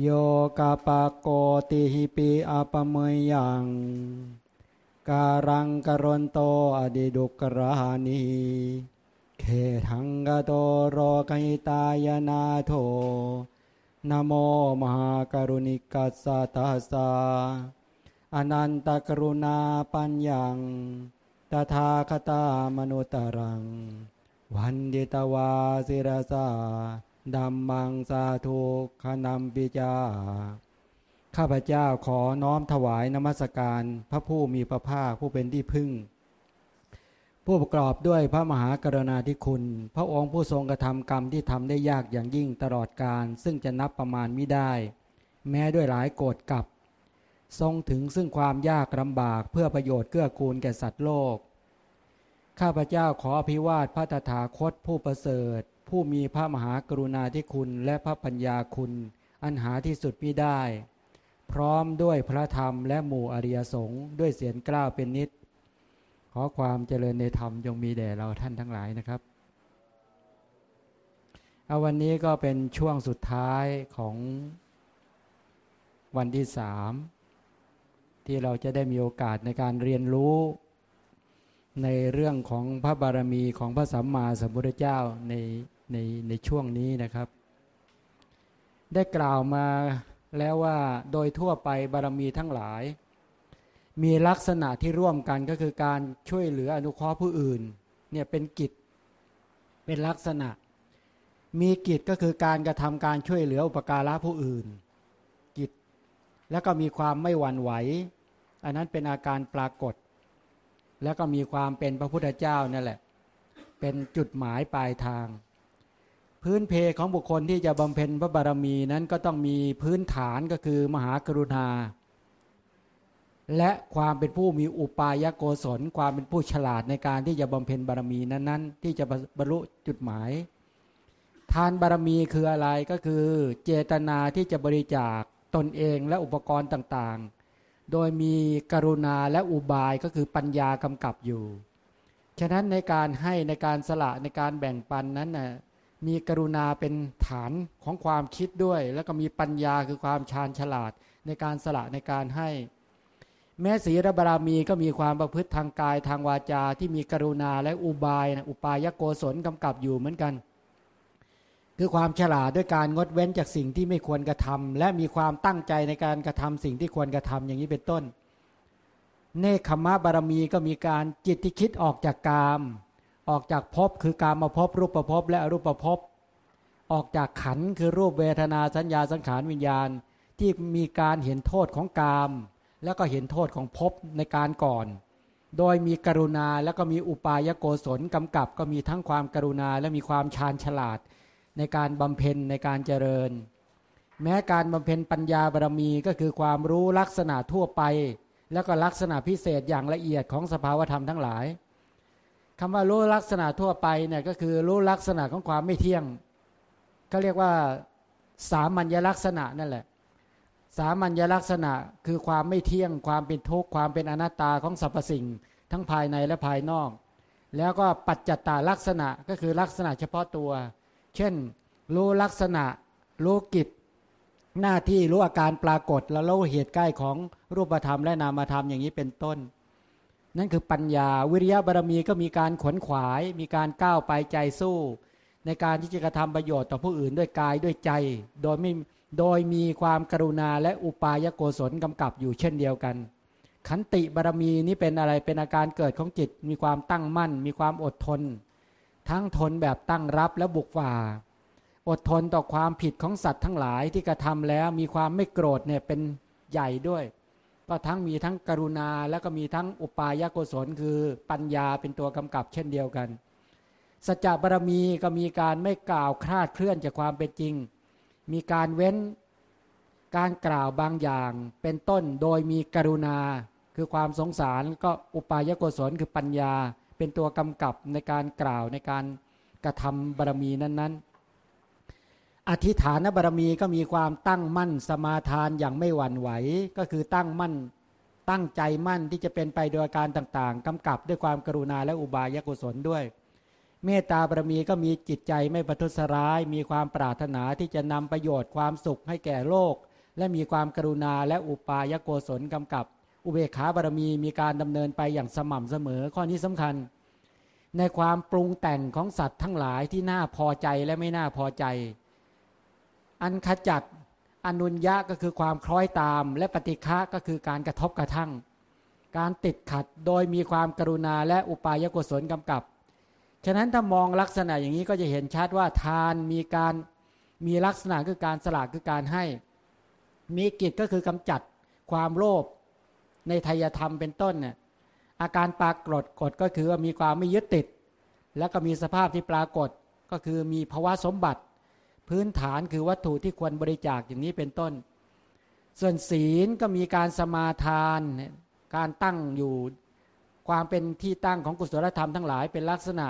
โยกาปโกติหิปีอาปเมยยังการังกรนโตอดิดุกรหานีเขทังกโตโรกิตายนาโทนโมมหากรุณิกัสสะตาสาอนันตกรุณาปัญญังตถาคตามนุตรัง วันดิตวาสิรสา ดัมมังสาธุขนัมปิจาข้าพเจ้าขอน้อมถวายนมัสการพระผู้มีพระภาคผู้เป็นที่พึ่ง ผู้ประกอบด้วยพระมหากรณาธิคุณ พระองค์ผู้ทรงกระทำกรรมที่ทำได้ยากอย่างยิ่งตลอดการ ซึ่งจะนับประมาณไม่ได้ แม้ด้วยหลายโกรธกับ ทรงถึงซึ่งความยากลำบากเพื่อประโยชน์เกื้อกูลแก่สัตว์โลก ข้าพเจ้าขออภิวาทพระตถาคตผู้ประเสริฐ ผู้มีพระมหากรุณาธิคุณและพระปัญญาคุณ อันหาที่สุดมิได้ พร้อมด้วยพระธรรมและหมู่อริยสงฆ์ด้วยเสียงกล้าวเป็นนิด ขอความเจริญในธรรมจงมีแด่เราท่านทั้งหลายนะครับเอาวันนี้ก็เป็นช่วงสุดท้ายของวันที่สามที่เราจะได้มีโอกาสในการเรียนรู้ ในเรื่องของพระบารมีของพระสัมมาสัมพุทธเจ้าใน ในในช่วงนี้นะครับ ได้กล่าวมาแล้วว่าโดยทั่วไปบารมีทั้งหลาย มีลักษณะที่ร่วมกันก็คือการช่วยเหลืออนุเคราะห์ผู้อื่นเนี่ยเป็นกิจเป็นลักษณะ มีกิจก็คือการกระทำการช่วยเหลืออุปการะผู้อื่น กิจแล้วก็มีความไม่หวั่นไหว อันนั้นเป็นอาการปรากฏ แล้วก็มีความเป็นพระพุทธเจ้านั่นแหละ เป็นจุดหมายปลายทาง พื้นเพของบุคคลที่จะบำเพ็ญพระบารมีนั้นก็ต้องมีพื้นฐานก็คือมหากรุณา และความเป็นผู้มีอุปายโกศล ความเป็นผู้ฉลาดในการที่จะบำเพ็ญบารมีนั้นๆ ที่จะบรรลุจุดหมาย ทานบารมีคืออะไรก็คือเจตนาที่จะบริจาคตนเองและอุปกรณ์ต่างๆ โดยมีกรุณาและอุบายก็คือปัญญากำกับอยู่ ฉะนั้นในการให้ในการสละในการแบ่งปันนั้นนะ มีกรุณาเป็นฐานของความคิดด้วย แล้วก็มีปัญญาคือความชาญฉลาดในการสละในการให้ แม้ศีลบารมีก็มีความประพฤติทางกายทางวาจาที่มีกรุณาและอุบายนะอุปายโกศลกำกับอยู่เหมือนกัน คือความฉลาดด้วยการงดเว้นจากสิ่งที่ไม่ควรกระทำและมีความตั้งใจในการกระทำสิ่งที่ควรกระทำอย่างนี้เป็นต้น เนคขมะบารมีก็มีการจิตที่คิดออกจากกาม ออกจากภพคือการมาภพรูปประภพและอรูปประภพออกจากขันคือรูปเวทนาสัญญาสังขารวิญญาณที่มีการเห็นโทษของกาม แล้วก็เห็นโทษของภพในการก่อน โดยมีกรุณาแล้วก็มีอุปายโกศลกำกับก็มีทั้งความกรุณาและมีความชาญฉลาด ในการบำเพ็ญในการเจริญ แม้การบำเพ็ญปัญญาบารมีก็คือความรู้ลักษณะทั่วไป แล้วก็ลักษณะพิเศษอย่างละเอียดของสภาวธรรมทั้งหลาย คำว่ารู้ลักษณะทั่วไปเนี่ยก็คือรู้ลักษณะของความไม่เที่ยงเขาเรียกว่า สามัญลักษณะนั่นแหละ สามัญลักษณะคือความไม่เที่ยง ความเป็นทุกข์ความเป็นอนัตตาของสรรพสิ่ง ทั้งภายในและภายนอก แล้วก็ปัจจัตตาลักษณะก็คือลักษณะเฉพาะตัว เช่น รู้ลักษณะ รู้กิจ หน้าที่รู้อาการปรากฏ แล้วรู้เหตุใกล้ของรูปธรรมและนามธรรมอย่างนี้เป็นต้น นั่นคือปัญญาวิริยะบารมีก็มีการขวนขวาย มีการก้าวไปใจสู้ ในการที่จะกระทำประโยชน์ต่อผู้อื่นด้วยกายด้วยใจ โดยไม่โดยมีความกรุณาและอุปายโกศลกำกับอยู่เช่นเดียวกัน ขันติบารมีนี้เป็นอะไรเป็นอาการเกิดของจิต มีความตั้งมั่น มีความอดทน ทั้งทนแบบตั้งรับและบุกฝ่า อดทนต่อความผิดของสัตว์ทั้งหลายที่กระทำแล้วมีความไม่โกรธเนี่ยเป็นใหญ่ด้วย ก็ทั้งมีทั้งกรุณา แล้วก็มีทั้งอุปายโกศลคือปัญญาเป็นตัวกำกับเช่นเดียวกัน สัจจะบารมีก็มีการไม่กล่าวคลาดเคลื่อนจากความเป็นจริง มีการเว้นการกล่าวบางอย่างเป็นต้นโดยมีกรุณา คือความสงสารก็อุปายโกศลคือปัญญา เป็นตัวกำกับในการกล่าวในการกระทำบารมีนั้นๆ อธิฐานบารมีก็มีความตั้งมั่นสมาทานอย่างไม่หวั่นไหว ก็คือตั้งมั่นตั้งใจมั่นที่จะเป็นไปโดยการต่างๆกำกับด้วยความกรุณาและอุบายกุศลด้วย เมตตาบารมีก็มีจิตใจไม่ประทุษร้าย มีความปรารถนาที่จะนำประโยชน์ความสุขให้แก่โลก และมีความกรุณาและอุปายโกศลกำกับ อุเบกขาบารมีมีการดำเนินไปอย่างสม่ำเสมอข้อนี้สำคัญ ในความปรุงแต่งของสัตว์ทั้งหลายที่น่าพอใจและไม่น่าพอใจ อันขจัดอนุญญะก็คือความคล้อยตาม และปฏิฆะก็คือการกระทบกระทั่ง การติดขัดโดยมีความกรุณาและอุปายโกศลกำกับ ฉะนั้นถ้ามองลักษณะอย่างนี้ก็จะเห็นชัดว่าทานมีการมีลักษณะคือการสละคือการให้ มีกิจก็คือกำจัดความโลภในทายธรรมเป็นต้นเนี่ยอาการปรากฏกฎก็คือว่ามีความไม่ยึดติด แล้วก็มีสภาพที่ปรากฏก็คือมีภาวะสมบัติ พื้นฐานคือวัตถุที่ควรบริจาคอย่างนี้เป็นต้น ส่วนศีลก็มีการสมาทาน การตั้งอยู่ความเป็นที่ตั้งของกุศลธรรมทั้งหลายเป็นลักษณะ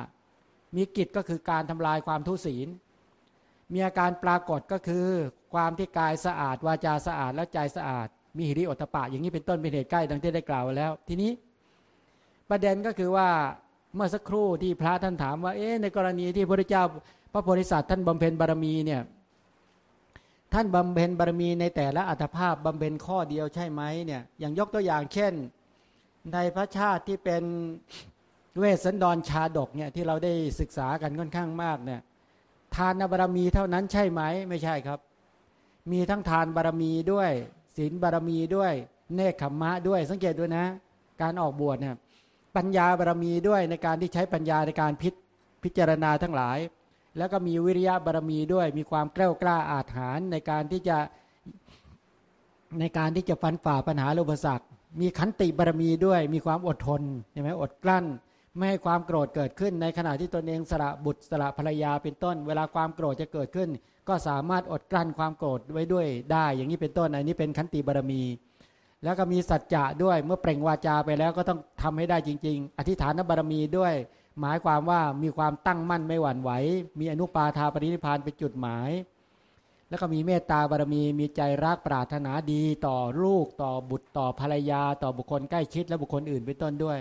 มีกิจก็คือการทำลายความทุศีล มีอาการปรากฏก็คือความที่กายสะอาด วาจาสะอาดและใจสะอาด มีหิริโอตปะ อย่างนี้เป็นต้นเป็นเหตุใกล้ดังที่ได้กล่าวแล้ว ทีนี้ประเด็นก็คือว่าเมื่อสักครู่ที่พระท่านถามว่า เอ๊ะในกรณีที่พระเจ้า พระโพธิสัตว์ท่านบำเพ็ญบารมีเนี่ยท่านบำเพ็ญบารมีในแต่ละอัตภาพบำเพ็ญข้อเดียวใช่ไหมเนี่ยอย่างยกตัวอย่างเช่น ในพระชาติที่เป็นเวสสันดรชาดกเนี่ยที่เราได้ศึกษากันค่อนข้างมากเนี่ยทานบารมีเท่านั้นใช่ไหมไม่ใช่ครับ มีทั้งทานบารมีด้วยศีลบารมีด้วย เนคขมมะด้วยสังเกตด้วยนะ การออกบวชเนี่ยปัญญาบารมีด้วยในการที่ใช้ปัญญาในการพิพจารณาทั้งหลาย แล้วก็มีวิริยะบารมีด้วย มีความกล้ากล้าอาถรรพ์ในการที่จะในการที่จะฟันฝ่าปัญหาอุปสรรค มีขันติบารมีด้วย มีความอดทนใช่ไหมอดกลั้น ไม่ให้ความโกรธเกิดขึ้น ในขณะที่ตนเองสละบุตรสละภรรยาเป็นต้น เวลาความโกรธจะเกิดขึ้น ก็สามารถอดกลั้นความโกรธไว้ด้วยได้ อย่างนี้เป็นต้น อันนี้เป็นขันติบารมี แล้วก็มีสัจจะด้วย เมื่อเปล่งวาจาไปแล้วก็ต้องทำให้ได้จริง ๆ อธิษฐานบารมีด้วย หมายความว่ามีความตั้งมั่นไม่หวั่นไหว มีอนุปาทาปรินิพานเป็นจุดหมาย แล้วก็มีเมตตาบารมีมีใจรักปรารถนาดีต่อลูกต่อบุตรต่อภรรยา ต่อบุคคลใกล้ชิดและบุคคลอื่นเป็นต้นด้วย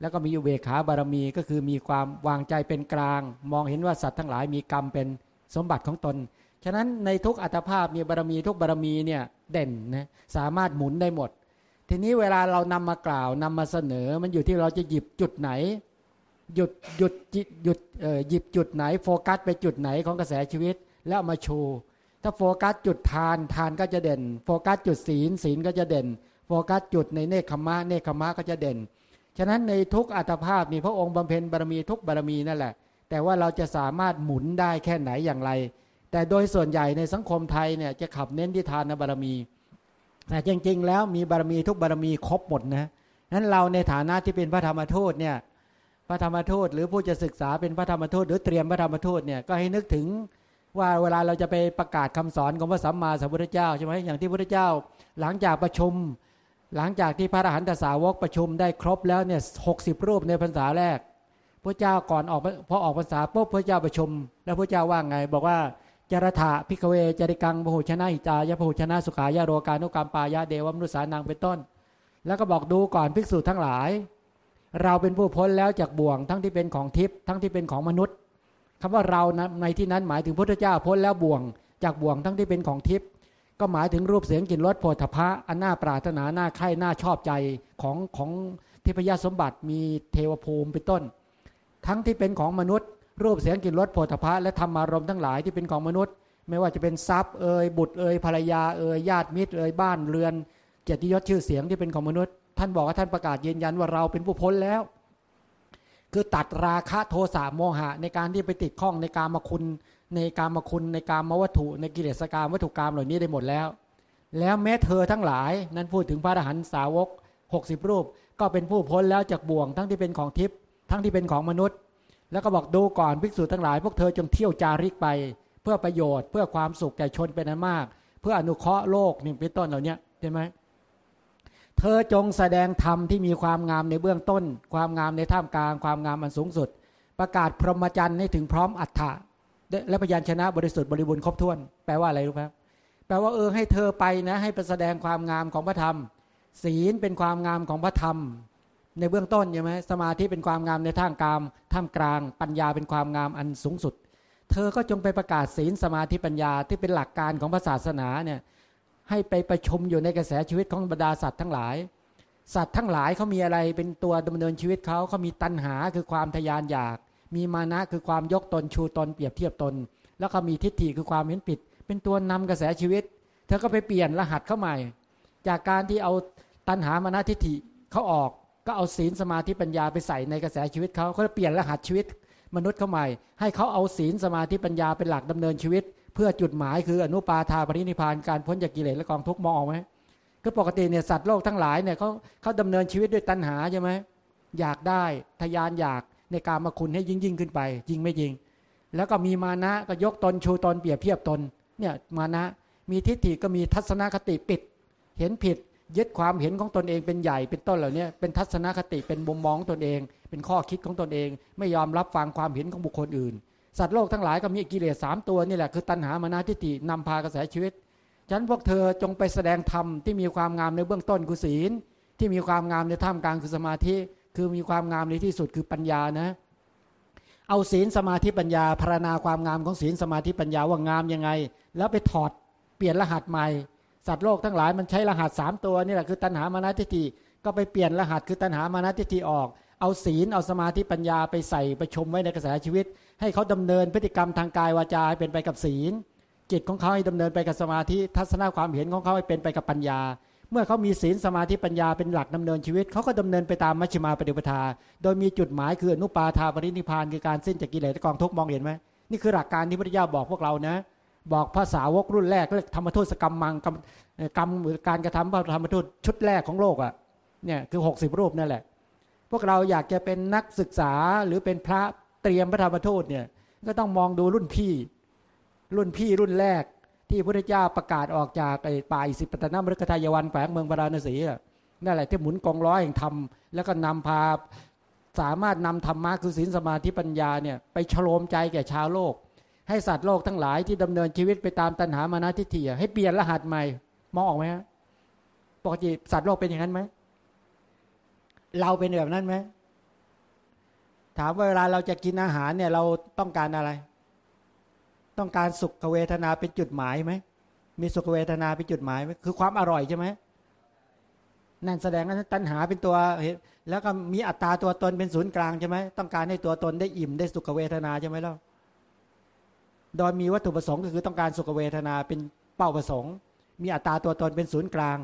แล้วก็มีอุเบกขาบารมีก็คือมีความวางใจเป็นกลาง มองเห็นว่าสัตว์ทั้งหลายมีกรรมเป็นสมบัติของตนฉะนั้นในทุกอัตภาพมีบารมีทุกบารมีเนี่ยเด่นนะสามารถหมุนได้หมด ทีนี้เวลาเรานำมากล่าวนำมาเสนอมันอยู่ที่เราจะหยิบจุดไหน หยุดหยุดหยุดหยิบจุดไหน โฟกัสไปจุดไหนของกระแสชีวิต แล้วมาโชว์ถ้าโฟกัสจุดทานทานก็จะเด่น โฟกัสจุดศีลศีลก็จะเด่น โฟกัสจุดในเนคขมะเนคขมะก็จะเด่น ฉะนั้นในทุกอัตภาพนี่พระองค์บำเพ็ญบารมีทุกบารมีนั่นแหละ แต่ว่าเราจะสามารถหมุนได้แค่ไหนอย่างไร แต่โดยส่วนใหญ่ในสังคมไทยเนี่ยจะขับเน้นที่ทานบารมี แต่จริง ๆ แล้วมีบารมีทุกบารมีครบหมดนะนั้นเราในฐานะที่เป็นพระธรรมทูตเนี่ย พระธรรมทูตหรือผู้จะศึกษาเป็นพระธรรมทูตหรือเตรียมพระธรรมทูตเนี่ยก็ให้นึกถึงว่าเวลาเราจะไปประกาศคำสอนของพระสัมมาสัมพุทธเจ้าใช่ไหมอย่างที่พระพุทธเจ้า หลังจากประชุม หลังจากที่พระอรหันตสาวกประชุมได้ครบแล้วเนี่ยหกสิบรูปในพรรษาแรกพระเจ้าก่อนออกพอออกพรรษาปุ๊บพระเจ้าประชุม แล้วพระเจ้าว่าไง บอกว่าจารถะพิกเวจริกังพหูชนะหิจายพหูชนะสุขายาโรกานุกรรมปายาเดวมนุสานังเป็นต้น แล้วก็บอกดูก่อนภิกษุทั้งหลาย เราเป็นผู้พ้นแล้วจากบ่วง ทั้งที่เป็นของทิพย์ทั้งที่เป็นของมนุษย์คำว่าเรานะในที่นั้นหมายถึงพระเจ้าพ้นแล้วบ่วง จากบ่วงทั้งที่เป็นของทิพย์ก็หมายถึงรูปเสียงกลิ่นรสโผฏฐะอันน่าปรารถนาน่าใคร่น่าชอบใจของของทิพยสมบัติมีเทวภูมิเป็นต้น ทั้งที่เป็นของมนุษย์ รูปเสียงกลิ่นรสโผฏฐะและธรรมารมทั้งหลายที่เป็นของมนุษย์ ไม่ว่าจะเป็นทรัพย์เอ่ยบุตรเอ่ยภรรยาเอ่ยญาติมิตรเอ่ยบ้านเรือนเกียรติยศชื่อเสียงที่เป็นของมนุษย์ ท่านบอกว่าท่านประกาศยืนยันว่าเราเป็นผู้พ้นแล้ว คือตัดราคะโทสะโมหะ ในการที่ไปติดข้องในการมาคุณในการมาคุณในการมาวัตถุ ในกิเลสกรรมวัตถุกรรมเหล่านี้ได้หมดแล้ว แล้วแม้เธอทั้งหลายนั้นพูดถึงพระอรหันตสาวก 60 รูป ก็เป็นผู้พ้นแล้วจากบ่วง ทั้งที่เป็นของทิพย์ทั้งที่เป็นของมนุษย์ แล้วก็บอกดูก่อนภิกษุทั้งหลาย พวกเธอจงเที่ยวจาริกไป เพื่อประโยชน์ เพื่อความสุขแก่ชนเป็นอันมาก เพื่ออนุเคราะห์โลกนี่เป็นต้นเหล่านี้ใช่ไหม เธอจงแสดงธรรมที่มีความงามในเบื้องต้น ความงามในท่ามกลาง ความงามอันสูงสุด ประกาศพรหมจรรย์ให้ถึงพร้อมอัฏฐะและพยัญชนะบริสุทธิ์บริบูรณ์ครบถ้วน แปลว่าอะไรรู้ไหมแปลว่าเออให้เธอไปนะให้ไปแสดงความงามของพระธรรม ศีลเป็นความงามของพระธรรม ในเบื้องต้นใช่ไหมสมาธิเป็นความงามในท่ามกลางท่ามกลาง ปัญญาเป็นความงามอันสูงสุด เธอก็จงไปประกาศศีลสมาธิปัญญาที่เป็นหลักการของศาสนาเนี่ย ให้ไปประชุมอยู่ในกระแสชีวิตของบรรดาสัตว์ทั้งหลาย สัตว์ทั้งหลายเขามีอะไรเป็นตัวดำเนินชีวิตเขาเขามีตัณหาคือความทยานอยาก มีมานะคือความยกตนชูตนเปรียบเทียบตน แล้วก็มีทิฏฐิคือความเห็นผิด เป็นตัวนำกระแสชีวิต เธอก็ไปเปลี่ยนรหัสเข้าใหม่ จากการที่เอาตัณหามานะทิฏฐิเขาออกก็เอาศีลสมาธิปัญญาไปใส่ในกระแสชีวิตเขาเขาเปลี่ยนรหัสชีวิตมนุษย์เข้าใหม่ ให้เขาเอาศีลสมาธิปัญญาเป็นหลักดำเนินชีวิต เพื่อจุดหมายคืออนุปาทาปรินิพานการพ้นจากกิเลสและกองทุกข์มองออกไหมคือปกติเนี่ยสัตว์โลกทั้งหลายเนี่ยเขาเขาดำเนินชีวิตด้วยตัณหาใช่ไหมอยากได้ทยานอยากในการมาคุณให้ยิ่งยิ่งขึ้นไปจริงไม่จริง แล้วก็มีมานะก็ยกตนชูตนเปรียบเทียบตนเนี่ยมานะมีทิฏฐิก็มีทัศนคติปิด เห็นผิดยึดความเห็นของตนเองเป็นใหญ่เป็นต้นเหล่านี้เป็นทัศนคติเป็นมุมมองตนเอง เป็นข้อคิดของตนเอง ไม่ยอมรับฟังความเห็นของบุคคลอื่น สัตว์โลกทั้งหลายก็มีกิเลสสามตัวนี่แหละคือตัณหามานาทิฏฐินำพากระแสชีวิตฉะนั้นพวกเธอจงไปแสดงธรรมที่มีความงามในเบื้องต้นคือศีล ที่มีความงามในท่ามกลางคือสมาธิ คือมีความงามในที่สุดคือปัญญานะ เอาศีลสมาธิปัญญาพารณนาความงามของศีลสมาธิปัญญาว่างามยังไง แล้วไปถอดเปลี่ยนรหัสใหม่ สัตว์โลกทั้งหลายมันใช้รหัส3ตัวนี่แหละคือตัณหามานะทิฏฐิก็ไปเปลี่ยนรหัสคือตัณหามานะทิฏฐิออก เอาศีลเอาสมาธิปัญญาไปใส่ไปชมไว้ในกระแสชีวิต ให้เขาดำเนินพฤติกรรมทางกายวาจาเป็นไปกับศีล จิตของเขาให้ดำเนินไปกับสมาธิทัศนความเห็นของเขาให้เป็นไปกับปัญญา เมื่อเขามีศีลสมาธิปัญญาเป็นหลักดำเนินชีวิตเขาก็ดำเนินไปตามมัชฌิมาปฏิปทา โดยมีจุดหมายคืออนุปาทาปรินิพานคือการสิ้นจากกิเลสกองทุกมองเห็นไหมนี่คือหลักการที่พระพุทธเจ้าบอกพวกเรานะ บอกภาษาวกรุ่นแรกเรียกธรรมทูตสกรรมมังกรรมการกระทำพระธรรมทูตชุดแรกของโลกอะเนี่ยคือ 60 รูปนั่นแหละ วกเราอยากจะเป็นนักศึกษาหรือเป็นพระเตรียมพระธรรมทูตเนี่ย ก็ต้องมองดูรุ่นพี่ รุ่นพี่รุ่นแรก ที่พระเจ้าประกาศออกจากไอ้ป่าอิสิปตนามฤคทายวันแฝงเมืองบาราณสีนั่นแหละที่หมุนกองร้อยแห่งธรรมแล้วก็นำพาสามารถนำธรรมะคือศีลสมาธิปัญญาเนี่ยไปฉโลมใจแก่ชาวโลก ให้สัตว์โลกทั้งหลายที่ดำเนินชีวิตไปตามตัณหามานาทิฏฐิให้เปลี่ยนรหัสใหม่ มองออกไหมฮะปกติสัตว์โลกเป็นอย่างนั้นไหม เราเป็นแบบนั้นไหมถามว่าเวลาเราจะกินอาหารเนี่ย เราต้องการอะไร ต้องการสุขเวทนาเป็นจุดหมายไหมมีสุขเวทนาเป็นจุดหมายไหมคือความอร่อยใช่ไหมนั่นแสดงว่าตัณหาเป็นตัวแล้วก็มีอัตตาตัวตนเป็นศูนย์กลางใช่ไหมต้องการให้ตัวตนได้อิ่มได้สุขเวทนาใช่ไหมล่ะโดยมีวัตถุประสงค์ก็คือต้องการสุขเวทนาเป็นเป้าประสงค์ มีอัตราตัวตนเป็นศูนย์กลาง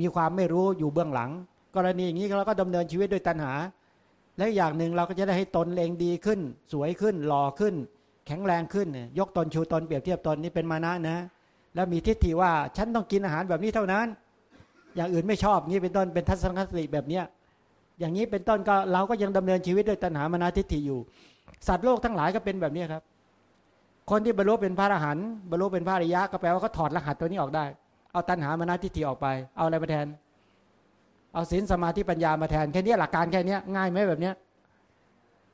มีความไม่รู้อยู่เบื้องหลัง กรณีอย่างนี้เราก็ดำเนินชีวิตด้วยตัณหา และอย่างหนึ่งเราก็จะได้ให้ตนเองดีขึ้น สวยขึ้นหล่อขึ้น แข็งแรงขึ้น ยกตนชูตนเปรียบเทียบตนนี่เป็นมานะนะ แล้วมีทิฏฐิว่าฉันต้องกินอาหารแบบนี้เท่านั้น อย่างอื่นไม่ชอบงี้เป็นต้นเป็นทัศนคติแบบเนี้ยอย่างนี้เป็นต้นก็เราก็ยังดำเนินชีวิตด้วยตัณหามานะทิฏฐิอยู่ สัตว์โลกทั้งหลายก็เป็นแบบนี้ครับคนที่บรรลุเป็นพระอรหันต์บรรลุเป็นพระอริยะก็แปลว่าเขาถอดรหัสตัวนี้ออกได้ เอาตัณหามานาทิฏฐิออกไป เอาอะไรมาแทน เอาศีลสมาธิปัญญามาแทนแค่นี้หลักการแค่นี้ง่ายไหมแบบเนี้ย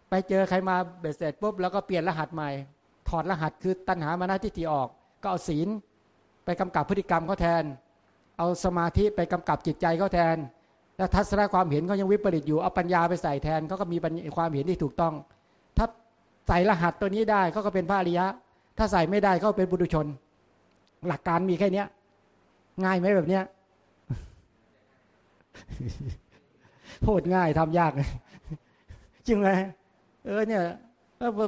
ไปเจอใครมาเบ็ดเสร็จปุ๊บแล้วก็เปลี่ยนรหัสใหม่ ถอดรหัสคือตัณหามานาทิฏฐิออก ก็เอาศีลไปกำกับพฤติกรรมเขาแทน เอาสมาธิไปกำกับจิตใจเขาแทน แล้วทัศนความเห็นเขายังวิปริตอยู่เอาปัญญาไปใส่แทนเขาก็มีความเห็นที่ถูกต้อง ถ้าใส่รหัสตัวนี้ได้เขาก็เป็นพระอริยะ ถ้าใส่ไม่ได้เขาเป็นบุตุชน หลักการมีแค่นี้ง่ายไหมแบบเนี้ย พูดง่ายทำยากจริงไหมเออเนี่ย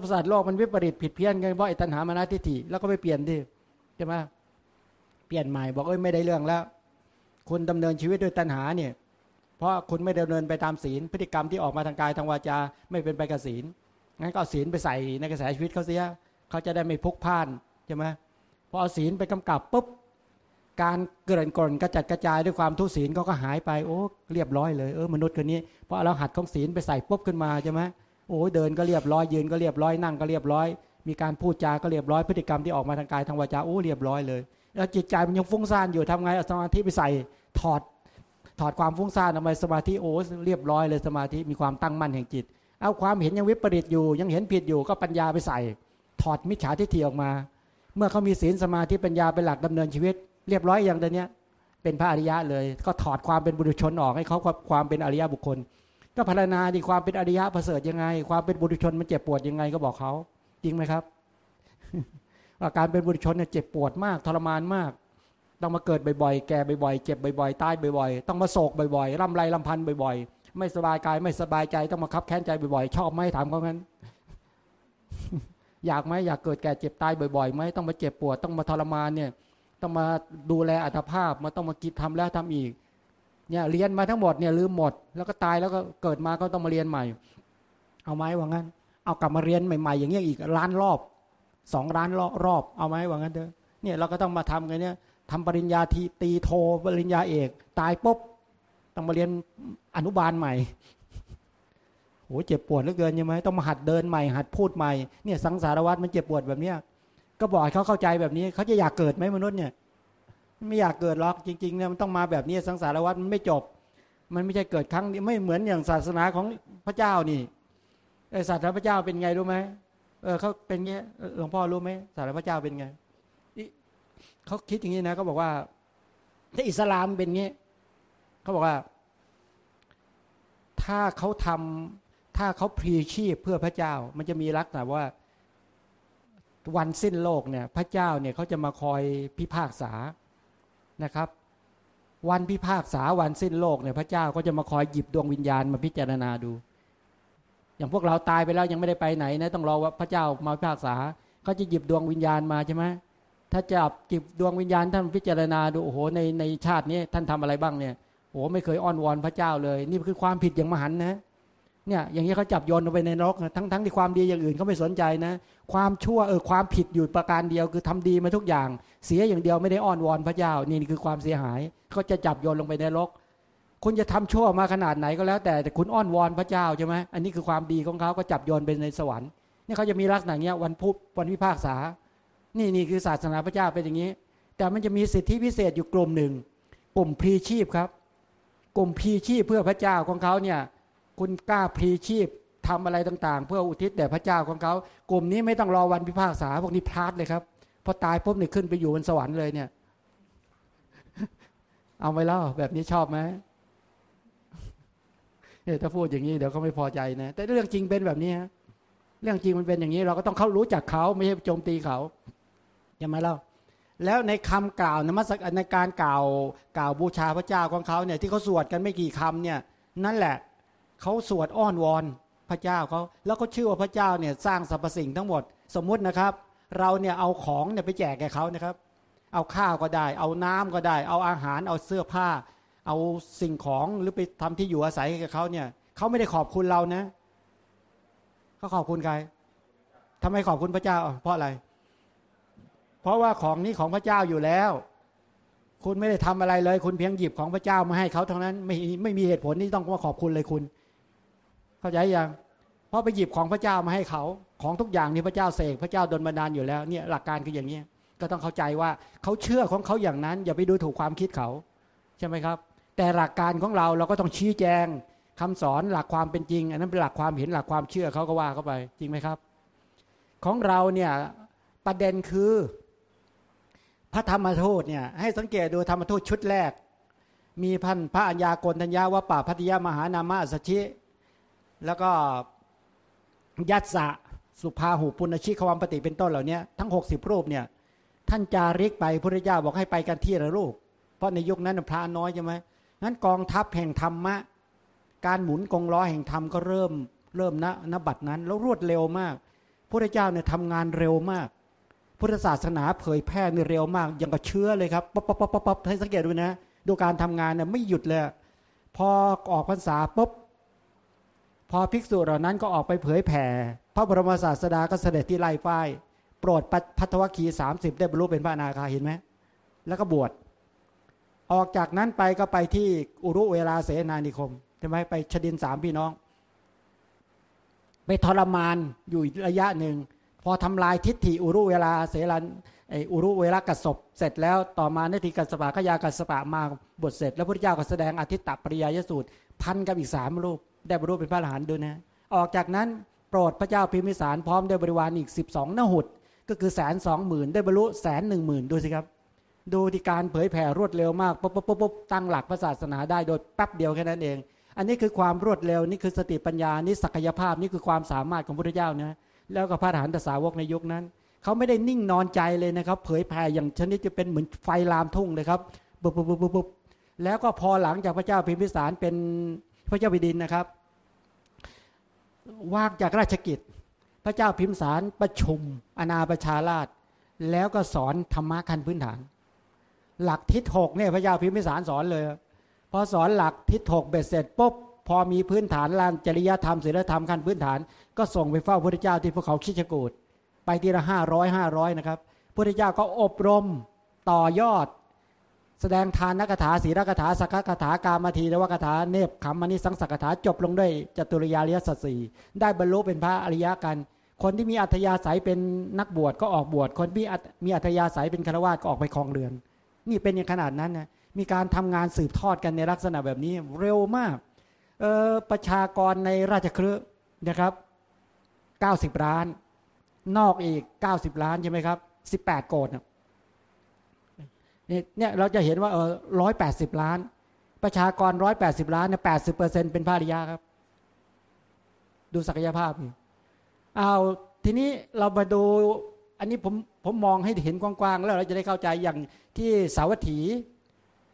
ประสาทโลกมันวิปริตผิดเพี้ยนกันเพราะไอ้ตัณหามานาทิฏฐิแล้วก็ไปเปลี่ยนดิใช่ไหมเปลี่ยนใหม่บอกเอ้ยไม่ได้เรื่องแล้ว คุณดำเนินชีวิตด้วยตัณหาเนี่ย เพราะคุณไม่ดำเนินไปตามศีล พฤติกรรมที่ออกมาทางกายทางวาจาไม่เป็นไปกับศีลงั้นก็เอาศีลไปใส่ในกระแสชีวิตเขาเสียเขาจะได้ไม่พุกพ่านใช่ไหมพอเอาศีลไปกำกับปุ๊บ การเกิดกลนกระจัดกระจายด้วยความทุศีลเขาก็หายไปโอ้เรียบร้อยเลยเออมนุษย์คนนี้เพอเราหัดของศีลไปใส่ปุ๊บขึ้นมาใช่ไหมโอ้เดินก็เรียบร้อยยืนก็เรียบร้อยนั่งก็เรียบร้อย มีการพูดจาก็เรียบร้อยพฤติกรรมที่ออกมาทางกายทางวาจาโอ้เรียบร้อยเลยแล้วจิตใจมันยังฟุ้งซ่านอยู่ทำไงเอาสมาธิไปใส่ถอดถอดความฟุ้งซ่านออกมาสมาธิโอ้เรียบร้อยเลยสมาธิมีความตั้งมั่นแห่งจิต เอาความเห็นยังวิปริตอยู่ ยังเห็นผิดอยู่ก็ปัญญาไปใส่ ถอดมิจฉาทิฏฐิออกมา เมื่อเขามีศีลสมาธิปัญญาเป็นหลักดำเนินชีวิต เรียบร้อยอย่างเดียวนี้เป็นพระอริยะเลย ก็ถอดความเป็นบุรุชนออกให้เขาความเป็นอริยะบุคคล ก็พารณาดีความเป็นอริยะประเสริฐยังไง ความเป็นบุรุชนมันเจ็บปวดยังไงก็บอกเขาจริงไหมครับว่าการเป็นบุรุชนเนี่ยเจ็บปวดมากทรมานมาก ต้องมาเกิดบ่อยๆ แก่บ่อยๆ เจ็บบ่อยๆ ตายบ่อยๆ ต้องมาโศกบ่อยๆร่ำไรลำพันบ่อยๆ ไม่สบายกายไม่สบายใจต้องมาคับแค้นใจบ่อยๆ ชอบไหมถามเขางั้น อยากไหมอยากเกิดแก่เจ็บตายบ่อยๆไหมต้องมาเจ็บปวดต้องมาทรมานเนี่ย ต้องมาดูแลอัตภาพมาต้องมากิจทำแล้วทำอีกเนี่ยเรียนมาทั้งหมดเนี่ยลืมหมด แล้วก็ตายแล้วก็เกิดมาก็ต้องมาเรียนใหม่ เอาไหมว่างั้น เอากลับมาเรียนใหม่ ๆ อย่างเงี้ยอีกล้านรอบสองล้านรอบ เอาไหมว่างั้นเด้อเนี่ยเราก็ต้องมาทำกันเนี่ยทำปริญญาทีตีโทปริญญาเอก ตายปุ๊บต้องมาเรียนอนุบาลใหม่โหเจ็บปวดเหลือเกินใช่ไหมต้องมาหัดเดินใหม่ หัดพูดใหม่เนี่ยสังสารวัตรมันเจ็บปวดแบบเนี้ย ก็บอกให้เขาเข้าใจแบบนี้เขาจะอยากเกิดไหมมนุษย์เนี่ย ไม่อยากเกิดหรอกจริงๆเนี่ยมันต้องมาแบบนี้สังสารวัตรมันไม่จบ มันไม่ใช่เกิดครั้งนี้ไม่เหมือนอย่างศาสนาของพระเจ้านี่ไอศาสนาพระเจ้าเป็นไงรู้ไหมเออเขาเป็นไงหลวงพ่อรู้ไหมศาสนาพระเจ้าเป็นไงเขาคิดอย่างนี้นะเขาบอกว่าถ้าอิสลามเป็นงี้เขาบอกว่า ถ้าเขาทำถ้าเขาพรีชีพเพื่อพระเจ้า มันจะมีลักษณะว่า วันสิ้นโลกเนี่ยพระเจ้าเนี่ยเขาจะมาคอยพิพากษานะครับ วันพิพากษาวันสิ้นโลกเนี่ยพระเจ้าก็จะมาคอยหยิบดวงวิญญาณมาพิจารณาดู อย่างพวกเราตายไปแล้วยังไม่ได้ไปไหนนะต้องรอว่าพระเจ้ามาพิพากษาเขาจะหยิบดวงวิญญาณมาใช่ไหมถ้าจับจิบดวงวิญญาณท่านพิจารณาดูโอ้โหในในชาตินี้ท่านทำอะไรบ้างเนี่ยโอ้โหไม่เคยอ้อนวอนพระเจ้าเลย นี่คือความผิดอย่างมหันนะ เนี่ยอย่างนี้เขาจับโยนลงไปในนรกทั้งทั้งที่ความดีอย่างอื่นเขาไม่สนใจนะ ความชั่วเออความผิดอยู่ประการเดียวคือทำดีมาทุกอย่าง เสียอย่างเดียวไม่ได้อ้อนวอนพระเจ้านี่คือความเสียหายเขาจะจับโยนลงไปในนรกคุณจะทำชั่วมาขนาดไหนก็แล้ว แต่แต่คุณอ้อนวอนพระเจ้าใช่ไหมอันนี้คือความดีของเขาก็จับโยนไปในสวรรค์นี่เขาจะมีลักษณะเนี้ยวันพุธวันพิพากษา นี่นี่คือศาสนาพระเจ้าเป็นอย่างนี้ แต่มันจะมีสิทธิพิเศษอยู่กลุ่มหนึ่งกลุ่มพรีชีพครับ กลุ่มพรีชีพเพื่อพระเจ้าของเขาเนี่ย คุณกล้าพรีชีพทำอะไรต่างๆ เพื่ออุทิศแด่พระเจ้าของเขา กลุ่มนี้ไม่ต้องรอวันพิพากษาพวกนี้พลาดเลยครับ พอตายปุ๊บเนี่ยขึ้นไปอยู่บนสวรรค์เลยเนี่ย เอาไว้แล้วแบบนี้ชอบไหมเถ้าพูดอย่างนี้เดี๋ยวเขาไม่พอใจนะ แต่เรื่องจริงเป็นแบบนี้ฮะเรื่องจริงมันเป็นอย่างนี้ เราก็ต้องเขารู้จักเขาไม่ใช่โจมตีเขาใช่ไหมเล่าแล้วในคำกล่าวนมัสกในการกล่าวกล่าวบูชาพระเจ้าของเขาเนี่ยที่เขาสวดกันไม่กี่คำเนี่ย นั่นแหละ เขาสวดอ้อนวอนพระเจ้าเขาแล้วก็เชื่อว่าพระเจ้าเนี่ยสร้างสรรพสิ่งทั้งหมด สมมุตินะครับ เราเนี่ยเอาของเนี่ยไปแจกแก่เขานะครับ เอาข้าวก็ได้ เอาน้ำก็ได้ เอาอาหารเอาเสื้อผ้า เอาสิ่งของหรือไปทำที่อยู่อาศัยให้กับเขาเนี่ยเขาไม่ได้ขอบคุณเรานะเขาขอบคุณใครทำไมขอบคุณพระเจ้า เพราะอะไร เพราะว่าของนี้ของพระเจ้าอยู่แล้ว คุณไม่ได้ทำอะไรเลย คุณเพียงหยิบของพระเจ้ามาให้เขาเท่านั้น ไม่ไม่มีเหตุผลที่ต้องมาขอบคุณเลยคุณ เข้าใจยังเพราะไปหยิบของพระเจ้ามาให้เขาของทุกอย่างนี่พระเจ้าเสกพระเจ้าดลบันดาลอยู่แล้วเนี่ยหลักการคืออย่างนี้ก็ต้องเข้าใจว่าเขาเชื่อของเขาอย่างนั้น อย่าไปดูถูกความคิดเขาใช่ไหมครับ แต่หลักการของเราเราก็ต้องชี้แจงคำสอนหลักความเป็นจริง อันนั้นเป็นหลักความเห็นหลักความเชื่อเขาก็ว่าเข้าไป จริงไหมครับ ของเราเนี่ยประเด็นคือ พระธรรมทูตเนี่ยให้สังเกตดูธรรมทูตชุดแรก มีพันพระอัญญากรทัญญาวป่าพัทยามหานามาสชิ แล้วก็ยัตสะสุภาหูปุณชิขวัมปฏิเป็นต้นเหล่านี้ทั้ง 60 รูปเนี่ยท่านจาริกไปพระเจ้าบอกให้ไปกันที่ละรูป เพราะในยุคนั้นพระน้อยใช่ไหมนั้นกองทัพแห่งธรรมะ การหมุนกงล้อแห่งธรรมก็เริ่มเริ่มนะนบัตรนั้น แล้วรวดเร็วมากพระเจ้าเนี่ยทำงานเร็วมาก พุทธศาสนาเผยแพร่เนี่ยเร็วมากยังกับเชื้อเลยครับป๊อปป๊อปป๊อปป๊อปให้สังเกตดูนะ ดูการทำงานเนี่ยไม่หยุดเลย พอออกพรรษาปุ๊บ พอภิกษุเหล่านั้นก็ออกไปเผยแผ่ พระบรมศาสดาก็เสด็จที่ไร่ฝ้ายโปรดภัททวัคคีย์สามสิบได้บรรลุเป็นพระอนาคาเห็นไหมแล้วก็บวชออกจากนั้นไปก็ไปที่อุรุเวลาเสนานิคมใช่ไหมไปชดินสามพี่น้อง ไปทรมานอยู่ระยะหนึ่ง พอทำลายทิฏฐิอุรุเวลาเสรันไออุรุเวลากัสบเสร็จแล้วต่อมาเนติกัสปะขยากัสปะมาบทเสร็จ แล้วพระเจ้าก็แสดงอธิตตปริยยสูตร พันกับอีกสามรูป ได้บรรลุเป็นพระอรหันต์ด้วยนะ ออกจากนั้นโปรดพระเจ้าพิมิสารพร้อมด้วยบริวารอีกสิบสองนหุดก็คือแสนสองหมื่นได้บรรลุแสนหนึ่งหมื่นดูสิครับ ดูที่การเผยแผ่รวดเร็วมากปุ๊บปุ๊บปุ๊บตั้งหลักพระศาสนาได้โดยแป๊บเดียวแค่นั้นเอง อันนี้คือความรวดเร็วนี่คือสติปัญญานี่ศักยภาพนี่คือความสามารถของพระพุทธเจ้านะแล้วก็พระอรหันตสาวกในยุคนั้นเขาไม่ได้นิ่งนอนใจเลยนะครับ เผยแผ่อย่างชนิดจะเป็นเหมือนไฟลามทุ่งเลยครับปุ๊บปุ๊บปุ๊บปุ๊บแล้วก็พอหลังจากพระเจ้าพิมพิสารเป็น พระเจ้าแผ่นดินนะครับ ว่างจากราชกิจ พระเจ้าพิมสารประชุม อนาประชาราช แล้วก็สอนธรรมะขั้นพื้นฐาน หลักทิศหกเนี่ยพระเจ้าพิมพิสารสอนเลย พอสอนหลักทิศหกเบ็ดเสร็จปุ๊บพอมีพื้นฐานลานจริยธรรมศีลธรรมขั้นพื้นฐาน ก็ส่งไปเฝ้าพระเจ้าที่ภูเขาคิชกูดไปทีละห้าร้อยห้าร้อยนะครับพระเจ้าก็อบรมต่อยอด แสดงทานนักถาศีลกถาสักกถากามาทีนวกถาเนบขำมณีสังสักถาจบลงด้วยจตุรยาริยสัตสีได้บรรลุเป็นพระอริยกัน คนที่มีอัธยาศัยเป็นนักบวชก็ออกบวชคนที่มีอัธยาศัยเป็นฆราวาสก็ออกไปคลองเรือน นี่เป็นอย่างขนาดนั้นนะมีการทำงานสืบทอดกันในลักษณะแบบนี้เร็วมากประชากรในราชครืนะครับ 90 ล้าน นอกอีก 90 ล้านใช่ไหมครับ 18 โกด เนี่ยเราจะเห็นว่าเออร้อยแปดสิบล้าน ประชากรร้อยแปดสิบล้านเนี่ยแปดสิบเปอร์เซ็นต์เป็นพระอริยะครับ ดูศักยภาพเอาทีนี้เรามาดูอันนี้ผมผมมองให้เห็นกว้างๆ แล้วเราจะได้เข้าใจอย่างที่สาวัตถี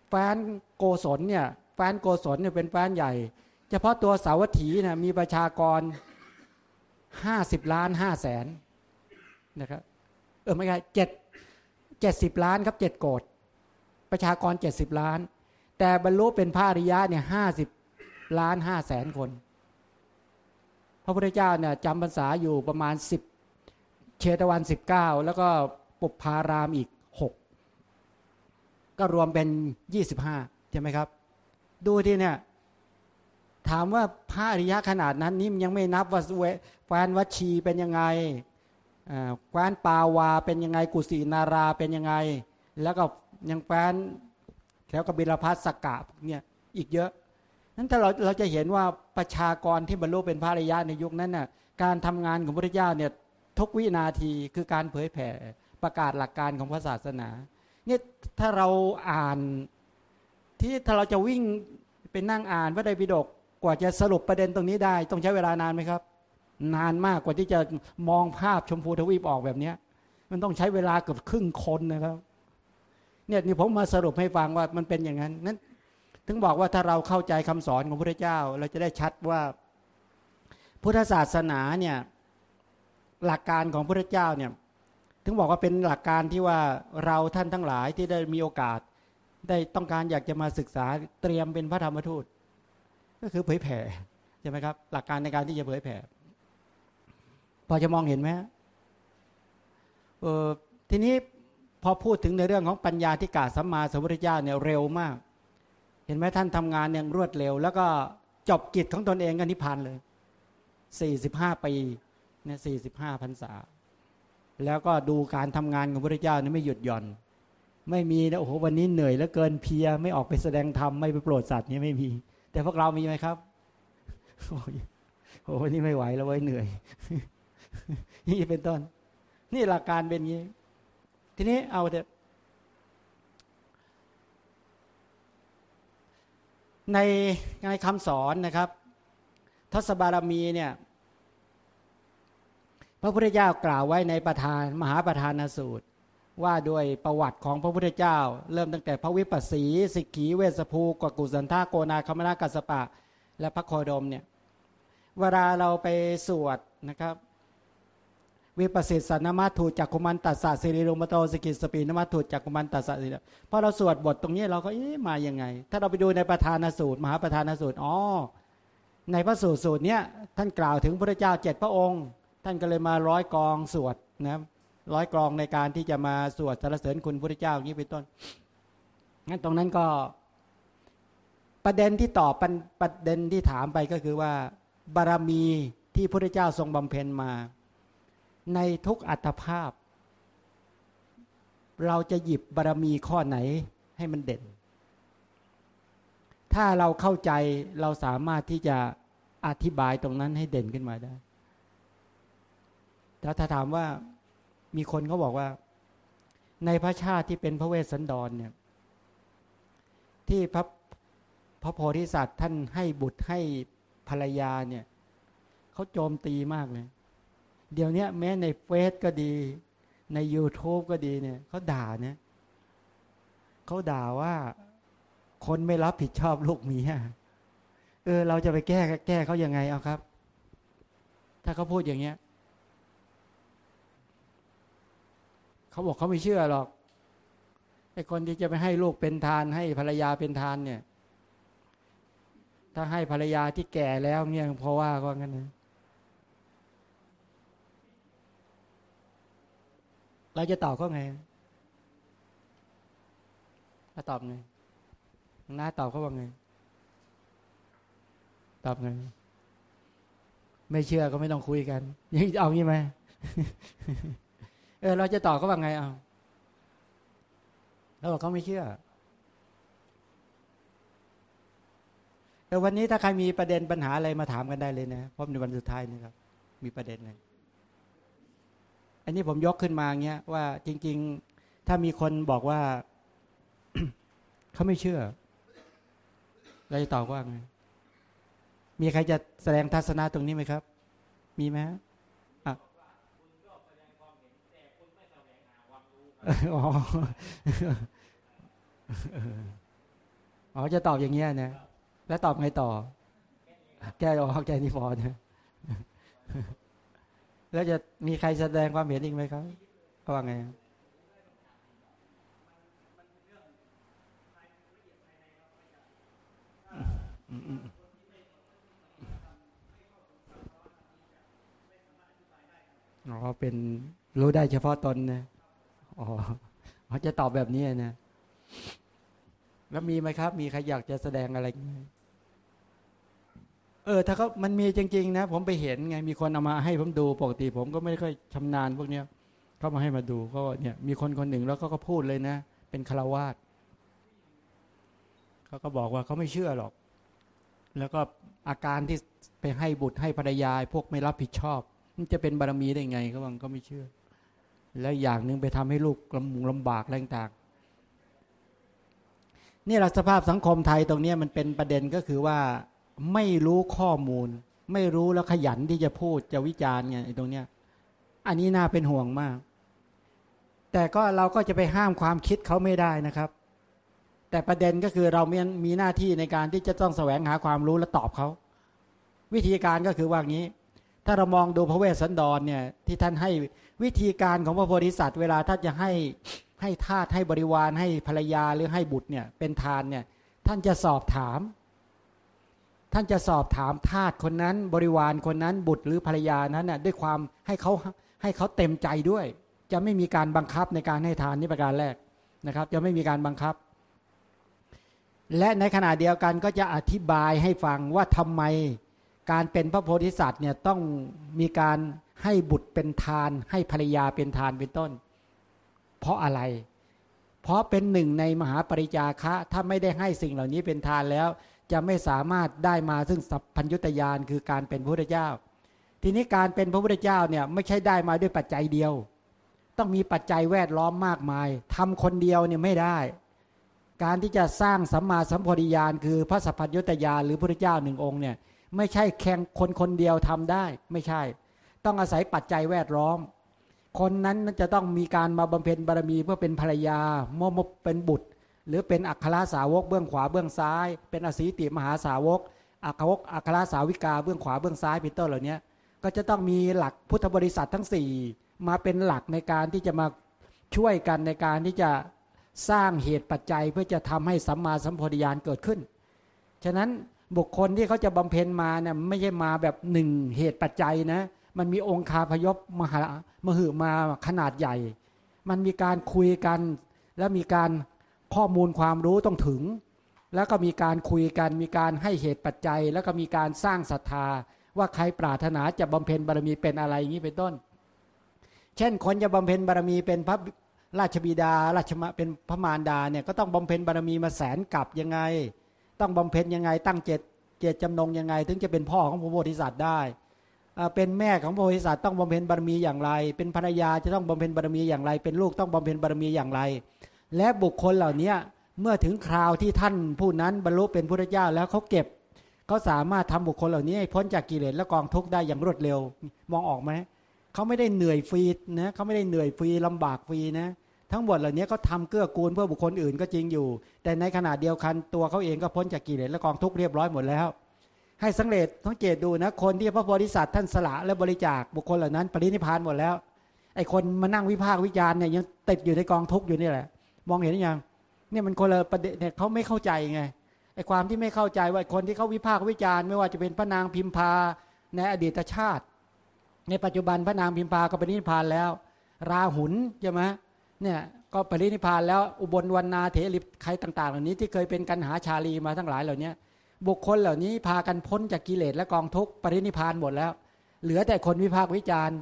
แคว้นโกศลเนี่ยแคว้นโกศลเนี่ยเป็นแคว้นใหญ่ เฉพาะตัวสาวัตถีนะมีประชากรห้าสิบล้านห้าแสนนะครับเออไม่ใช่เจ็ดเจ็ดสิบล้านครับเจ็ดโกด ประชากรเจ็ดสิบล้าน แต่บรรลุเป็นพระอริยะเนี่ยห้าสิบล้านห้าแสนคน พระพุทธเจ้าเนี่ยจำพรรษาอยู่ประมาณสิบเชตวันสิบเก้าแล้วก็ปุพารามอีกหกก็รวมเป็นยี่สิบห้าใช่ไหมครับ ดูที่เนี่ยถามว่าพระอริยะขนาดนั้นนี่มันยังไม่นับว่าแฟนวัชีเป็นยังไงแคว้นปาวาเป็นยังไง กุสินาราเป็นยังไง แล้วก็ ยังแฟนแถวกบิลพัทสกกะเนี่ยอีกเยอะนั้นถ้าเราเราจะเห็นว่าประชากรที่บรรลุเป็นพระอริยะในยุคนั้นน่ะการทำงานของพระเจ้าเนี่ยทุกวินาทีคือการเผยแผ่ประกาศหลักการของพระศาสนาเนี่ยถ้าเราอ่านที่ถ้าเราจะวิ่งเป็นนั่งอ่านพระไตรปิฎกกว่าจะสรุปประเด็นตรงนี้ได้ ต้องใช้เวลานานไหมครับ นานมากกว่าที่จะมองภาพชมพูทวีปออกแบบนี้มันต้องใช้เวลาเกือบครึ่งคนนะครับ เนี่ยนี่ผมมาสรุปให้ฟังว่ามันเป็นอย่างนั้นนั้น ถึงบอกว่าถ้าเราเข้าใจคำสอนของพระเจ้า เราจะได้ชัดว่า พุทธศาสนาเนี่ยหลักการของพระเจ้าเนี่ย ถึงบอกว่าเป็นหลักการที่ว่าเราท่านทั้งหลายที่ได้มีโอกาส ได้ต้องการอยากจะมาศึกษาเตรียมเป็นพระธรรมทูต ก็คือเผยแผ่ใช่ไหมครับ หลักการในการที่จะเผยแผ่พอจะมองเห็นไหมเออทีนี้ อพูดถึงในเรื่องของปัญญาที่กาสัมมาสัมพุทธเจ้าเนี่ยเร็วมาก เห็นไหมท่านทำงานอย่างรวดเร็ว แล้วก็จบกิจของตนเองก็นิพพานเลยสี่สิบห้าปีเนี่ยสี่สิบห้าพรรษา แล้วก็ดูการทำงานของพระเจ้านี่ไม่หยุดหย่อน ไม่มีนะโอ้โหวันนี้เหนื่อยแล้วเกินเพียไม่ออกไปแสดงธรรมไม่ไปโปรดสัตว์นี่ไม่มี แต่พวกเรามีไหมครับโอ้ยโอ้นี่ไม่ไหวแล้วไว้เหนื่อย นี่เป็นต้น นี่หลักการเป็นอย่างนี้ ทีนี้เอาเถอะในในคำสอนนะครับ ทศบารมีเนี่ยพระพุทธเจ้ากล่าวไว้ในประธานมหาประธานสูตร ว่าด้วยประวัติของพระพุทธเจ้า เริ่มตั้งแต่พระวิปัสสี สิกขีเวสภูกกุสันทาโกนาคมนากัสสปะ และพระโคดมเนี่ยเวลาเราไปสวดนะครับ วิปัสสิสสะ นะมัตถุจักขุมันตัสสะสิรีมะโตสิขิสสะปิ นะมัตถุจักขุมันตัสสะสิรี พอเราสวดบทตรงนี้เราก็เอ๊ะมาอย่างไง ถ้าเราไปดูในประธานสูตร มหาประธานสูตรอ๋อในพระสูตรสูตรเนี้ยท่านกล่าวถึงพระเจ้าเจ็ดพระองค์ ท่านก็เลยมาร้อยกองสวดนะร้อยกองในการที่จะมาสวดสรรเสริญคุณพระเจ้าอย่างนี้เป็นต้นงั้นตรงนั้นก็ประเด็นที่ตอบประเด็นที่ถามไปก็คือว่า บารมีที่พระเจ้าทรงบำเพ็ญมา ในทุกอัตภาพ เราจะหยิบบารมีข้อไหนให้มันเด่น ถ้าเราเข้าใจเราสามารถที่จะอธิบายตรงนั้นให้เด่นขึ้นมาได้แต่ถ้าถามว่ามีคนเขาบอกว่า ในพระชาติที่เป็นพระเวสสันดรเนี่ย ที่พระพระโพธิสัตว์ท่านให้บุตรให้ภรรยาเนี่ยเขาโจมตีมากเลย เดี๋ยวนี้แม้ในเฟซก็ดี ใน YouTube ก็ดีเนี่ยเขาด่าเนี่ยเขาด่าว่าคนไม่รับผิดชอบลูกเมียเออ เราจะไปแก้แก้เขายังไงเอาครับ ถ้าเขาพูดอย่างเงี้ยเขาบอกเขาไม่เชื่อหรอกไอ้คนที่จะไปให้ลูกเป็นทาน ให้ภรรยาเป็นทานเนี่ย ถ้าให้ภรรยาที่แก่แล้วเนี่ยเพราะว่าก็งั้นนะ เราจะตอบเขาไงถ้าตอบไงน้าตอบเขาว่าไง ตอบไง ไม่เชื่อก็ไม่ต้องคุยกันยังเอางี้ไหมเออ เราจะตอบเขาว่าไงเอาแล้วบอกเขาไม่เชื่อแต่วันนี้ถ้าใครมีประเด็นปัญหาอะไรมาถามกันได้เลยนะเพราะในวันสุดท้ายนี่ครับ มีประเด็นเลย อันนี้ผมยกขึ้นมาเงี้ยว่าจริง ๆ ถ้ามีคนบอกว่าเขาไม่เชื่อเราจะตอบว่าไง มีใครจะแสดงทัศนะตรงนี้ไหมครับ มีไหมอะอ๋ออ๋อจะตอบอย่างเงี้ยนะแล้วตอบไงต่อ แกออกแกนี่พอนะ แล้วจะมีใครแสดงความเห็นอีกไหมครับว่าไงอ๋อเป็นรู้ได้เฉพาะตนนะอ๋อเขาจะตอบแบบนี้นะ แล้วมีไหมครับ มีใครอยากจะแสดงอะไร เออถ้าเขามันมีจริงๆนะ ผมไปเห็นไง มีคนเอามาให้ผมดูปกติ ผมก็ไม่ค่อยชำนาญพวกเนี้ยเขามาให้มาดูก็เนี่ยมีคนคนหนึ่งแล้วก็ก็พูดเลยนะ เป็นคารวาสเขาก็บอกว่าเขาไม่เชื่อหรอก แล้วก็อาการที่ไปให้บุตรให้ภรรยาพวกไม่รับผิดชอบ มันจะเป็นบารมีได้ไงเขาบอกก็ไม่เชื่อ แล้วอย่างหนึ่งไปทำให้ลูกลำมุงลำบากแรงต่างนี่เราสภาพสังคมไทยตรงนี้มันเป็นประเด็นก็คือว่า ไม่รู้ข้อมูล ไม่รู้แล้วขยันที่จะพูดจะวิจารณ์ไงตรงเนี้ย อันนี้น่าเป็นห่วงมาก แต่ก็เราก็จะไปห้ามความคิดเขาไม่ได้นะครับ แต่ประเด็นก็คือเรามีมีหน้าที่ในการที่จะต้องแสวงหาความรู้และตอบเขาวิธีการก็คือว่างี้ ถ้าเรามองดูพระเวสสันดรเนี่ย ที่ท่านให้วิธีการของพระโพธิสัตว์เวลาท่านจะให้ให้ทาสให้บริวารให้ภรรยาหรือให้บุตรเนี่ย เป็นทานเนี่ย ท่านจะสอบถาม ท่านจะสอบถามทาสคนนั้น บริวารคนนั้นบุตรหรือภรรยานั้นน่ะด้วยความให้เขาให้เขาเต็มใจด้วย จะไม่มีการบังคับในการให้ทานนี่ประการแรกนะครับ จะไม่มีการบังคับ และในขณะเดียวกันก็จะอธิบายให้ฟังว่าทำไมการเป็นพระโพธิสัตว์เนี่ยต้องมีการให้บุตรเป็นทาน ให้ภรรยาเป็นทานเป็นต้น เพราะอะไร เพราะเป็นหนึ่งในมหาปริจาคะ ถ้าไม่ได้ให้สิ่งเหล่านี้เป็นทานแล้ว จะไม่สามารถได้มาซึ่งสัพพัญญุตยานคือการเป็นพระพุทธเจ้า ทีนี้การเป็นพระพุทธเจ้าเนี่ยไม่ใช่ได้มาด้วยปัจจัยเดียว ต้องมีปัจจัยแวดล้อมมากมายทำคนเดียวเนี่ยไม่ได้ การที่จะสร้างสัมมาสัมพธิญาณคือพระสัพพัญญุตยานหรือพระพุทธเจ้าหนึ่งองค์เนี่ยไม่ใช่แข่งคนคนเดียวทำได้ไม่ใช่ ต้องอาศัยปัจจัยแวดล้อม คนนั้นจะต้องมีการมาบำเพ็ญบารมีเพื่อเป็นภรรยาโมมเป็นบุตร หรือเป็นอัครสาวกเบื้องขวาเบื้องซ้าย เป็นอสีติมหาสาวกอัครกอัครสาวิกาเบื้องขวาเบื้องซ้ายเป็นต้นเหล่านี้ก็จะต้องมีหลักพุทธบริษัททั้ง 4 มาเป็นหลักในการที่จะมาช่วยกันในการที่จะสร้างเหตุปัจจัยเพื่อจะทำให้สัมมาสัมโพธิญาณเกิดขึ้น ฉะนั้นบุคคลที่เขาจะบำเพ็ญมาเนี่ยไม่ใช่มาแบบหนึ่งเหตุปัจจัยนะ มันมีองค์คาพยพมหามหึมาขนาดใหญ่ มันมีการคุยกัน และมีการ ข้อมูลความรู้ต้องถึง แล้วก็มีการคุยกันมีการให้เหตุปัจจัย แล้วก็มีการสร้างศรัทธา ว่าใครปรารถนาจะบำเพ็ญบารมีเป็นอะไรอย่างนี้เป็นต้น เช่นคนจะบำเพ็ญบารมีเป็นพระราชบิดาราชมาเป็นพระมารดาเนี่ยก็ต้องบำเพ็ญบารมีมาแสนกับยังไง ต้องบำเพ็ญยังไง ตั้งเจตเจตจำนงยังไง ถึงจะเป็นพ่อของพระโพธิสัตว์ได้เป็นแม่ของพระโพธิสัตว์ต้องบำเพ็ญบารมีอย่างไร เป็นภรรยาจะต้องบำเพ็ญบารมีอย่างไร เป็นลูกต้องบำเพ็ญบารมีอย่างไร และบุคคลเหล่านี้เมื่อถึงคราวที่ท่านผู้นั้นบรรลุเป็นพระเจ้าแล้วเขาเก็บเขาสามารถทำบุคคลเหล่านี้ให้พ้นจากกิเลสและกองทุกข์ได้อย่างรวดเร็ว มองออกไหมเขาไม่ได้เหนื่อยฟรีนะเขาไม่ได้เหนื่อยฟรีลำบากฟรีนะทั้งหมดเหล่านี้เขาทาเกื้อกูลเพื่อบุคคลอื่นก็จริงอยู่ แต่ในขณะเดียวกันตัวเขาเองก็พ้นจากกิเลสและกองทุกข์เรียบร้อยหมดแล้ว ให้สังเกตสังเกตดูนะคนที่พระโพธิสัตว์ท่านสละและบริจาคบุคคลเหล่านั้น ปรินิพานหมดแล้วไอ้คนมานั่งวิพากษ์วิจารณ์เนี่ยยังติดอยู่ในกองทุกข์อยู่นี่แหละ มองเห็นหรือยังเนี่ยมันคนละประเด็นเนี่ยเขาไม่เข้าใจไงไอ้ความที่ไม่เข้าใจว่าคนที่เขาวิพากษ์วิจารณ์ไม่ว่าจะเป็นพระนางพิมพาในอดีตชาติ ในปัจจุบันพระนางพิมพาก็ปรินิพานแล้ว ราหุลใช่ไหมเนี่ยก็ปรินิพานแล้วอุบลวันนาเถริใครต่าง ๆ เหล่านี้ที่เคยเป็นกันหาชาลีมาทั้งหลายเหล่านี้บุคคลเหล่านี้พากันพ้นจากกิเลสและกองทุกข์ปรินิพานหมดแล้ว เหลือแต่คนวิพากษ์วิจารณ์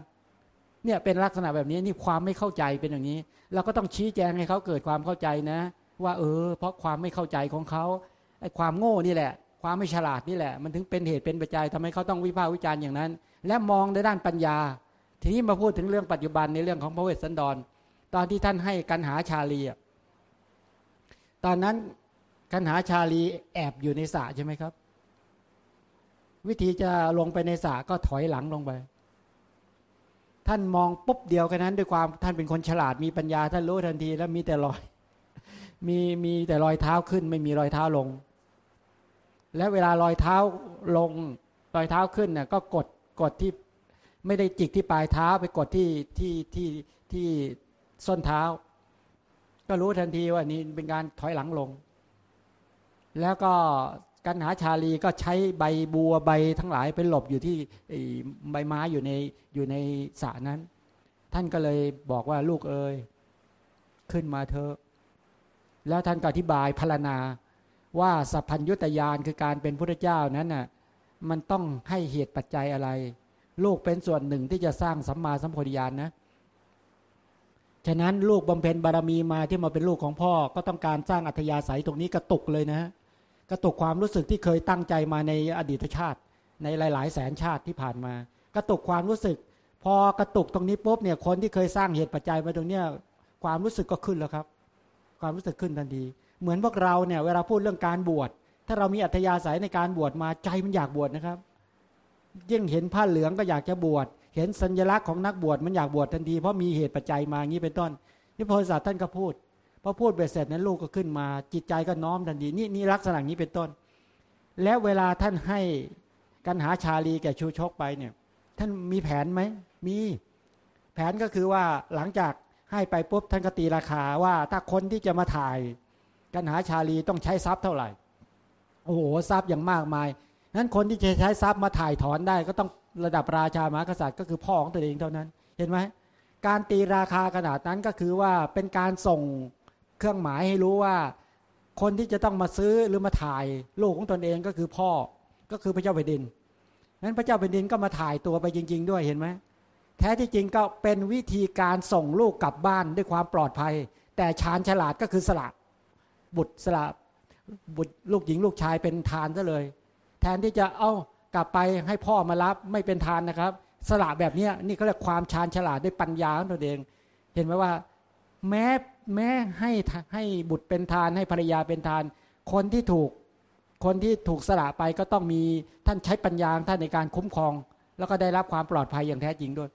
เนี่ยเป็นลักษณะแบบนี้นี่ความไม่เข้าใจเป็นอย่างนี้เราก็ต้องชี้แจงให้เขาเกิดความเข้าใจนะ ว่าเออ เพราะความไม่เข้าใจของเขาไอ้ความโง่นี่แหละ ความไม่ฉลาดนี่แหละ มันถึงเป็นเหตุเป็นปัจจัยทำให้เขาต้องวิพากษ์วิจารณ์อย่างนั้น และมองในด้านปัญญา ทีนี้มาพูดถึงเรื่องปัจจุบันในเรื่องของพระเวสสันดร ตอนที่ท่านให้กันหาชาลีตอนนั้นกันหาชาลีแอบอยู่ในสระใช่ไหมครับ วิธีจะลงไปในสระก็ถอยหลังลงไป ท่านมองปุ๊บเดียวกันนั้น ด้วยความท่านเป็นคนฉลาดมีปัญญาท่านรู้ทันที แล้วมีแต่รอย มีมีแต่รอยเท้าขึ้น ไม่มีรอยเท้าลง และเวลารอยเท้าลงรอยเท้าขึ้นน่ะก็กดกดที่ไม่ได้จิกที่ปลายเท้าไปกดที่ที่ที่ที่ส้นเท้า ก็รู้ทันทีว่านี่เป็นการถอยหลังลง แล้วก็ กันหาชาลีก็ใช้ใบบัวใบทั้งหลายไปหลบอยู่ที่ใบไม้อยู่ในอยู่ในสระนั้น ท่านก็เลยบอกว่าลูกเอ๋ยขึ้นมาเถอะ แล้วท่านก็อธิบายพรรณนาว่าสัพพัญยุตยานคือการเป็นพระเจ้านั้นน่ะมันต้องให้เหตุปัจจัยอะไร ลูกเป็นส่วนหนึ่งที่จะสร้างสัมมาสัมโพธิญาณนะฉะนั้นลูกบำเพ็ญบารมีมาที่มาเป็นลูกของพ่อก็ต้องการสร้างอัธยาศัยตรงนี้กระตุกเลยนะ กระตุกความรู้สึกที่เคยตั้งใจมาในอดีตชาติ ในหลาย ๆ แสนชาติที่ผ่านมา กระตุกความรู้สึก พอกระตุกตรงนี้ปุ๊บเนี่ยคนที่เคยสร้างเหตุปัจจัยมาตรงเนี้ยความรู้สึกก็ขึ้นแล้วครับ ความรู้สึกขึ้นทันที เหมือนพวกเราเนี่ยเวลาพูดเรื่องการบวชถ้าเรามีอัธยาศัยในการบวชมาใจมันอยากบวชนะครับ ยิ่งเห็นผ้าเหลืองก็อยากจะบวชเห็นสัญลักษณ์ของนักบวชมันอยากบวชทันทีเพราะมีเหตุปัจจัยมางี้เป็นต้นนี่พระโพธิสัตว์ท่านก็พูด พอพูดเบ็ดเสร็จนั้นลูกก็ขึ้นมา จิตใจก็น้อมทันทีนี่นี่ลักษณะนี้เป็นต้น แล้วเวลาท่านให้กันหาชาลีแก่ชูชกไปเนี่ย ท่านมีแผนไหมมี แผนก็คือว่าหลังจากให้ไปปุ๊บท่านก็ตีราคาว่าถ้าคนที่จะมาถ่าย กันหาชาลีต้องใช้ทรัพย์เท่าไหร่ โอ้โหทรัพย์อย่างมากมายนั้นคนที่จะใช้ทรัพย์มาถ่ายถอนได้ ก็ต้องระดับราชามหากษัตริย์ก็คือพ่อของตัวเองเท่านั้น เห็นไหมการตีราคาขนาดนั้นก็คือว่าเป็นการส่ง เครื่องหมายให้รู้ว่า คนที่จะต้องมาซื้อหรือมาถ่ายลูกของตนเองก็คือพ่อก็คือพระเจ้าแผ่นดินนั้นพระเจ้าแผ่นดินก็มาถ่ายตัวไปจริง ๆ ด้วยเห็นไหมแท้ที่จริงก็เป็นวิธีการส่งลูกกลับบ้านด้วยความปลอดภัย แต่ชาญฉลาดก็คือสละบุตรสละบุตรลูกหญิงลูกชายเป็นทานซะเลย แทนที่จะเอากลับไปให้พ่อมารับไม่เป็นทานนะครับ สละแบบนี้นี่ก็เรียกความชาญฉลาดด้วยปัญญาของตัวเอง เห็นไหมว่า แม้ แม้ให้ให้บุตรเป็นทานให้ภรรยาเป็นทาน คนที่ถูกคนที่ถูกสละไปก็ต้องมีท่านใช้ปัญญาท่านในการคุ้มครอง แล้วก็ได้รับความปลอดภัยอย่างแท้จริงด้วย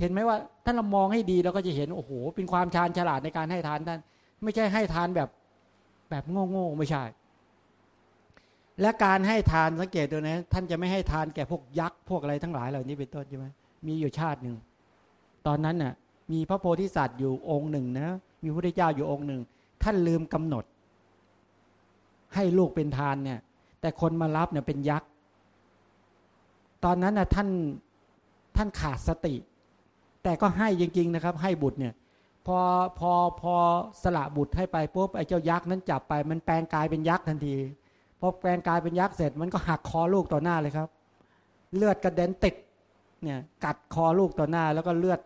เห็นไหมว่าท่านเรามองให้ดีเราก็จะเห็นโอ้โห เป็นความชาญฉลาดในการให้ทานท่าน ไม่ใช่ให้ทานแบบแบบโง่ๆไม่ใช่ และการให้ทานสังเกตดูนะ ท่านจะไม่ให้ทานแก่พวกยักษ์พวกอะไรทั้งหลายเหล่านี้เป็นต้นใช่ไหมมีอยู่ชาติหนึ่งตอนนั้นน่ะมีพระโพธิสัตว์อยู่องค์หนึ่งนะ มีพระพุทธเจ้าอยู่องค์หนึ่ง ท่านลืมกำหนด ให้ลูกเป็นทานเนี่ย แต่คนมารับเนี่ยเป็นยักษ์ตอนนั้นน่ะท่านท่านขาดสติ แต่ก็ให้จริง ๆนะครับ ให้บุตรเนี่ย พอพอพอสละบุตรให้ไปปุ๊บไอ้เจ้ายักษ์นั้นจับไป มันแปลงกายเป็นยักษ์ทันทีพอแปลงกายเป็นยักษ์เสร็จ มันก็หักคอลูกต่อหน้าเลยครับ เลือดกระเด็นติดเนี่ย กัดคอลูกต่อหน้า แล้วก็เลือด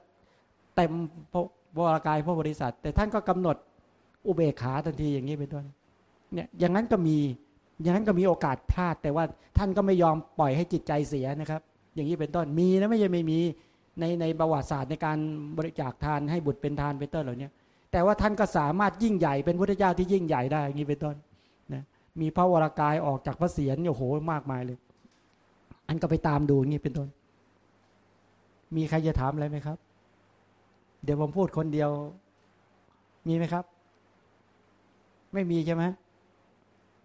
เต็มพ วรากายพระบริษัท แต่ท่านก็กำหนดอุเบกขาทันทีอย่างนี้เป็นต้นเนี่ยอย่างนั้นก็มีอย่างนั้นก็มีโอกาสพลาด แต่ว่าท่านก็ไม่ยอมปล่อยให้จิตใจเสียนะครับ อย่างนี้เป็นต้นมีนะไม่ใช่ไม่มีในในประวัติศาสตร์ในการบริจาคทานให้บุตรเป็นทานเป็นต้นเหล่านี้แต่ว่าท่านก็สามารถยิ่งใหญ่เป็นพุทธเจ้าที่ยิ่งใหญ่ได้อย่างนี้เป็นต้นนะมีพระวรากายออกจากพระเศียรโอ้โหมากมายเลย อันก็ไปตามดูอย่างนี้เป็นต้น มีใครจะถามอะไรไหมครับ เดี๋ยวผมพูดคนเดียว มีไหมครับ ไม่มีใช่ไหม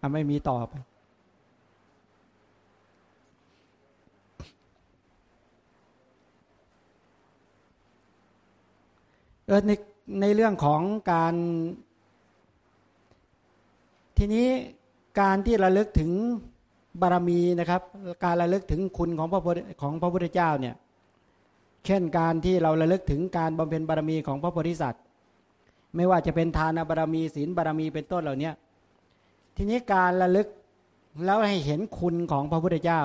อะไม่มีต่อไปเออในในเรื่องของการ ทีนี้การที่ระลึกถึงบารมีนะครับ การระลึกถึงคุณของพระของพระพุทธเจ้าเนี่ย เช่นการที่เราระลึกถึงการบำเพ็ญบารมีของพระโพธิสัตว์ ไม่ว่าจะเป็นทานบารมีศีลบารมีเป็นต้นเหล่านี้ทีนี้การระลึกแล้วให้เห็นคุณของพระพุทธเจ้า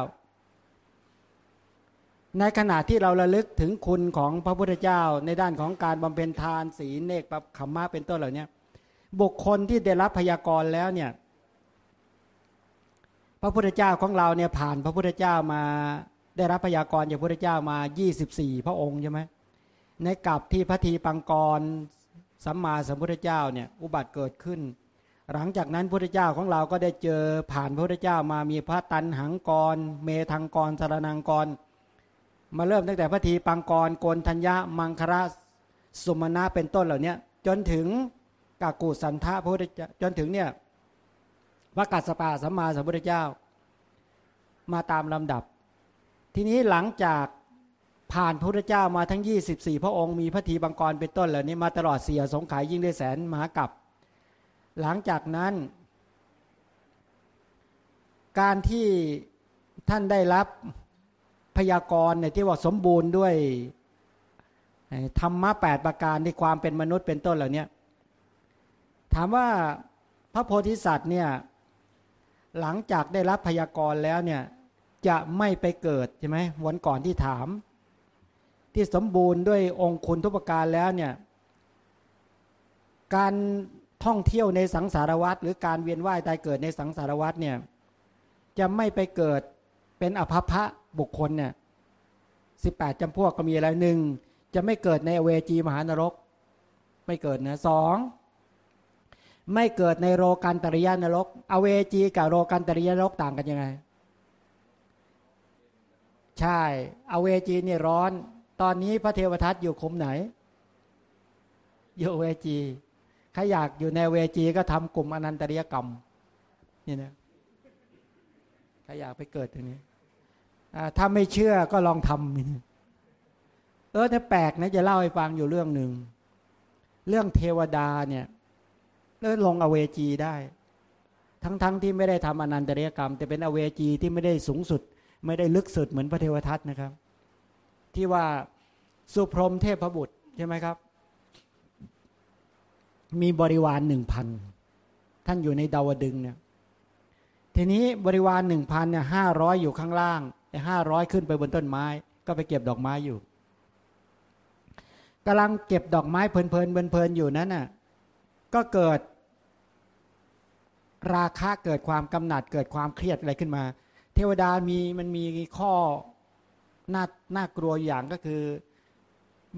ในขณะที่เราระลึกถึงคุณของพระพุทธเจ้า ในด้านของการบำเพ็ญทานศีลเนกปับขมมะเป็นต้นเหล่านี้บุคคลที่ได้รับพยากรณ์แล้วเนี่ยพระพุทธเจ้าของเราเนี่ยผ่านพระพุทธเจ้ามา ได้รับพยากรณ์จากพระพุทธเจ้ามา 24 พระองค์ใช่ไหมในกับที่พระทีปังกรสัมมาสัมพุทธเจ้าเนี่ยอุบัติเกิดขึ้น หลังจากนั้นพระพุทธเจ้าของเราก็ได้เจอผ่านพระพุทธเจ้ามามีพระตันหังกร เมทังกรสารนังกร มาเริ่มตั้งแต่พระทีปังกรโกนทัญญามังคระสุมาณะเป็นต้นเหล่านี้จนถึงกากูสันทะพระพุทธเจ้าจนถึงเนี่ยพระกัสสปะสัมมาสัมพุทธเจ้า มาตามลำดับ ทีนี้หลังจากผ่านพระพุทธเจ้ามาทั้ง 24 พระองค์มีพระทีบังกรเป็นต้นเหล่านี้มาตลอดเสียสงขายยิ่งได้แสนมหากับ หลังจากนั้น การที่ท่านได้รับพยากรณ์เนี่ยที่ว่าสมบูรณ์ด้วยธรรมะแปดประการในความเป็นมนุษย์เป็นต้นเหล่านี้ถามว่าพระโพธิสัตว์เนี่ยหลังจากได้รับพยากรณ์แล้วเนี่ย จะไม่ไปเกิดใช่ไหมวันก่อนที่ถาม ที่สมบูรณ์ด้วยองค์คุณทุกประการแล้วเนี่ย การท่องเที่ยวในสังสารวัฏหรือการเวียนว่ายตายเกิดในสังสารวัฏเนี่ย จะไม่ไปเกิดเป็นอภพะบุคคลเนี่ยสิบแปดจำพวกก็มีอะไรหนึ่งจะไม่เกิดในเวจีมหานรก ไม่เกิดนะสองไม่เกิดในโรกันตริยานรก อเวจีกับโรกันตริยานรกต่างกันยังไง ใช่อเวจีเนี่ยร้อน ตอนนี้พระเทวทัตอยู่คุมไหน อยู่เวจีใครอยากอยู่ในเวจีก็ทำกลุ่มอนันตริยกรรม นี่นะใครอยากไปเกิดตรงนี้ถ้าไม่เชื่อก็ลองทำเออถ้าแปลกนะจะเล่าให้ฟังอยู่เรื่องหนึ่ง เรื่องเทวดาเนี่ยแล้วลงอเวจีได้ ทั้งๆทที่ไม่ได้ทำอนันตริยกรรม แต่เป็นอเวจีที่ไม่ได้สูงสุด ไม่ได้ลึกสุดเหมือนพระเทวทัตนะครับ ที่ว่าสุพรมเทพบุตรใช่ไหมครับ มีบริวารหนึ่งพันท่านอยู่ในดาวดึงเนี่ยทีนี้บริวารหนึ่งพันเนี่ยห้าร้อยอยู่ข้างล่างแต่ห้าร้อยขึ้นไปบนต้นไม้ ก็ไปเก็บดอกไม้อยู่กำลังเก็บดอกไม้เพลินเพลินเพลินอยู่นั้นน่ะก็เกิด ราคะเกิดความกำหนัดเกิดความเครียดอะไรขึ้นมา วดามีมันมีข้อน่าน่ากลัวอย่างก็คือ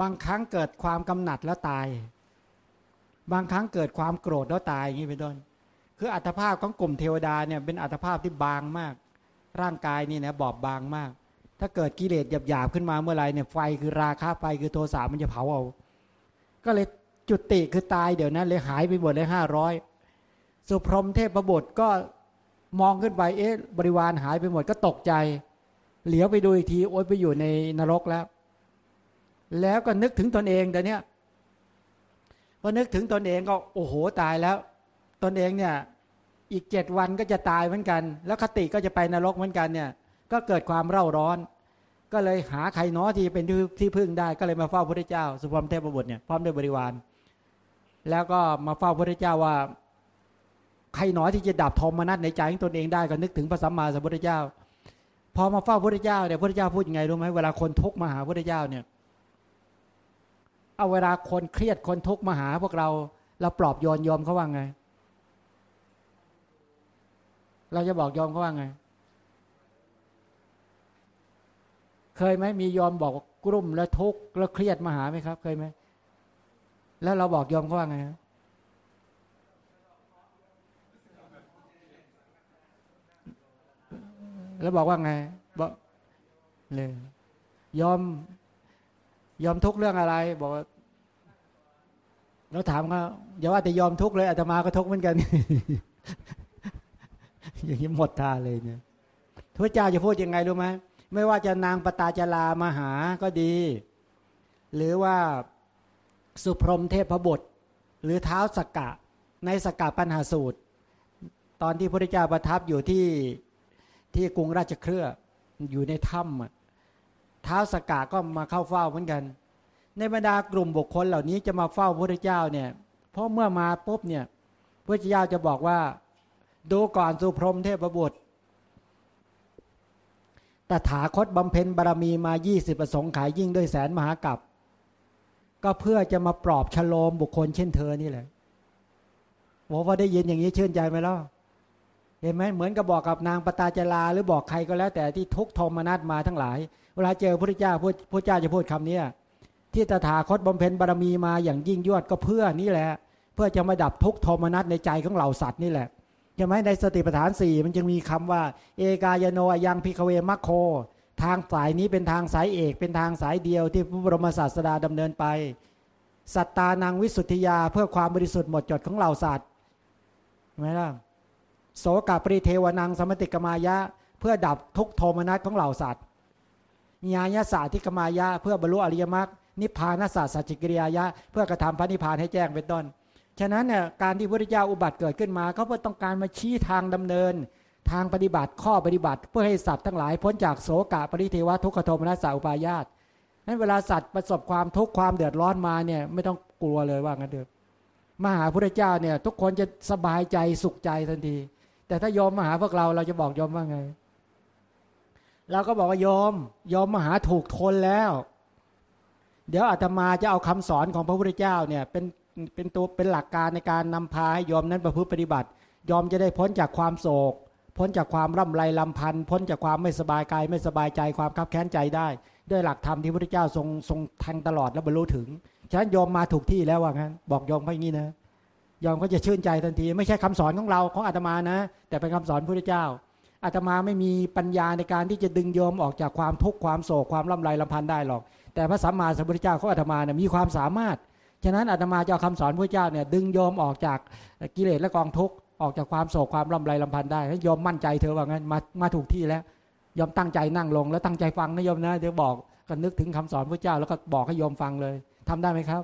บางครั้งเกิดความกำหนัดแล้วตาย บางครั้งเกิดความโกรธแล้วตายอย่างนี้เป็นต้นคืออัตภาพของกลุ่มเทวดาเนี่ยเป็นอัตภาพที่บางมาก ร่างกายนี่นะบอบบางมาก ถ้าเกิดกิเลสหยาบๆขึ้นมาเมื่อไรเนี่ยไฟคือราคาไฟคือโทสะมันจะเผาเอา ก็เลยจุติคือตายเดี๋ยวนั้นเลยหายไปหมดเลยห้าร้อยสุพรมเทพบุตรก็ มองขึ้นไปเอ๊ะบริวารหายไปหมดก็ตกใจ เหลียวไปดูอีกทีโอ๊ยไปอยู่ในนรกแล้ว แล้วก็นึกถึงตนเองแต่เนี้ยพอนึกถึงตนเองก็โอ้โหตายแล้ว ตนเองเนี่ยอีกเจ็ดวันก็จะตายเหมือนกัน แล้วคติก็จะไปนรกเหมือนกันเนี่ย ก็เกิดความเร่าร้อน ก็เลยหาใครน้อที่เป็นที่พึ่งได้ ก็เลยมาเฝ้าพระเจ้า สุพรมเทพบุตรเนี่ยพร้อมด้วยบริวาร แล้วก็มาเฝ้าพระเจ้าว่า ใครหนอที่จะดับทอมนัสในใจของตนเองได้ก็นึกถึงพระสัมมาสัมพุทธเจ้า พอมาเฝ้าพระพุทธเจ้าเนี่ยพระพุทธเจ้าพูดยังไงรู้ไหมเวลาคนทุกข์มาหาพระพุทธเจ้าเนี่ยเอาเวลาคนเครียดคนทุกข์มาหาพวกเราเราปลอบโยนยอมเขาว่าไง เราจะบอกยอมเขาว่าไง เคยไหมมียอมบอกกลุ่มแล้วทุกข์แล้วเครียดมาหาไหมครับ เคยไหมแล้วเราบอกยอมเขาว่าไง แล้วบอกว่าไงบอกเลยยอม ยอมทุกเรื่องอะไร บอกว่าเราถามเขาอย่าว่าแต่ยอมทุกเลยอาตมาก็ทุกเหมือนกัน อย่างนี้หมดท่าเลยเนี่ยพระเจ้าจะพูดยังไงรู้ไหมไม่ว่าจะนางปตาจารามาหาก็ดี หรือว่าสุพรมเทพบุตรหรือเท้าสกกะ ในสกกะปัญหาสูตร ตอนที่พระเจ้าประทับอยู่ที่ ที่กรุงราชเครืออยู่ในถ้ำเท้าสกกะก็มาเข้าเฝ้าเหมือนกัน ในบรรดากลุ่มบุคคลเหล่านี้จะมาเฝ้าพระเจ้าเนี่ยเพราะเมื่อมาปุ๊บเนี่ยพระเจ้าจะบอกว่า ดูก่อนสุพรมเทพบุตรตถาคตบำเพ็ญบารมีมา 20 ประสงค์ขายยิ่งด้วยแสนมหากัปก็เพื่อจะมาปลอบฉโลมบุคคลเช่นเธอนี่แหละบอกว่าได้ยินอย่างนี้ชื่นใจไหมล่ะ เห็นไหมเหมือนกับบอกกับนางปตาจลาหรือบอกใครก็แล้ว แต่ที่ทุกทมนัสมาทั้งหลาย เวลาเจอพระเจ้าพระพระเจ้าจะพูดคำนี้ที่ตถาคตบำเพ็ญบารมีมาอย่างยิ่งยวดก็เพื่อนี่แหละ เพื่อจะมาดับทุกทมนัสในใจของเหล่าสัตว์นี่แหละใช่ไหมในสติปัฏฐานสี่มันจึงมีคำว่า เอกายโนยังพิคเวมัคโค ทางสายนี้เป็นทางสายเอก เป็นทางสายเดียวที่พระบรมศาสดาดำเนินไป สัตตานังวิสุทธิยาเพื่อความบริสุทธิ์หมดจดของเหล่าสัตว์ไหมล่ะ โสกปริเทวนังสมติกมายะ เพื่อดับทุกโทมนัสของเหล่าสัตว์ญาญาสาธิกมายะ เพื่อบรรลุอริยมรรคนิพพานศาสตร์สัจจิกริยายะ เพื่อกระทำพระนิพพานให้แจ้งเป็นต้น ฉะนั้นเนี่ยการที่พระพุทธเจ้าอุบัติเกิดขึ้นมาเขาเพื่อต้องการมาชี้ทางดำเนิน ทางปฏิบัติข้อปฏิบัติ เพื่อให้สัตว์ทั้งหลายพ้นจากโสกปริเทวทุกขโทมนัสสาอุปายาตนั้นเวลาสัตว์ประสบความทุกข์ความเดือดร้อนมาเนี่ยไม่ต้องกลัวเลยว่างั้นเถอะมหาพุทธเจ้าเนี่ยทุกคนจะสบายใจสุขใจทันที แต่ถ้ายอมมาหาพวกเราเราจะบอกยอมว่าไง เราก็บอกว่ายอมยอมมาหาถูกทนแล้ว เดี๋ยวอาตมาจะเอาคำสอนของพระพุทธเจ้าเนี่ยเป็นเป็นตัวเป็นหลักการในการนำพาให้ยอมนั้นประพฤติปฏิบัติ ยอมจะได้พ้นจากความโศก พ้นจากความร่ำไรลำพันธ์พ้นจากความไม่สบายกายไม่สบายใจความคับแค้นใจได้ ด้วยหลักธรรมที่พระพุทธเจ้าทรงทรงแทงตลอดและบรรลุถึงฉะนั้นยอมมาถูกที่แล้วว่างั้น บอกยอมเขาอย่างนี้นะ ยอมก็จะชื่นใจทันที ไม่ใช่คำสอนของเราของอาตมานะ แต่เป็นคำสอนพระเจ้าอาตมาไม่มีปัญญาในการที่จะดึงโยมออกจากความทุกข์ความโศกความร่ำไรลำพันได้หรอก แต่พระสัมมาสัมพุทธเจ้าของอาตมาเนี่ยมีความสามารถ ฉะนั้นอาตมาจะเอาคำสอนพระเจ้าเนี่ยดึงโยมออกจากกิเลสและกองทุกข์ออกจากความโศกความลำไรลำพันได้ให้ยอมมั่นใจเธอว่างั้นมามาถูกที่แล้วยอมตั้งใจนั่งลง แล้วตั้งใจฟังนะโยมนะเดี๋ยวบอกก็นึกถึงคำสอนพระเจ้าแล้วก็บอกให้โยมฟังเลยทำได้ไหมครับ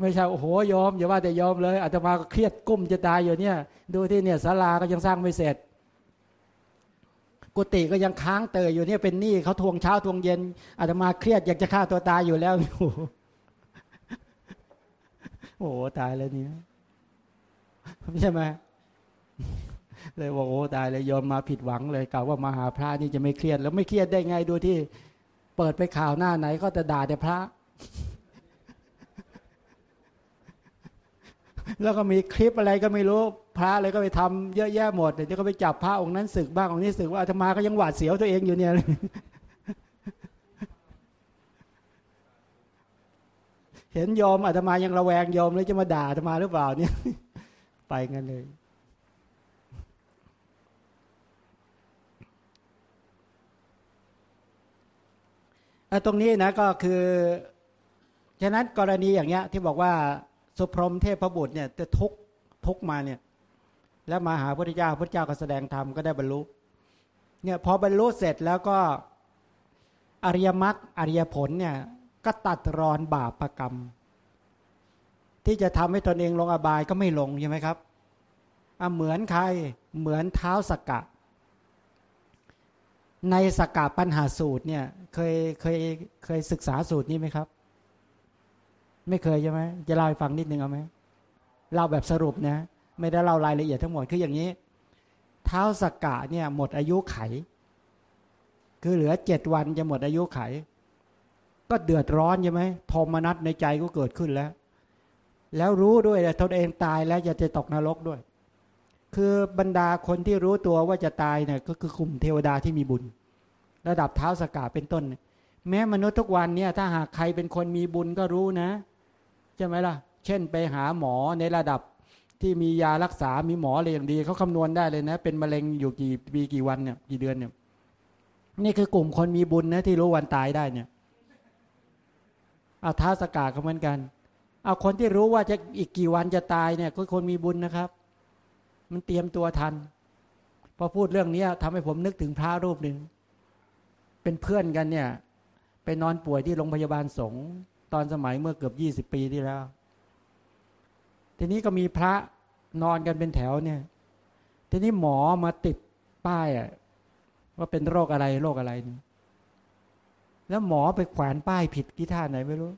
ไม่ใช่โอ้โหโยมอย่าว่าแต่โยมเลยอาตมาก็เครียดกุ้มจะตายอยู่เนี่ย ดูที่เนี่ยศาลาก็ยังสร้างไม่เสร็จ กุฏิก็ยังค้างเตยอยู่เนี่ยเป็นหนี้เขาทวงเช้าทวงเย็นอาตมาเครียดอยากจะฆ่าตัวตายอยู่แล้วโอยู่โอ้ตายแล้วเนี่ยใช่ไหมเลยบอกโอ้ตายเลยยอมมาผิดหวังเลยกล่าวว่ามาหาพระนี่จะไม่เครียด แล้วไม่เครียดได้ไงดูที่ เปิดไปข่าวหน้าไหนก็จะด่าแต่พระ แล้วก็มีคลิปอะไรก็ไม่รู้พระอะไรก็ไปทำเยอะแยะหมดเดี๋ยวก็ไปจับพระองค์นั้นศึกบ้างองค์นี้ศึกว่าอาตมาก็ยังหวาดเสียวตัวเองอยู่เนี่ยเห็นยอมอาตมายังระแวงยอมเลยจะมาด่าอาตมาหรือเปล่าเนี่ย ไปงั้นเลย ตรงนี้นะก็คือ ฉะนั้นกรณีอย่างเงี้ย ที่บอกว่า สุพรหมเทพบุตรเนี่ยจะทุกทุกมาเนี่ย แล้วมาหาพระพุทธเจ้าพระเจ้าก็แสดงธรรมก็ได้บรรลุเนี่ยพอบรรลุเสร็จแล้วก็อริยมรรคอริยผลเนี่ยก็ตัดรอนบาปประกรรม ที่จะทำให้ตนเองลงอบายก็ไม่ลงใช่ไหมครับเหมือนใครเหมือนเท้าสกกะ ในสกกะปัญหาสูตรเนี่ยเคยเคยเคยศึกษาสูตรนี้ไหมครับ ไม่เคยใช่ไหมจะเล่าให้ฟังนิดนึงเอาไหมเล่าแบบสรุปนะ ไม่ได้เล่ารายละเอียดทั้งหมดคืออย่างนี้ เท้าสกกะเนี่ย หมดอายุไข คือเหลือเจ็ดวันจะหมดอายุไข ก็เดือดร้อนใช่ไหมโทมนัสในใจก็เกิดขึ้นแล้ว แล้วรู้ด้วยตนเองตายแล้วจะจะตกนรกด้วย คือบรรดาคนที่รู้ตัวว่าจะตายเนี่ยก็คือกลุ่มเทวดาที่มีบุญ ระดับเท้าสกาเป็นต้น แม้มนุษย์ทุกวันเนี่ย ถ้าหากใครเป็นคนมีบุญก็รู้นะ ช่ไหมล่ะ เช่นไปหาหมอในระดับที่มียารักษา มีหมออะไรอย่างดี เขาคำนวณได้เลยนะ เป็นมะเร็งอยู่กี่ปีกี่วันเนี่ย กี่เดือนเนี่ย นี่คือกลุ่มคนมีบุญนะที่รู้วันตายได้เนี่ยเอาท้าสกาก็เหมือนกัน เอาคนที่รู้ว่าจะอีกกี่วันจะตายเนี่ยก็คนมีบุญนะครับ มันเตรียมตัวทัน พอพูดเรื่องนี้ทำให้ผมนึกถึงพระรูปหนึ่ง เป็นเพื่อนกันเนี่ย ไปนอนป่วยที่โรงพยาบาลสงฆ์ ตอนสมัยเมื่อเกือบยี่สิบปีที่แล้ว ทีนี้ก็มีพระนอนกันเป็นแถวเนี่ย ทีนี้หมอมาติดป้ายอะว่าเป็นโรคอะไรโรคอะไรนี่แล้วหมอไปแขวนป้ายผิดกี่ท่าไหนไม่รู้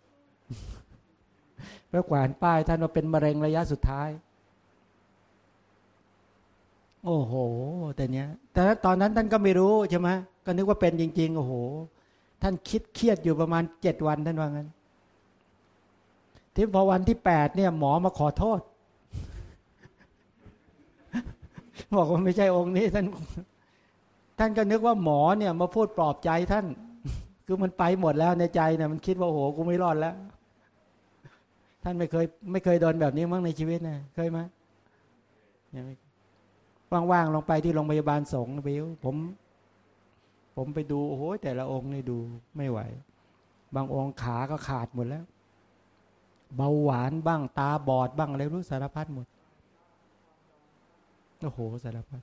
ไปแขวนป้ายท่านว่าเป็นมะเร็งระยะสุดท้าย โอ้โห แต่เนี้ย แต่ตอนนั้นท่านก็ไม่รู้ใช่ไหมก็นึกว่าเป็นจริง ๆ โอ้โห ท่านคิดเครียดอยู่ประมาณเจ็ดวันท่านว่างั้น ที่พอวันที่แปดเนี่ยหมอมาขอโทษ บอกว่าไม่ใช่องค์นี้ท่าน ท่านก็นึกว่าหมอเนี่ยมาพูดปลอบใจท่าน คือมันไปหมดแล้วในใจเนี่ยมันคิดว่าโอ้โหกูไม่รอดแล้ว ท่านไม่เคย ไม่เคยโดนแบบนี้มั้งในชีวิตนะเคยไหมยังไม่ว่างๆลงไปที่โรงพยาบาลสงฆ์บิวผม ผมไปดูโอ้โหแต่ละองค์นี่ดูไม่ไหว บางองค์ขาก็ขาดหมดแล้ว เบาหวานบ้างตาบอดบ้างอะไรรู้สารพัดหมดโอ้โหสารพัด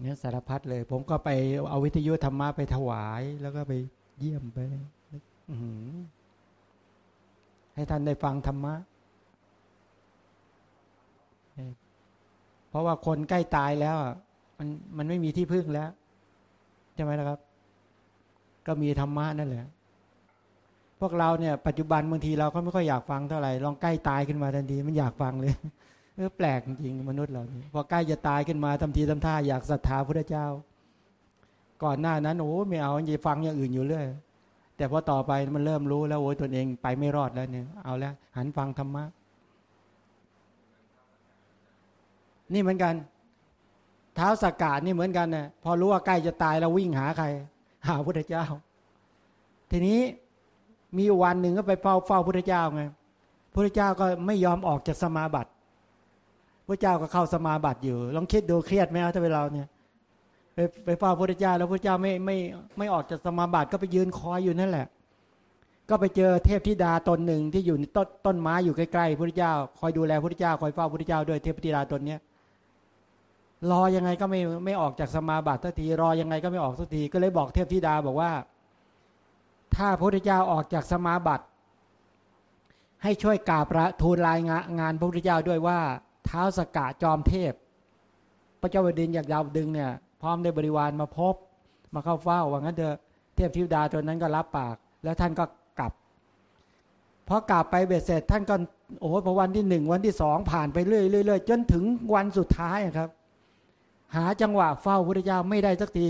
เนี่ยสารพัดเลย ผมก็ไปเอาวิทยุธรรมะไปถวาย แล้วก็ไปเยี่ยมไปให้ท่านได้ฟังธรรมะ เพราะว่าคนใกล้ตายแล้วมันมันไม่มีที่พึ่งแล้ว ใช่ไหมนะครับ ก็มีธรรมะนั่นแหละ พวกเราเนี่ยปัจจุบันบางทีเราก็ไม่ค่อยอยากฟังเท่าไหร่ลองใกล้ตายขึ้นมาทันทีมันอยากฟังเลยเออแปลกจริงมนุษย์เรานี่พอใกล้จะตายขึ้นมาทำทีทำท่าอยากศรัทธาพระเจ้า ก่อนหน้านั้นโอ้ไม่เอาอย่าฟังอย่างอื่นอยู่เรื่อยแต่พอต่อไปมันเริ่มรู้แล้วโอ้ยตนเองไปไม่รอดแล้วเนี่ยเอาแล้วหันฟังธรรมะนี่เหมือนกัน เท้าสกกาดนี่เหมือนกันนะพอรู้ว่าใกล้จะตายแล้ววิ่งหาใคร หาพระเจ้า ทีนี้ มีวันหนึ่งก็ไปเฝ้าเฝ้าพระเจ้าไงพระเจ้าก็ไม่ยอมออกจากสมาบัติพระเจ้าก็เข้าสมาบัติอยู่ ลองคิดดูเครียดไหมถ้าเป็นเราเนี่ย ไปไปเฝ้าพระเจ้า แล้วพระเจ้าไม่ไม่ไม่ออกจากสมาบัติก็ไปยืนคอยอยู่นั่นแหละ ก็ไปเจอเทพธิดาตนหนึ่งที่อยู่ในต้นต้นไม้อยู่ใกล้ๆพระเจ้า คอยดูแลพระเจ้า คอยเฝ้าพระเจ้าด้วยเทพธิดาตนเนี้ยรอยังไงก็ไม่ไม่ออกจากสมาบัติสักทีรอยังไงก็ไม่ออกสักทีก็เลยบอกเทพธิดาบอกว่า ถ้าพระพุทธเจ้าออกจากสมาบัติ ให้ช่วยกราบทูลรายงานงานพระพุทธเจ้าด้วยว่าเท้าสกะจอมเทพ พระเจ้าแผ่นดินอยากยาวดึงเนี่ยพร้อมได้บริวารมาพบ มาเข้าเฝ้าว่างั้นเถอะเทพธิดาตัวนั้นก็รับปาก แล้วท่านก็กลับพอกลับไปเบ็ดเสร็จท่านก็โอ้โหพอวันที่หนึ่งวันที่สองผ่านไปเรื่อยๆจนถึงวันสุดท้ายครับ หาจังหวะเฝ้าพระพุทธเจ้าไม่ได้สักที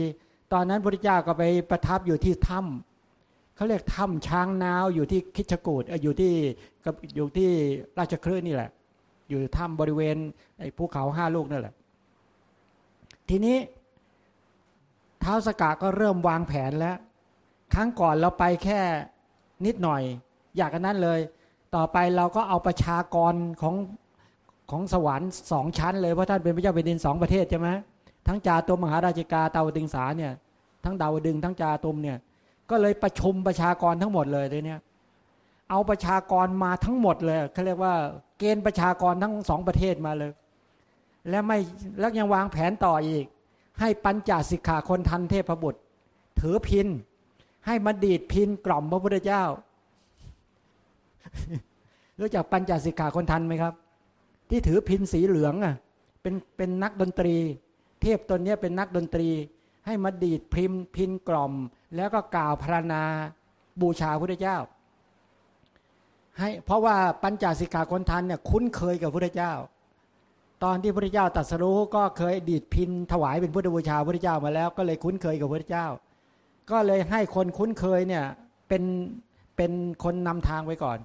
ตอนนั้นพระพุทธเจ้าก็ไปประทับอยู่ที่ถ้ำ เขาเรียกถ้ำช้างนาวอยู่ที่คิชกูดอยู่ที่อยู่ที่ราชคลื่นนี่แหละ อยู่ถ้ำบริเวณไอ้ภูเขาห้าลูกนั่นแหละ ทีนี้เท้าสกาก็เริ่มวางแผนแล้ว ครั้งก่อนเราไปแค่นิดหน่อย อยากกันนั้นเลย ต่อไปเราก็เอาประชากรของของสวรรค์สองชั้นเลยเพราะท่านเป็นพระเจ้าแผ่นดินสองประเทศใช่ไหมทั้งจาตุมมหาราชิกาเตาติงสาเนี่ยทั้งดาวดึงทั้งจาตุมเนี่ย ก็เลยประชุมประชากรทั้งหมดเลยเลยเนี่ยเอาประชากรมาทั้งหมดเลยเขาเรียกว่าเกณฑ์ประชากรทั้งสองประเทศมาเลย และไม่แล้วยังวางแผนต่ออีก ให้ปัญจสิกขาคนทันเทพบุตร ถือพิน ให้มาดีดพินกล่อมพระพุทธเจ้า รู้จักปัญจสิกขาคนทันไหมครับ ที่ถือพินสีเหลืองอะเป็นเป็นนักดนตรี เทพตนนี้เป็นนักดนตรี ให้มาดีดพิมพินกล่อม แล้วก็กล่าวพรรณนาบูชาพระเจ้า ให้เพราะว่าปัญจสิกขาคนทันเนี่ยคุ้นเคยกับพระเจ้า ตอนที่พระเจ้าตรัสรู้ก็เคยดีดพินถวายเป็นพุทธบูชาพระเจ้ามาแล้ว ก็เลยคุ้นเคยกับพระเจ้า ก็เลยให้คนคุ้นเคยเนี่ยเป็นเป็นคนนำทางไว้ก่อน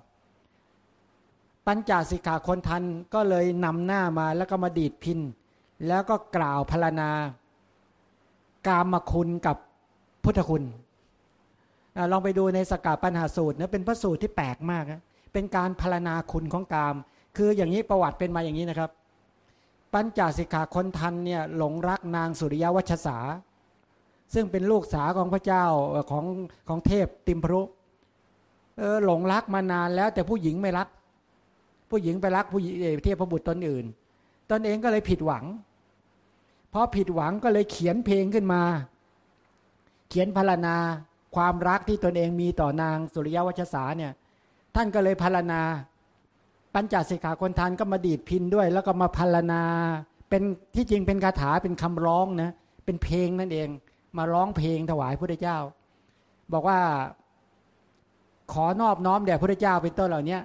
ปัญจสิกขาคนทันก็เลยนำหน้ามาแล้วก็มาดีดพินแล้วก็กล่าวพรณนากามคุณกับ พุทธคุณอลองไปดูในสกาปัญหาสูตรนะเป็นพระสูตรที่แปลกมากนะเป็นการพารณนาคุณของกาม คืออย่างนี้ประวัติเป็นมาอย่างนี้นะครับ ปัญจสิกขาคนทันเนี่ยหลงรักนางสุริยวัชสา ซึ่งเป็นลูกสาวของพระเจ้าของของเทพติมพรุเออหลงรักมานานแล้วแต่ผู้หญิงไม่รัก ผู้หญิงไปรักผู้หญิงเอ่อเทพบุตรตนอื่น ตนเองก็เลยผิดหวังพราะผิดหวังก็เลยเขียนเพลงขึ้นมา เขียนพรรณนาความรักที่ตนเองมีต่อนางสุริยวัชสาเนี่ย ท่านก็เลยพรรณนาปัญจสิกขาคนทานก็มาดีดพินด้วย แล้วก็มาพรรณนาเป็นที่จริงเป็นคาถาเป็นคำร้องนะเป็นเพลงนั่นเอง มาร้องเพลงถวายพระเจ้า บอกว่า ขอนอบน้อมแด่พระเจ้าเป็นต้นเหล่านี้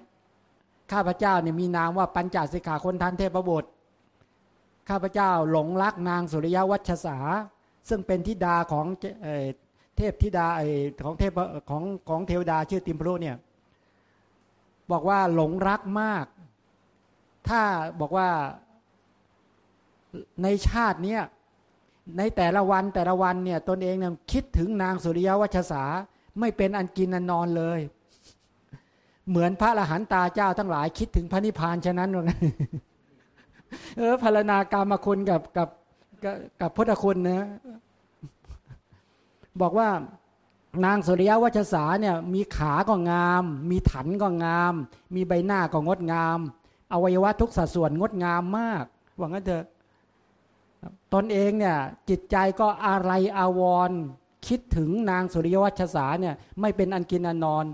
ข้าพเจ้าเนี่ยมีนามว่าปัญจสิกขาคนทันเทพบุตรข้าพเจ้าหลงรักนางสุริยวัชสา ซึ่งเป็นธิดาของเอเทพธิดาอของเทพของของเทวดาชื่อติมพรุเนี่ยบอกว่าหลงรักมาก ถ้าบอกว่าในชาติเนี้ยในแต่ละวันแต่ละวันเนี่ยตนเองเนี่ยคิดถึงนางสุริยวัชสาไม่เป็นอันกินอันนอนเลย เหมือนพระอรหันตาเจ้าทั้งหลายคิดถึงพระนิพพานฉะนั้นว่างั้นเออพารณากรรมคุณกับกับ กับพุทธคุณนะ บอกว่านางสุริยวัชสาเนี่ย มีขาก็งาม มีถันก็งาม มีใบหน้าก็งดงาม อวัยวะทุกสัดส่วนงดงามมากว่างั้นเถอะตนเองเนี่ย จิตใจก็อะไรอาวรคิดถึงนางสุริยวัชสาเนี่ย ไม่เป็นอันกินอันนอน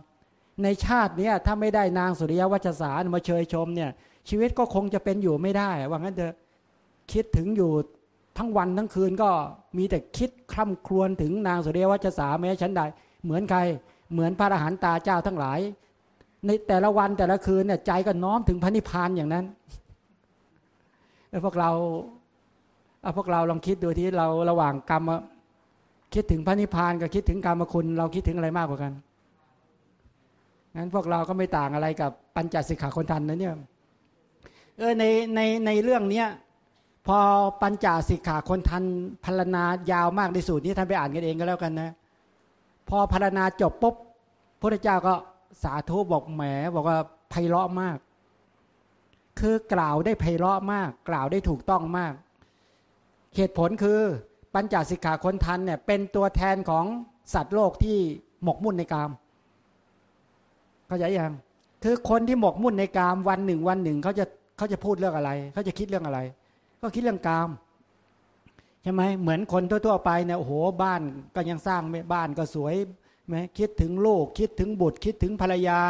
ในชาติเนี้ยถ้าไม่ได้นางสุริยวัชสามาเชยชมเนี่ย ชีวิตก็คงจะเป็นอยู่ไม่ได้ว่างั้นเถอะคิดถึงอยู่ ทั้งวันทั้งคืนก็มีแต่คิดคร่ำครวญถึงนางสุริยวัชสาแม้ฉันใด เหมือนใครเหมือนพระอรหันตาเจ้าทั้งหลาย ในแต่ละวันแต่ละคืนเนี่ยใจก็น้อมถึงพระนิพพานอย่างนั้นแล้วพวกเราเอาพวกเราลองคิดดูที่เราระหว่างกรรมคิดถึงพระนิพพานกับคิดถึงกรรมคุณ เราคิดถึงอะไรมากกว่ากันงั้นพวกเราก็ไม่ต่างอะไรกับปัญจสิกขาคนทันนะเนี่ยเออในในในเรื่องเนี้ย พอปัญจสิกขาคนทันพรรณายาวมากในสูตรนี้ท่านไปอ่านกันเองก็แล้วกันนะ พอพรรณาจบปุ๊บพระเจ้าก็สาธุบอกแหมบอกว่าไพเราะมาก คือกล่าวได้ไพเราะมาก กล่าวได้ถูกต้องมากเหตุผลคือปัญจสิกขาคนทันเนี่ยเป็นตัวแทนของสัตว์โลกที่หมกมุ่นในกามเข้าใจยังคือคนที่หมกมุ่นในกามวันหนึ่งวันหนึ่งเขาจะเขาจะพูดเรื่องอะไรเขาจะคิดเรื่องอะไร ก็คิดเรื่องกามใช่ไหมเหมือนคนทั่วๆไปเนี่ยโอ้โหบ้านก็ยังสร้างไม่บ้านก็สวยไหมคิดถึงลูกคิดถึงบุตร คิดถึงภรรยา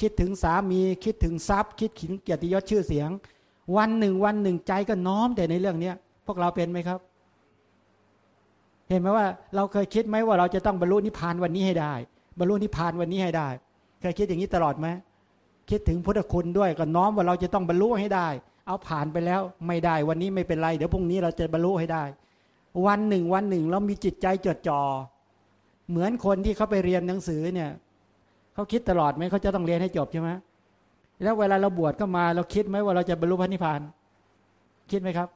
คิดถึงสามี คิดถึงทรัพย์ คิดถึงเกียรติยศชื่อเสียง วันหนึ่งวันหนึ่งใจก็น้อมแต่ในเรื่องเนี้ยพวกเราเป็นไหมครับ เห็นไหมว่า เราเคยคิดไหมว่าเราจะต้องบรรลุนิพพานวันนี้ให้ได้ บรรลุนิพพานวันนี้ให้ได้เคยคิดอย่างนี้ตลอดไหมคิดถึงพุทธคุณด้วยก็น้อมว่าเราจะต้องบรรลุให้ได้ เอาผ่านไปแล้วไม่ได้วันนี้ไม่เป็นไร เดี๋ยวพรุ่งนี้เราจะบรรลุให้ได้ วันหนึ่งวันหนึ่งเรามีจิตใจจดจ่อเหมือนคนที่เขาไปเรียนหนังสือเนี่ยเขาคิดตลอดไหมเขาจะต้องเรียนให้จบใช่ไหมแล้วเวลาเราบวชก็มาเราคิดไหมว่าเราจะบรรลุพระนิพพาน คิดไหมครับ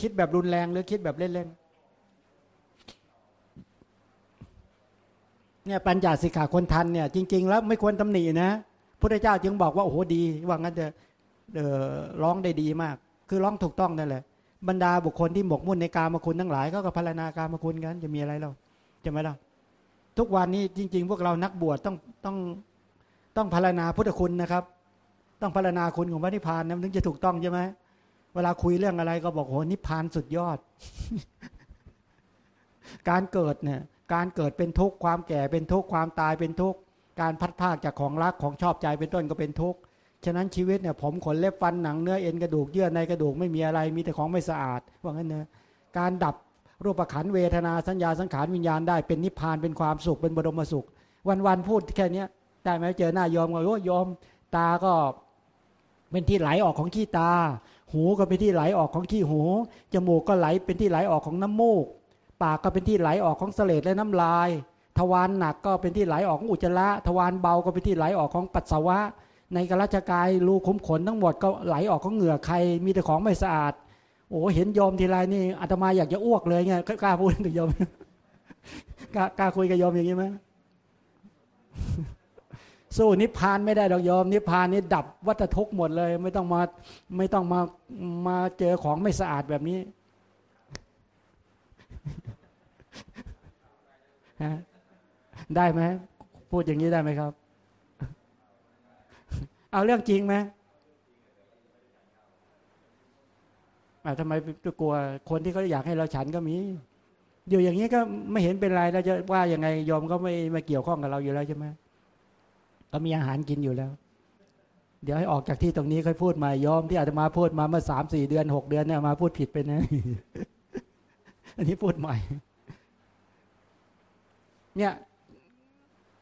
คิดแบบรุนแรงหรือคิดแบบเล่นๆเนี่ยปัญจสิกขาคนทันเนี่ย จริง ๆ แล้วไม่ควรตำหนินะ พระเจ้าจึงบอกว่าโอ้โหดี ว่างั้นจะร้องได้ดีมาก คือร้องถูกต้องนั่นแหละ บรรดาบุคคลที่หมกมุ่นในกามคุณทั้งหลายก็กับพารณากามคุณกันจะมีอะไรเราจะไหมล่ะทุกวันนี้จริง ๆ พวกเรานักบวชต้องต้องต้องพารณาพุทธคุณนะครับ ต้องพารณาคุณของพระนิพพานนะถึงจะถูกต้องใช่ไหมเวลาคุยเรื่องอะไรก็บอกโหนิพพานสุดยอด การเกิดเนี่ยการเกิดเป็นทุกข์ความแก่เป็นทุกข์ความตายเป็นทุกข์ การพัดภาคจากของรักของชอบใจเป็นต้นก็เป็นทุกข์ฉะนั้นชีวิตเนี่ยผมขนเล็บฟันหนังเนื้อเอ็นกระดูกเยื่อในกระดูกไม่มีอะไรมีแต่ของไม่สะอาดว่างั้นเนะการดับรูปขันเวทนาสัญญาสังขารวิญญาณได้เป็นนิพพานเป็นความสุขเป็นบรมสุข วันวันพูดแค่นี้ได้ไหมเจอหน้ายอมก็โอ้ยอมตาก็เป็นที่ไหลออกของขี้ตา หูก็เป็นที่ไหลออกของขี้หู จมูกก็ไหลเป็นที่ไหลออกของน้ำมูก ปากก็เป็นที่ไหลออกของเสลดและน้ำลาย ทวารหนักก็เป็นที่ไหลออกของอุจจาระทวารเบาก็เป็นที่ไหลออกของปัสสาวะ ในกระจกายรูขุมขนทั้งหมดก็ไหลออกของเหงื่อใครมีแต่ของไม่สะอาด โอ้เห็นยอมทีไรนี่อาตมาอยากจะอ้วกเลยไงกล้าพูดถึงยอมกล้ากล้าคุยกับโยมอย่างนี้ไหมสู้นิพพานไม่ได้ดอกโยมนิพพานนี่ดับวัฏทุกข์หมดเลย ไม่ต้องมาไม่ต้องมามาเจอของไม่สะอาดแบบนี้ฮะ ได้ไหมพูดอย่างนี้ได้ไหมครับ เอาเรื่องจริงไหมทำไมกลัวคนที่เขาอยากให้เราฉันก็มี อยู่อย่างนี้ก็ไม่เห็นเป็นไรเราจะว่ายังไงยอมก็ไม่ม่เกี่ยวข้องกับเราอยู่แล้วใช่ไหมก็มีอาหารกินอยู่แล้ว เดี๋ยวให้ออกจากที่ตรงนี้ค่อยพูดมายอมที่อาจจะมาพูดมาเมื่อสามสี่เดือนหกเดือนเนี่ยมาพูดผิดไปนะ อันนี้พูดใหม่ เนี่ย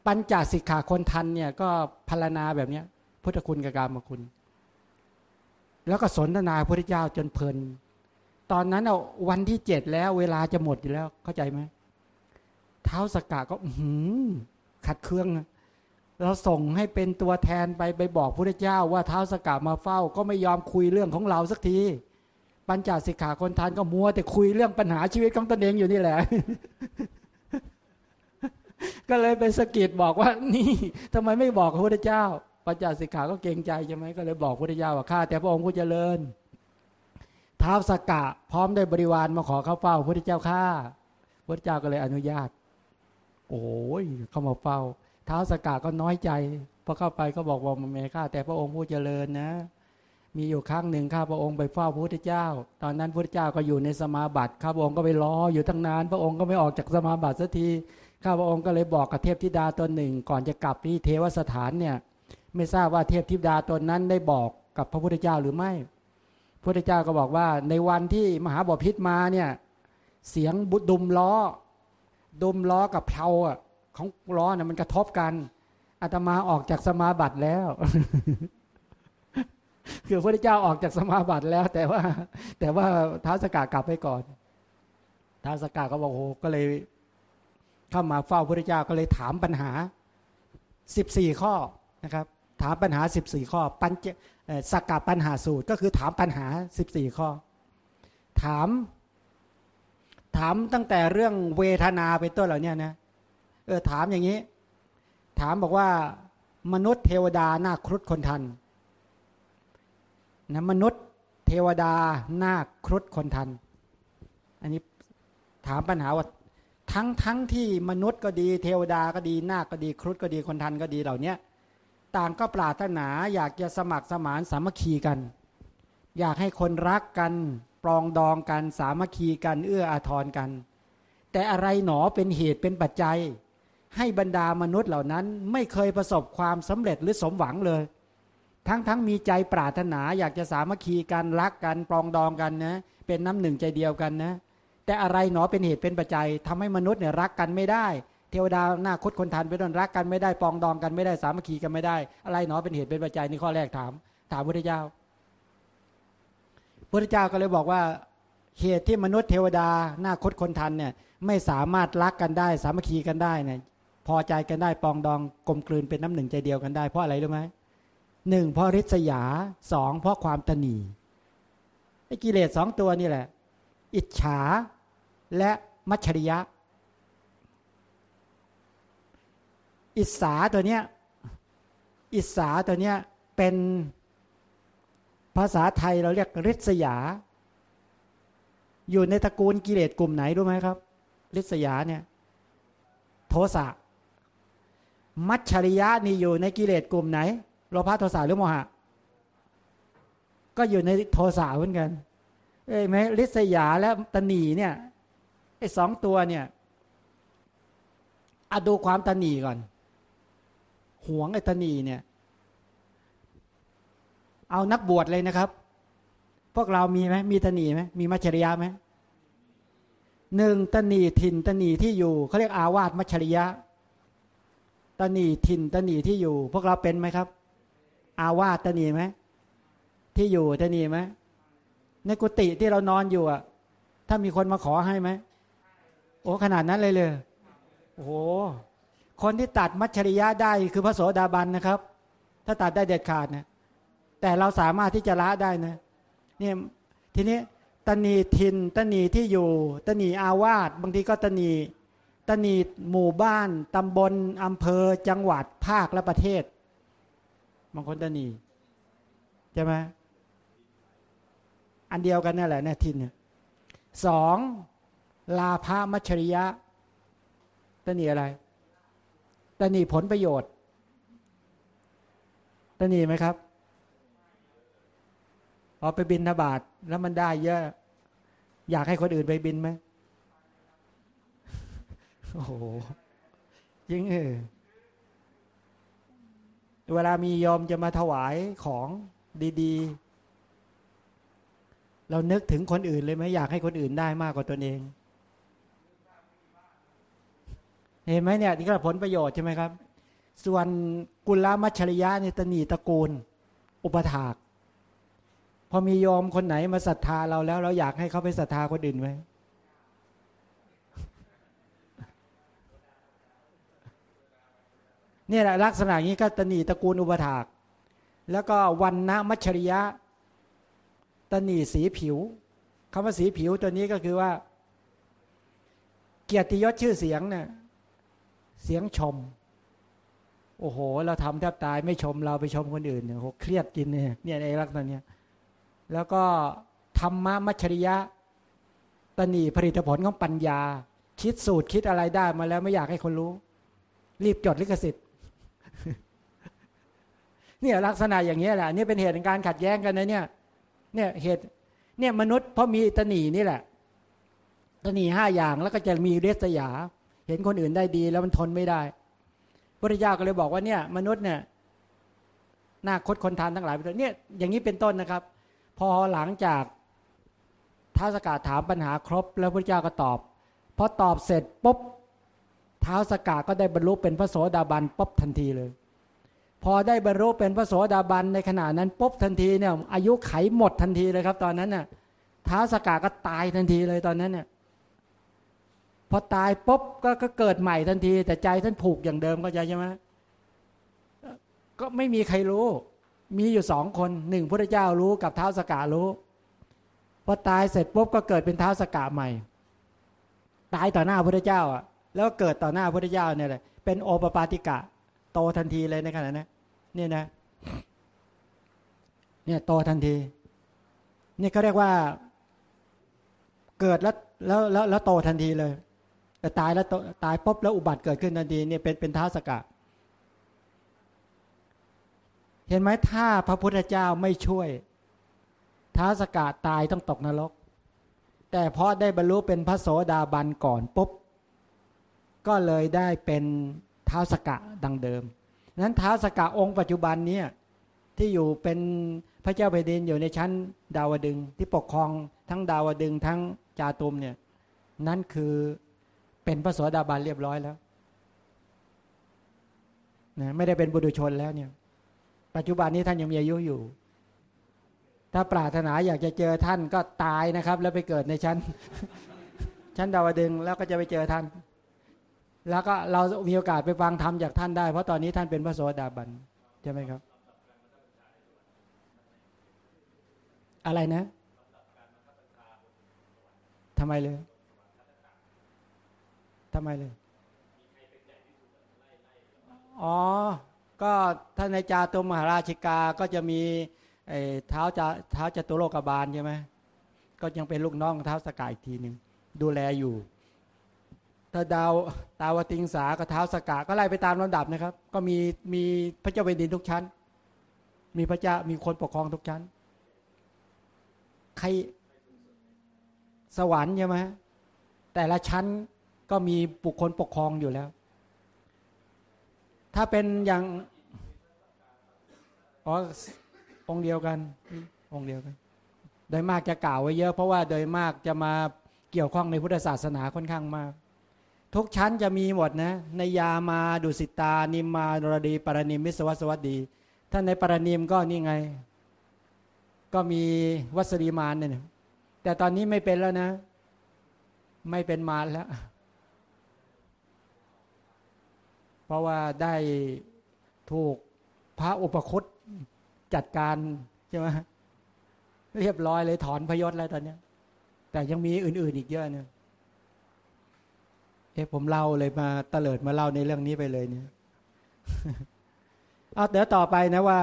ปัญจสิกขาคนทันเนี่ยก็พารณาแบบเนี้ย พุทธคุณกับกามคุณ แล้วก็สนทนาพระเจ้าจนเพลิน ตอนนั้นเอาวันที่เจ็ดแล้วเวลาจะหมดอยู่แล้วเข้าใจไหมเท้าสกกาก็หืมขัดเครื่อง เราส่งให้เป็นตัวแทนไปไปบอกพระเจ้าว่าเท้าสกกามาเฝ้า ก็ไม่ยอมคุยเรื่องของเราสักทีปัญจสิกขาคนทานก็มัวแต่คุยเรื่องปัญหาชีวิตของตนเองอยู่นี่แหละ ก็เลยไปสกิดบอกว่านี่ทำไมไม่บอกพระพุทธเจ้าปัญจสิกขาก็เกรงใจใช่ไหมก็เลยบอกพระพุทธเจ้าว่าข้าแต่พระองค์ผู้เจริญท้าวสกกะ พร้อมได้บริวารมาขอเข้าเฝ้าพระพุทธเจ้าข้าพระพุทธเจ้าก็เลยอนุญาต โอ้ยเข้ามาเฝ้าท้าวสกกะก็น้อยใจพอเข้าไปก็บอกว่าแม่ข้าแต่พระองค์ผู้เจริญนะมีอยู่ครั้งหนึ่งข้าพระองค์ไปเฝ้าพระพุทธเจ้า ตอนนั้นพระพุทธเจ้าก็อยู่ในสมาบัติข้าพระองค์ก็ไปรออยู่ตั้งนาน พระองค์ก็ไม่ออกจากสมาบัติสักที ข้าพระองค์ก็เลยบอกกับเทพธิดาตนหนึ่ง ก่อนจะกลับที่เทวสถานเนี่ยไม่ทราบว่าเทพธิดาตนนั้นได้บอกกับพระพุทธเจ้าหรือไม่พระพุทธเจ้าก็บอกว่าในวันที่มหาบพิษมาเนี่ยเสียงบุดุมล้อ ดุมล้อกับเพลาของล้อเนี่ยมันกระทบกันอาตมาออกจากสมาบัติแล้วคือพระพุทธเจ้าออกจากสมาบัติแล้ว แต่ว่า แต่ว่าท้าวสกากลับไปก่อนท้าวสกาก็บอกโอ้ก็เลย เข้ามาเฝ้าพระเจ้าก็เลยถามปัญหา 14 ข้อนะครับ ถามปัญหา 14 ข้อ ปัญจสกกาปัญหาสูตรก็คือถามปัญหา 14 ข้อ ถาม ถามตั้งแต่เรื่องเวทนาเป็นต้นเหล่านี้นะเออถามอย่างนี้ ถามบอกว่ามนุษย์เทวดาหน้าครุฑคนทันนะมนุษย์เทวดาหน้าครุฑคนทัน อันนี้ถามปัญหาว่า ทั้งทั้งที่มนุษย์ก็ดี เทวดาก็ดีนาคก็ดีครุฑก็ดีคนทันก็ดีเหล่านี้ต่างก็ปรารถนาอยากจะสมัครสมานสามัคคีกัน อยากให้คนรักกันปรองดองกันสามัคคีกันเอื้ออาทรกัน แต่อะไรหนอเป็นเหตุเป็นปัจจัย ให้บรรดามนุษย์เหล่านั้นไม่เคยประสบความสำเร็จหรือสมหวังเลย ทั้งทั้งมีใจปรารถนาอยากจะสามัคคีกันรักกันปรองดองกันนะเป็นน้ำหนึ่งใจเดียวกันนะ แต่อะไรหนอเป็นเหตุเป็นปัจจัยทำให้มนุษย์เนี่ยรักกันไม่ได้ เทวดาหน้าคดคนทันไปโดนรักกันไม่ได้ปองดองกันไม่ได้สามัคคีกันไม่ได้ อะไรหนอเป็นเหตุเป็นปัจจัยในข้อแรกถาม ถามพระเจ้าพระเจ้าก็เลยบอกว่าเหตุที่มนุษย์เทวดาหน้าคดคนทันเนี่ยไม่สามารถรักกันได้ สามัคคีกันได้เนี่ยพอใจกันได้ปองดองกลมกลืนเป็นน้ำหนึ่งใจเดียวกันได้เพราะอะไรรู้ไหมหนึ่งเพราะริษยาสองเพราะความตนีไอ้กิเลสสองตัวนี่แหละ อิจฉา และมัชริยะ อิสาตัวเนี้ยอิสาตัวเนี้ยเป็นภาษาไทยเราเรียกริษยา อยู่ในตระกูลกิเลสกลุ่มไหนรู้ไหมครับริษยาเนี่ยโทสะมัชริยะนี่อยู่ในกิเลสกลุ่มไหนโลภะโทสะหรือโมหะ ก็อยู่ในโทสะเหมือนกัน เอ้ยไหมริษยาและตนีเนี่ย ไอ้สองตัวเนี่ยอดูความตนีก่อนหวงไอ้ตนีเนี่ย เอานักบวชเลยนะครับ พวกเรามีไหมมีตนีไหมมีมัจฉริยะไหมหนึ่งตนีถิ่นตนีที่อยู่เขาเรียกอาวาสมัจฉริยะตนีถิ่นตนีที่อยู่ พวกเราเป็นไหมครับ อาวาสตนีไหมที่อยู่ตนีไหมในกุฏิที่เรานอนอยู่อะ ถ้ามีคนมาขอให้ไหม อ้ขนาดนั้นเลยเลยโอ้โหคนที่ตัดมัชชริยะได้คือพระโสดาบันนะครับ ถ้าตัดได้เด็ดขาดนะแต่เราสามารถที่จะละได้นะเนี่ยทีนี้ตนีทินตนีที่อยู่ตนีอาวาสบางทีก็ตนีตนีหมู่บ้าน ตำบลอำเภอ จังหวัดภาคและประเทศบางคนตนีใช่ไหมอันเดียวกันนั่นแหละเนี่ยทินเนี่ยสอง ลาภมัชริยะตนีอะไรตนีผลประโยชน์ตนีไหมครับพอไปบินทบาทแล้วมันได้เยอะ อยากให้คนอื่นไปบินไหมโอ้โหยิงเออเวลามียอมจะมาถวายของดีๆ เรานึกถึงคนอื่นเลยไหมอยากให้คนอื่นได้มากกว่าตนเอง เห็นไหมเนี่ยนี่ก็ผลประโยชน์ใช่ไหมครับ ส่วนกุลมัชริยะนี่ตนีตระกูล อุปถาก พอมียอมคนไหนมาศรัทธาเราแล้ว เราอยากให้เขาไปศรัทธาคนอื่นไหมนี่แหละลักษณะนี้ก็ตนีตระกูลอุปถาก แล้วก็วันนะมัชริยะตนีสีผิวคำว่าสีผิวตัวนี้ก็คือว่า เกียรติยศชื่อเสียงเนี่ย เสียงชม โอ้โห เราทำแทบตายไม่ชมเราไปชมคนอื่นเนี่ยโหเครียดกินเนี่ยเนี่ยในลักษณะเนี้ยแล้วก็ธรรมะมัชริยะตนีผลิตผลของปัญญา คิดสูตรคิดอะไรได้มาแล้วไม่อยากให้คนรู้ รีบจดลิขสิทธิ์เนี่ยลักษณะอย่างนี้แหละนี่เป็นเหตุในการขัดแย้งกันนะเนี่ย เนี่ยเหตุ เนี่ยมนุษย์เพราะมีตนีนี่แหละตนีห้าอย่างแล้วก็จะมีเรสยา เห็นคนอื่นได้ดีแล้วมันทนไม่ได้พระเจ้าก็เลยบอกว่าเนี่ย มนุษย์เนี่ยหน้าคดคนทานทั้งหลายเนี่ยอย่างนี้เป็นต้นนะครับ พอหลังจากท้าวสกาถามปัญหาครบ แล้วพระเจ้าก็ตอบพอตอบเสร็จปุ๊บท้าวสกาก็ได้บรรลุเป็นพระโสดาบันปุ๊บทันทีเลย พอได้บรรลุเป็นพระโสดาบันในขณะนั้นปุ๊บทันทีเนี่ยอายุไขหมดทันทีเลยครับ ตอนนั้นน่ะท้าสกาก็ตายทันทีเลยตอนนั้นเนี่ย พอตายปุ๊บก็ก็เกิดใหม่ทันที แต่ใจท่านผูกอย่างเดิมก็ใจใช่ไหมก็ไม่มีใครรู้ มีอยู่สองคนหนึ่งพระเจ้ารู้กับเท้าสการู้พอตายเสร็จปุ๊บก็เกิดเป็นเท้าสกาใหม่ ตายต่อหน้าพระเจ้าอะ แล้วเกิดต่อหน้าพระเจ้าเนี่ยแหละเป็นโอปปาติกะ โตทันทีเลยในขณะนั้นเนี่ยนะ เนี่ยโตทันทีนี่เขาเรียกว่าเกิดแล้วแล้วแล้วแล้วโตทันทีเลย ต่ตายแล้วตายปุ๊บแล้วอุบัติเกิดขึ้นทันทีเนี่ยเป็นเป็นท้าสกะ เห็นไหมถ้าพระพุทธเจ้าไม่ช่วยท้าสกะตายต้องตกนรก แต่เพราะได้บรรลุเป็นพระโสดาบันก่อนปุ๊บ ก็เลยได้เป็นท้าวสกะดังเดิม นั้นท้าวสกะองค์ปัจจุบันเนี้ที่อยู่เป็นพระเจ้าแผ่นดินอยู่ในชั้นดาวดึงที่ปกครองทั้งดาวดึงทั้งจาตุมเนี่ยนั่นคือ เป็นพระสวสดาบันเรียบร้อยแล้วนะไม่ได้เป็นบุตรชนแล้วเนี่ย ปัจจุบันนี้ท่านยังมีอายุอยู่ ถ้าปรารถนาอยากจะเจอท่านก็ตายนะครับ แล้วไปเกิดในชั้น ชั้นดาวดึงแล้วก็จะไปเจอท่าน แล้วก็เรามีโอกาสไปฟังธรรมจากท่านได้ เพราะตอนนี้ท่านเป็นพระโสดาบันใช่ไหมครับ อะไรนะทำไมเลย ทำไมเลยอ๋อ ก็ท่านในจาตุมหาราชิกาก็จะมีเท้าจะเท้าจตุโลกบาลใช่ไหมก็ยังเป็นลูกน้องเท้าสกายอีกทีหนึ่งดูแลอยู่ ถ้าดาวตาวติงสากระเท้าสกาก็ไล่ไปตามลำดับนะครับ ก็มีมีพระเจ้าแผ่นดินทุกชั้น มีพระเจ้ามีคนปกครองทุกชั้น ใครสวรรค์ใช่ไหมแต่ละชั้น ก็มีบุคคลปกครองอยู่แล้ว ถ้าเป็นอย่างอ๋อองเดียวกัน องเดียวกัน โดยมากจะกล่าวไว้เยอะ เพราะว่าโดยมากจะมาเกี่ยวข้องในพุทธศาสนาค่อนข้างมาก ทุกชั้นจะมีหมดนะในยามาดุสิตา นิมานรดีปรณิมิสวัสวัสดีท่านในปรณิมก็นี่ไง ก็มีวัสดีมานเนี่ยแต่ตอนนี้ไม่เป็นแล้วนะ ไม่เป็นมารแล้ว เพราะว่าได้ถูกพระอุปคุตจัดการใช่ไหมเรียบร้อยเลยถอนพยศแล้วตอนนี้แต่ยังมีอื่น ๆอีกเยอะเนี่ยเอ๊ะผมเล่าเลยมาเตลิดมาเล่าในเรื่องนี้ไปเลยเนี่ยเอาเดี๋ยวต่อไปนะว่า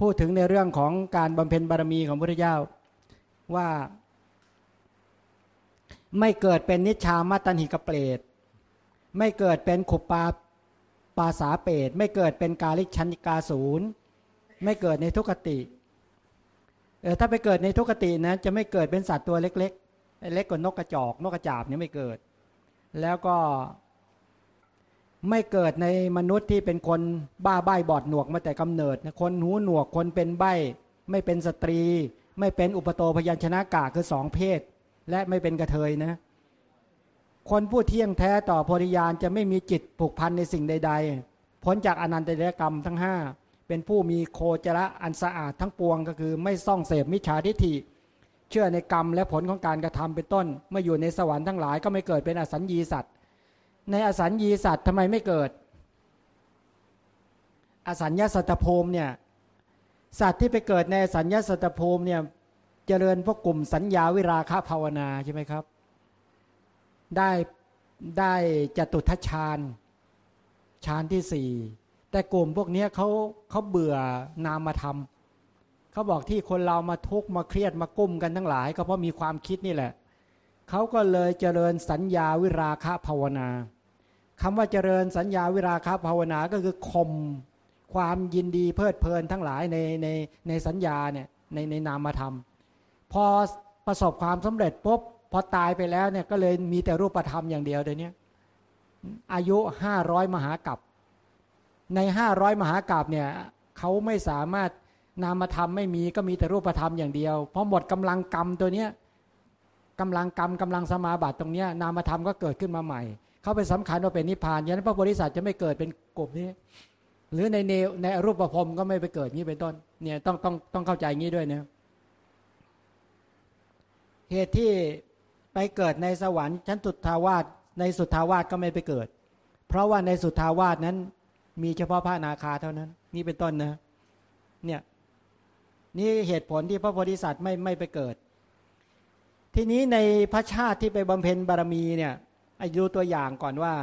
พูดถึงในเรื่องของการบำเพ็ญบารมีของพระพุทธเจ้า ว่า ไม่เกิดเป็นนิชฌามตัณหิกเปรต ไม่เกิดเป็นขุปปิปาสาเปรตไม่เกิดเป็นกาลิชันิกาศูนย์ไม่เกิดในทุกขติเออถ้าไปเกิดในทุกขตินะจะไม่เกิดเป็นสัตว์ตัวเล็กเล็กกว่านกกระจอกนกกระจาบเนี่ยไม่เกิด แล้วก็ไม่เกิดในมนุษย์ที่เป็นคนบ้าใบ้บอดหนวกมาแต่กำเนิดคนหูหนวกคนเป็นใบ้ ไม่เป็นสตรี ไม่เป็นอุปโตพยัญชนะกะคือสองเพศ และไม่เป็นกระเทยนะ คนผู้เที่ยงแท้ต่อโพธิญาณจะไม่มีจิตผูกพันในสิ่งใด ๆ พ้นจากอนันตเดกรรมทั้งห้าเป็นผู้มีโคจระอันสะอาดทั้งปวงก็คือไม่ซ่องเสพมิจฉาทิฏฐิ เชื่อในกรรมและผลของการกระทำเป็นต้น เมื่ออยู่ในสวรรค์ทั้งหลายก็ไม่เกิดเป็นอสัญญีสัตว์ ในอสัญญีสัตว์ทำไมไม่เกิด อสัญญาสัตภูมิเนี่ยสัตว์ที่ไปเกิดในอสัญญาสัตตภูมิเนี่ยเจริญพวกกลุ่มสัญญาวิราคะภาวนาใช่ไหมครับ ได้ได้จตุทัชฌานฌานที่สี่แต่กลุ่มพวกนี้เขาเขาเบื่อนามธรรมเขาบอกที่คนเรามาทุกข์มาเครียดมากุ้มกันทั้งหลาย ก็เพราะมีความคิดนี่แหละ เขาก็เลยเจริญสัญญาวิราคะภาวนาคำว่าเจริญสัญญาวิราคะภาวนาก็คือข่มความยินดีเพลิดเพลินทั้งหลายในในในสัญญาเนี่ยในในนามธรรม พอประสบความสำเร็จปุ๊บ อตายไปแล้วเนี่ยก็เลยมีแต่รูปธรรมอย่างเดียวเดี๋ยวนี้อายุห้าร้อยมหากับในห้าร้อยมหากับเนี่ยเขาไม่สามารถนามธรรมไม่มีก็มีแต่รูปธรรมอย่างเดียวพอหมดกำลังกรรมตัวเนี้ยกำลังกรรมกำลังสมาบัติตรงเนี้ยนามธรรมก็เกิดขึ้นมาใหม่ เขาเป็นสำคัญว่าเป็นนิพพานยันพระบริษัทจะไม่เกิดเป็นกลุ่มนี้ หรือในเนวในรูปประพรมก็ไม่ไปเกิดนี้เป็นต้นเนี่ยต้องต้องต้องเข้าใจงี้ด้วยนะเหตุที่ ไปเกิดในสวรรค์ชั้นสุดทาวาสในสุดทาวาสก็ไม่ไปเกิด เพราะว่าในสุดทาวาสนั้น มีเฉพาะพระนาคาเท่านั้น นี่เป็นต้นนะเนี่ยนี่เหตุผลที่พระโพธิสัตว์ไม่ไม่ไปเกิด ทีนี้ในพระชาติที่ไปบำเพ็ญบารมีเนี่ยอายุตัวอย่างก่อนว่า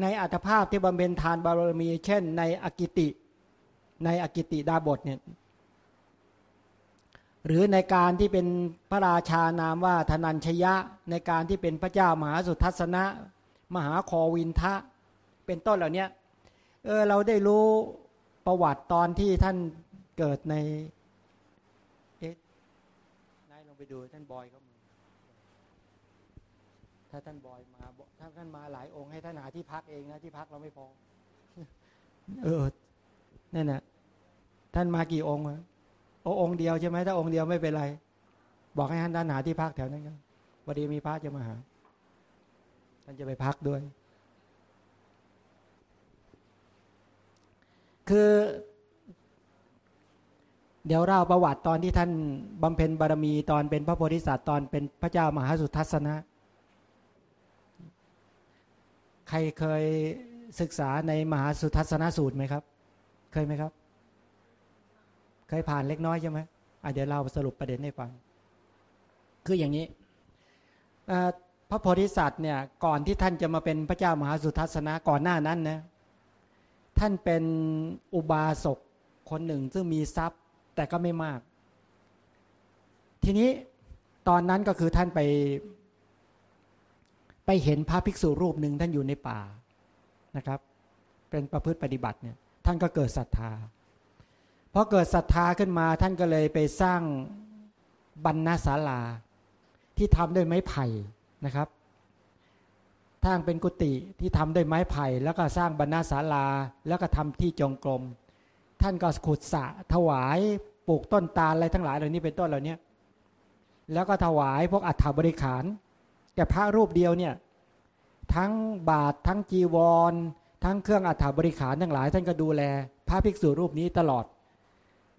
ในอัตภาพที่บำเพ็ญทานบารมี เช่น ในอกิติ ในอกิติดาบทเนี่ย หรือในการที่เป็นพระราชานามว่าธนัญชยะ ในการที่เป็นพระเจ้ามหาสุทัศนะ มหาคอวินทะ เป็นต้นเหล่านี้เออเราได้รู้ประวัติตอนที่ท่านเกิดในเอ๊ะนายลงไปดูท่านบอยเขาถ้าท่านบอยมาถ้าท่านมาหลายองค์ให้ท่านหาที่พักเองนะที่พักเราไม่พอ เออนั่นน่ะท่านมากี่องค์ โอ้องค์เดียวใช่ไหมถ้าองค์เดียวไม่เป็นไร บอกให้ท่านด้านหาที่พักแถวนั้นกันวันดีมีพระจะมาหาท่านจะไปพักด้วย คือ เดี๋ยวเล่าประวัติตอนที่ท่านบำเพ็ญบารมีตอนเป็นพระโพธิสัตว์ตอนเป็นพระเจ้ามหาสุทัศนะ ใครเคยศึกษาในมหาสุทัศนสูตรไหมครับ เคยไหมครับ เคยผ่านเล็กน้อยใช่ไหมเดี๋ยวเราสรุปประเด็นให้ฟัง คืออย่างนี้พระโพธิสัตว์เนี่ยก่อนที่ท่านจะมาเป็นพระเจ้ามหาสุทัศนะก่อนหน้านั้นนะท่านเป็นอุบาสกคนหนึ่งซึ่งมีทรัพย์แต่ก็ไม่มาก ทีนี้ตอนนั้นก็คือท่านไป ไปเห็นพระภิกษุรูปหนึ่งท่านอยู่ในป่านะครับ เป็นประพฤติปฏิบัติเนี่ยท่านก็เกิดศรัทธา พอเกิดศรัทธาขึ้นมาท่านก็เลยไปสร้างบรรณศาลา ที่ทำด้วยไม้ไผ่นะครับทางเป็นกุฏิที่ทำด้วยไม้ไผ่ แล้วก็สร้างบรรณศาลาแล้วก็ทำที่จงกรมท่านก็ขุดสะถวายปลูกต้นตาลอะไรทั้งหลายเหล่านี้เป็นต้นเหล่านี้แล้วก็ถวายพวกอัฐบริขารแต่พระรูปเดียวเนี่ยทั้งบาททั้งจีวร ทั้งเครื่องอัฐบริขารทั้งหลาย ท่านก็ดูแล พระภิกษุรูปนี้ตลอด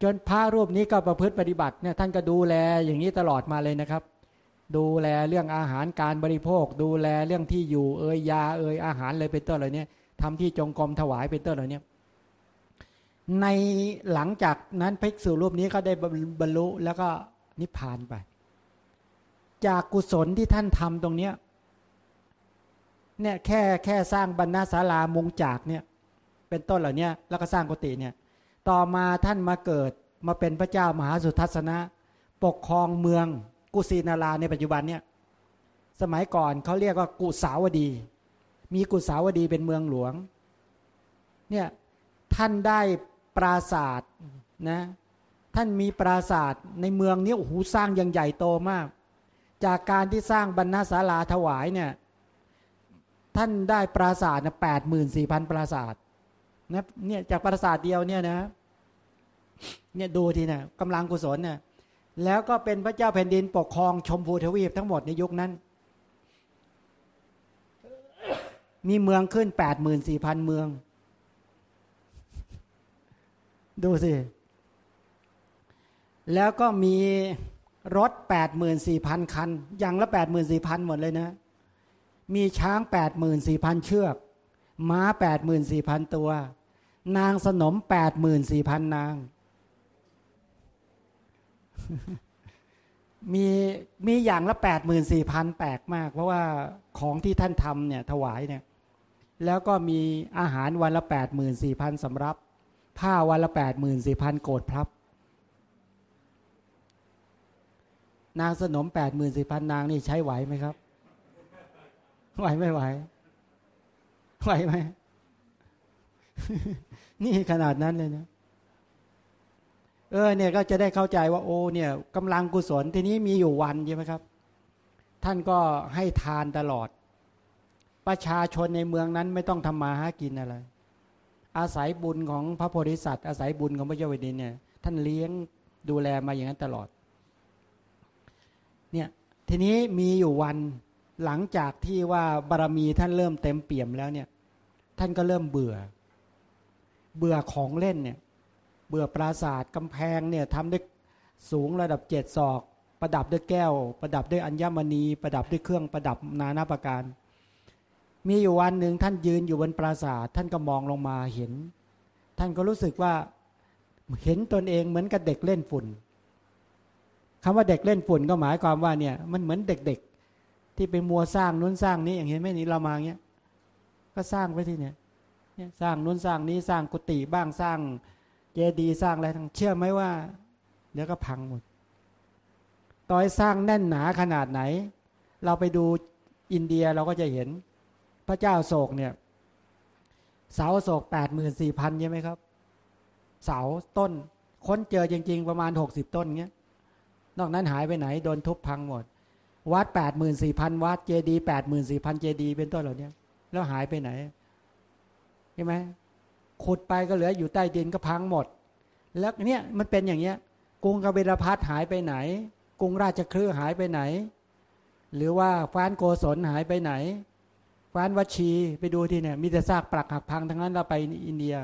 จนพระรูปนี้ก็ประพฤติปฏิบัติเนี่ยท่านก็ดูแลอย่างนี้ตลอดมาเลยนะครับ ดูแลเรื่องอาหารการบริโภค ดูแลเรื่องที่อยู่เอ่ยยาเอ่ยอาหารเลยเป็นต้นเหล่านี้ทำที่จงกรมถวายเป็นต้นเหล่านี้ในหลังจากนั้นภิกษุรูปนี้เขาได้บรรลุแล้วก็นิพพานไป จากกุศลที่ท่านทำตรงเนี้ยเนี่ยแค่แค่สร้างบรรณาศาลามุงจากเนี่ยเป็นต้นเหล่านี้แล้วก็สร้างกุฏิเนี่ย ต่อมาท่านมาเกิดมาเป็นพระเจ้ามหาสุทัศนะ ปกครองเมืองกุสินาราในปัจจุบันเนี่ยสมัยก่อนเขาเรียกว่ากุสาวดี มีกุสาวดีเป็นเมืองหลวงเนี่ยท่านได้ปราศาสตร์นะท่านมีปราศาสตร์ในเมืองนี้โอ้โหสร้างอย่างใหญ่โตมาก จากการที่สร้างบรรณาศาลาถวายเนี่ยท่านได้ปราศาสตร์แปดหมื่นสี่พันปราศาสตร์ นะเนี่ยจากปราศาสตร์เดียวเนี่ยนะเนี่ยดูทีนะกำลังกุศลเนี่ยแล้วก็เป็นพระเจ้าแผ่นดินปกครองชมพูทวีปทั้งหมดในยุคนั้น มีเมืองขึ้นแปดหมื่นสี่พันเมือง ดูสิ แล้วก็มีรถแปดหมื่นสี่พันคัน อย่างละแปดหมื่นสี่พันหมดเลยนะ มีช้างแปดหมื่นสี่พันเชือก ม้าแปดหมื่นสี่พันตัว นางสนมแปดหมื่นสี่พันนาง มีมีอย่างละแปดหมื่นสี่พันแปลกมาก เพราะว่าของที่ท่านทำเนี่ยถวายเนี่ย แล้วก็มีอาหารวันละแปดหมื่นสี่พันสำรับ ผ้าวันละแปดหมื่นสี่พันโกดพรับนางสนมแปดหมื่นสี่พันนางนี่ใช้ไหวไหมครับ ไหวไม่ไหว ไหวไหมนี่ขนาดนั้นเลยนะเออเนี่ยก็จะได้เข้าใจว่าโอ้เนี่ยกำลังกุศลทีนี้มีอยู่วันใช่ไหมครับ ท่านก็ให้ทานตลอด ประชาชนในเมืองนั้นไม่ต้องทำมาหากินอะไร อาศัยบุญของพระโพธิสัตว์ อาศัยบุญของพระเจ้าแผ่นดินเนี่ย ท่านเลี้ยงดูแลมาอย่างนั้นตลอด เนี่ยทีนี้มีอยู่วัน หลังจากที่ว่าบารมีท่านเริ่มเต็มเปี่ยมแล้วเนี่ย ท่านก็เริ่มเบื่อ เบื่อของเล่นเนี่ย เบื่อปราศาสตร์กำแพงเนี่ยทำด้วยสูงระดับเจ็ดศอก ประดับด้วยแก้ว ประดับด้วยอัญมณี ประดับด้วยเครื่องประดับนานาประการ มีอยู่วันหนึ่งท่านยืนอยู่บนปราศาสตร์ท่านก็มองลงมาเห็น ท่านก็รู้สึกว่าเห็นตนเองเหมือนกับเด็กเล่นฝุ่นคำว่าเด็กเล่นฝุ่นก็หมายความว่าเนี่ยมันเหมือนเด็ก ที่ไปมัวสร้างนู้นสร้างนี้อย่างเห็นไหมนี่เรามาเงี้ยก็สร้างไว้ที่เนี่ยสร้างนู้นสร้างนี้สร้างกุฏิบ้างสร้างเจดีย์สร้างอะไรทั้งเชื่อไหมว่า เดี๋ยวก็พังหมดต่อยสร้างแน่นหนาขนาดไหน เราไปดูอินเดียเราก็จะเห็น พระเจ้าโศกเนี่ย เสาโศกแปดหมื่นสี่พันใช่ไหมครับ เสาต้น ค้นเจอจริง ๆ ประมาณหกสิบต้นเงี้ย นอกนั้นหายไปไหน โดนทุบพังหมด วัดแปดหมื่นสี่พันวัดเจดีแปดหมื่นสี่พันเจดีเป็นต้นเหล่านี้แล้วหายไปไหนใช่ไหมขุดไปก็เหลืออยู่ใต้ดินก็พังหมด แล้วเนี่ยมันเป็นอย่างเงี้ยกรุงกบิลพัทหายไปไหน กรุงราชคลื่หายไปไหน หรือว่าฟ้านโกศลหายไปไหน ฟ้านวัชีไปดูที่เนี่ยมีแต่ซากปรักหักพังทั้งนั้นเราไปอินเดีย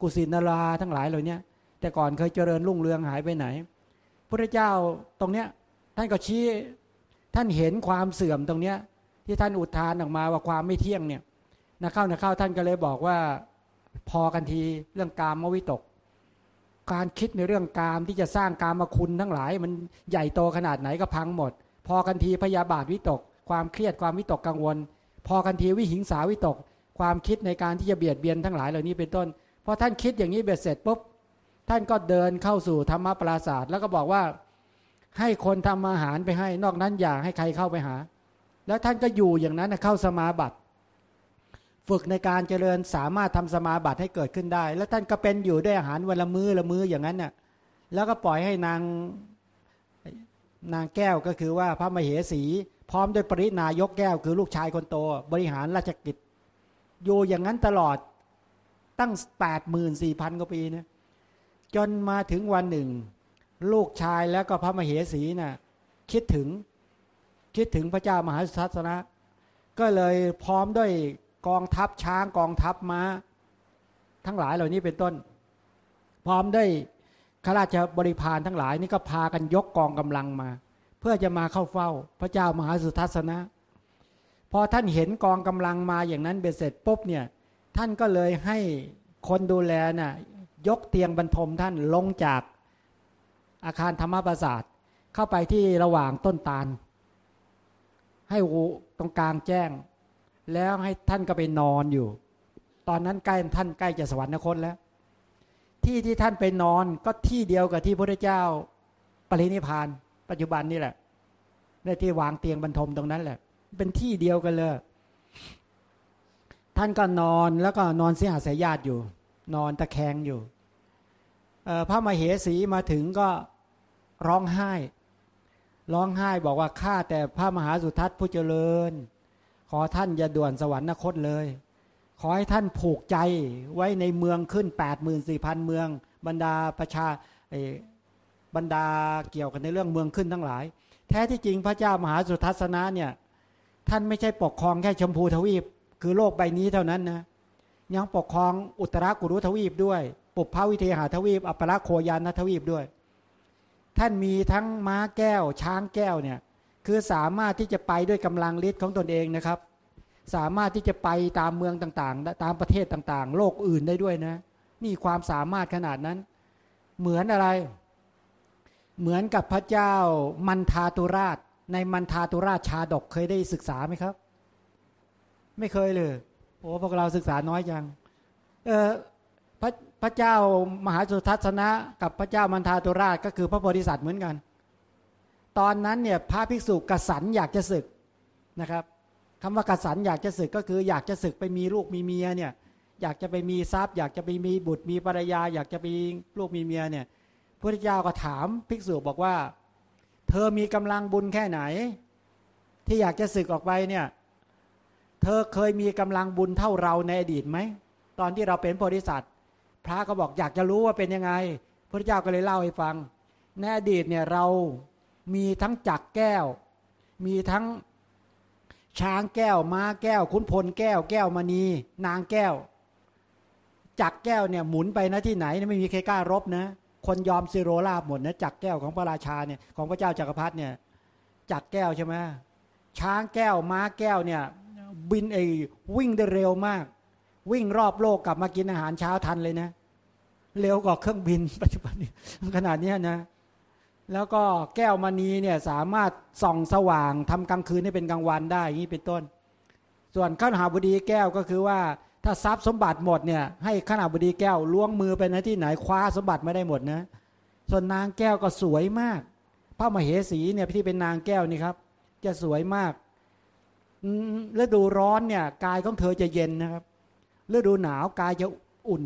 กุสินาราทั้งหลายเหล่านี้แต่ก่อนเคยเจริญรุ่งเรืองหายไปไหนพระเจ้าตรงเนี้ยท่านก็ชี้ ท่านเห็นความเสื่อมตรงเนี้ย ที่ท่านอุทานออกมาว่าความไม่เที่ยงเนี่ยนะเข้านะเข้าท่านก็เลยบอกว่าพอกันทีเรื่องกามวิตก การคิดในเรื่องกามที่จะสร้างกามคุณทั้งหลาย มันใหญ่โตขนาดไหนก็พังหมด พอกันทีพยาบาทวิตก ความเครียดความวิตกกังวล พอกันทีวิหิงสาวิตก ความคิดในการที่จะเบียดเบียนทั้งหลายเหล่านี้เป็นต้นพอท่านคิดอย่างนี้เบียดเสร็จปุ๊บท่านก็เดินเข้าสู่ธรรมปราศาสตร์แล้วก็บอกว่า ให้คนทำอาหารไปให้ นอกนั้นอย่าให้ใครเข้าไปหา แล้วท่านก็อยู่อย่างนั้นเข้าสมาบัติ ฝึกในการเจริญสามารถทำสมาบัติให้เกิดขึ้นได้ แล้วท่านก็เป็นอยู่ด้วยอาหารวันละมือ้อละมื้ออย่างนั้นน่ะแล้วก็ปล่อยให้นางนางแก้วก็คือว่าพระมเหสี พร้อมด้วยปรินายกแก้วคือลูกชายคนโต บริหารราชกิจ อยู่อย่างนั้นตลอดตั้งแปดหมื่นสี่พันกว่าปีนี่ยจนมาถึงวันหนึ่ง ลูกชายแล้วก็พระมเหสีน่ะคิดถึงคิดถึงพระเจ้ามหาสุทัศนะ ก็เลยพร้อมด้วยกองทัพช้างกองทัพม้า ทั้งหลายเหล่านี้เป็นต้น พร้อมด้วยข้าราชบริพารทั้งหลายนี่ก็พากันยกกองกำลังมา เพื่อจะมาเข้าเฝ้าพระเจ้ามหาสุทัศนะ พอท่านเห็นกองกำลังมาอย่างนั้นเบ็ดเสร็จปุ๊บเนี่ยท่านก็เลยให้คนดูแลน่ะยกเตียงบรรทมท่านลงจาก อาคารธรรมปราสาทเข้าไปที่ระหว่างต้นตาล ให้ตรงกลางแจ้ง แล้วให้ท่านก็ไปนอนอยู่ ตอนนั้นใกล้ท่านใกล้จะสวรรคตแล้ว ที่ที่ท่านไปนอนก็ที่เดียวกับที่พระเจ้าปรินิพาน ปัจจุบันนี่แหละในที่วางเตียงบรรทมตรงนั้นแหละ เป็นที่เดียวกันเลยท่านก็นอนแล้วก็นอนเสียหาสายญาติอยู่ นอนตะแคงอยู่ พระมเหสีมาถึงก็ร้องไห้ ร้องไห้บอกว่าข้าแต่พระมหาสุทัศน์ผู้เจริญ ขอท่านอย่าด่วนสวรรคตเลย ขอให้ท่านผูกใจไว้ในเมืองขึ้น 8 4 0 0 0 เมือง บรรดาประชาบรรดาเกี่ยวกันในเรื่องเมืองขึ้นทั้งหลาย แท้ที่จริงพระเจ้ามหาสุทัศนะเนี่ยท่านไม่ใช่ปกครองแค่ชมพูทวีป คือโลกใบนี้เท่านั้นนะยังปกครองอุตรากุรุทวีปด้วย ปุพพวิเทหาทวีป อัปปะโคยานทวีปด้วย ท่านมีทั้งม้าแก้ว ช้างแก้วเนี่ยคือสามารถที่จะไปด้วยกำลังฤทธิ์ของตนเองนะครับ สามารถที่จะไปตามเมืองต่างๆ ตามประเทศต่างๆ โลกอื่นได้ด้วยนะ นี่ความสามารถขนาดนั้น เหมือนอะไร เหมือนกับพระเจ้ามันทาตุราช ในมันทาตุราชชาดกเคยได้ศึกษาไหมครับ ไม่เคยเลยโอ้พวกเราศึกษาน้อยจังเออพระ พระเจ้ามหาสุทัศนะ กับพระเจ้ามันทาตุราชก็คือพระโพธิสัตว์เหมือนกัน ตอนนั้นเนี่ยพระภิกษุกสันอยากจะศึกนะครับคำว่ากสันอยากจะศึกก็คืออยากจะศึกไปมีลูกมีเมียเนี่ยอยากจะไปมีทรัพย์ อยากจะไปมีบุตรมีภรรยา อยากจะไปลูกมีเมียเนี่ยพระเจ้าก็ถามภิกษุบอกว่า เธอมีกำลังบุญแค่ไหน ที่อยากจะศึกออกไปเนี่ยเธอเคยมีกำลังบุญเท่าเราในอดีตไหมตอนที่เราเป็นโพธิสัตว์ พระก็บอกอยากจะรู้ว่าเป็นยังไง พระเจ้าก็เลยเล่าให้ฟังในอดีตเนี่ยเรามีทั้งจักแก้ว มีทั้งช้างแก้วม้าแก้วขุนพลแก้ว แก้วมณี นางแก้ว จักแก้วเนี่ยหมุนไปนะที่ไหนไม่มีใครกล้ารบนะ คนยอมซิโรลาบหมดนะจักแก้วของพระราชาเนี่ยของพระเจ้าจักรพรรดิเนี่ยจักแก้วใช่ไหมช้างแก้วม้าแก้วเนี่ยบินไอวิ่งได้เร็วมาก วิ่งรอบโลกกลับมากินอาหารเช้าทันเลยนะ เร็วกว่าเครื่องบินปัจจุบันนี้ขนาดนี้นะ แล้วก็แก้วมณีเนี่ยสามารถส่องสว่างทำกลางคืนให้เป็นกลางวันได้อย่างนี้เป็นต้น ส่วนข้าหาบดีแก้วก็คือว่าถ้าทรัพย์สมบัติหมดเนี่ยให้ข้าหาบดีแก้วล้วงมือไปในที่ไหนคว้าสมบัติไม่ได้หมดนะ ส่วนนางแก้วก็สวยมากพระมเหสีเนี่ยที่เป็นนางแก้วนี่ครับ จะสวยมากฤดูร้อนเนี่ยกายของเธอจะเย็นนะครับฤดูหนาวกายจะอุ่น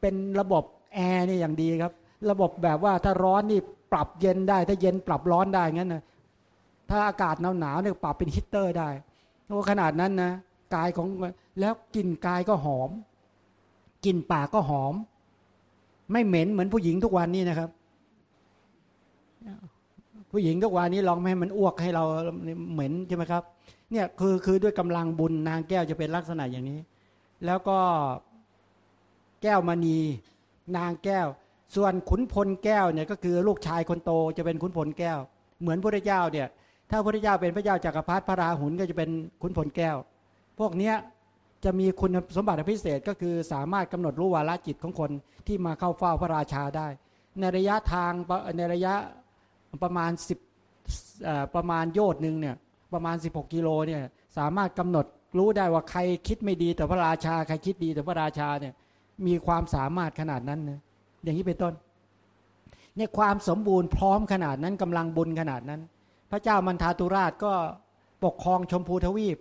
เป็นระบบ แอร์นี่อย่างดีครับ ระบบแบบว่าถ้าร้อนนี่ปรับเย็นได้ ถ้าเย็นปรับร้อนได้งั้นนะถ้าอากาศหนาวหนาวเนี่ยปรับเป็นฮีตเตอร์ได้โอ้ขนาดนั้นนะกายของแล้วกลิ่นกายก็หอมกลิ่นปากก็หอม ไม่เหม็นเหมือนผู้หญิงทุกวันนี้นะครับ ผู้หญิงทุกวันนี้ลองไม่ให้มันอ้วกให้เราเหม็นใช่ไหมครับ เนี่ยคือคือด้วยกำลังบุญนางแก้วจะเป็นลักษณะอย่างนี้ แล้วก็แก้วมณี นางแก้ว ส่วนขุนพลแก้วเนี่ยก็คือลูกชายคนโตจะเป็นขุนพลแก้ว เหมือนพระเจ้าเนี่ย ถ้าพระเจ้าเป็นพระเจ้าจากักรพรรดิพระราหุลก็จะเป็นขุนพลแก้ว พวกเนี้ยจะมีคุณสมบัติพิเศษก็คือสามารถกำหนดรู้วาระจิตของคนที่มาเข้าเฝ้าพระราชาได้ ในระยะทางในระยะประมาณ10ประมาณโยชน์หนึ่งเนี่ยประมาณ 16 กิโลเนี่ยสามารถกำหนดรู้ได้ว่าใครคิดไม่ดีแต่พระราชา ใครคิดดีแต่พระราชาเนี่ย มีความสามารถขนาดนั้นนะอย่างนี้เป็นต้นเนี่ยความสมบูรณ์พร้อมขนาดนั้นกำลังบุญขนาดนั้น พระเจ้ามันทาตุราชก็ปกครองชมพูทวีป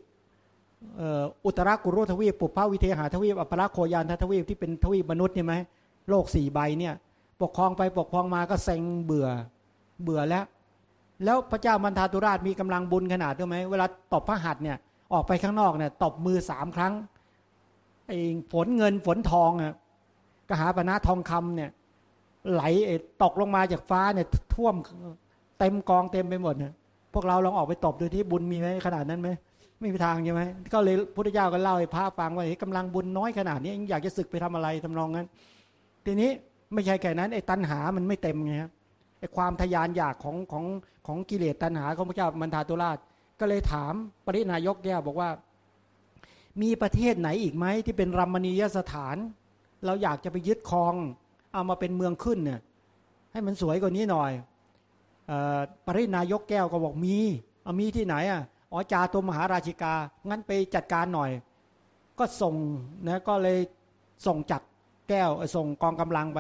อุตรากุรุทวีปปุพพวิเทหาทวีปอัปราโคยานทวีปที่เป็นทวีปมนุษย์เนี่ยไหมโลกสี่ใบเนี่ยปกครองไปปกครองมาก็เซ็งเบื่อเบื่อแล้ว แล้วพระเจ้ามันทาตุราชมีกำลังบุญขนาดด้วยไหมเวลาตบพระหัตเนี่ยออกไปข้างนอกเนี่ยตบมือสามครั้ง ไอ้ฝนเงินฝนทองอะกหาปณะทองคำเนี่ย ไหลตกลงมาจากฟ้าเนี่ย ท่วมเต็มกองเต็มไปหมดเนี่ยพวกเราลองออกไปตบดูที่บุญมีไหมขนาดนั้นไหมไม่มีทางใช่ไหมก็เลยพุทธเจ้าก็เล่าให้พระฟังว่าเกำลังบุญน้อยขนาดนี้อยากจะศึกไปทำอะไรทำนองนั้น ทีนี้ไม่ใช่แค่นั้นไอ้ตัณหามันไม่เต็มไงครับความทยานอยากของของของกิเลสตัณหาของพระเจ้ามันทาตุราช ก็เลยถามปรินายกแก้วบอกว่า มีประเทศไหนอีกไหมที่เป็นรัมณียสถาน เราอยากจะไปยึดครอง เอามาเป็นเมืองขึ้นเนี่ยให้มันสวยกว่านี้หน่อยอปรินายกแก้วก็บอกมีเอามีที่ไหนอะอ๋อจาตัวมหาราชิกา งั้นไปจัดการหน่อย ก็ส่งนะก็เลยส่งจักแก้วส่งกองกำลังไป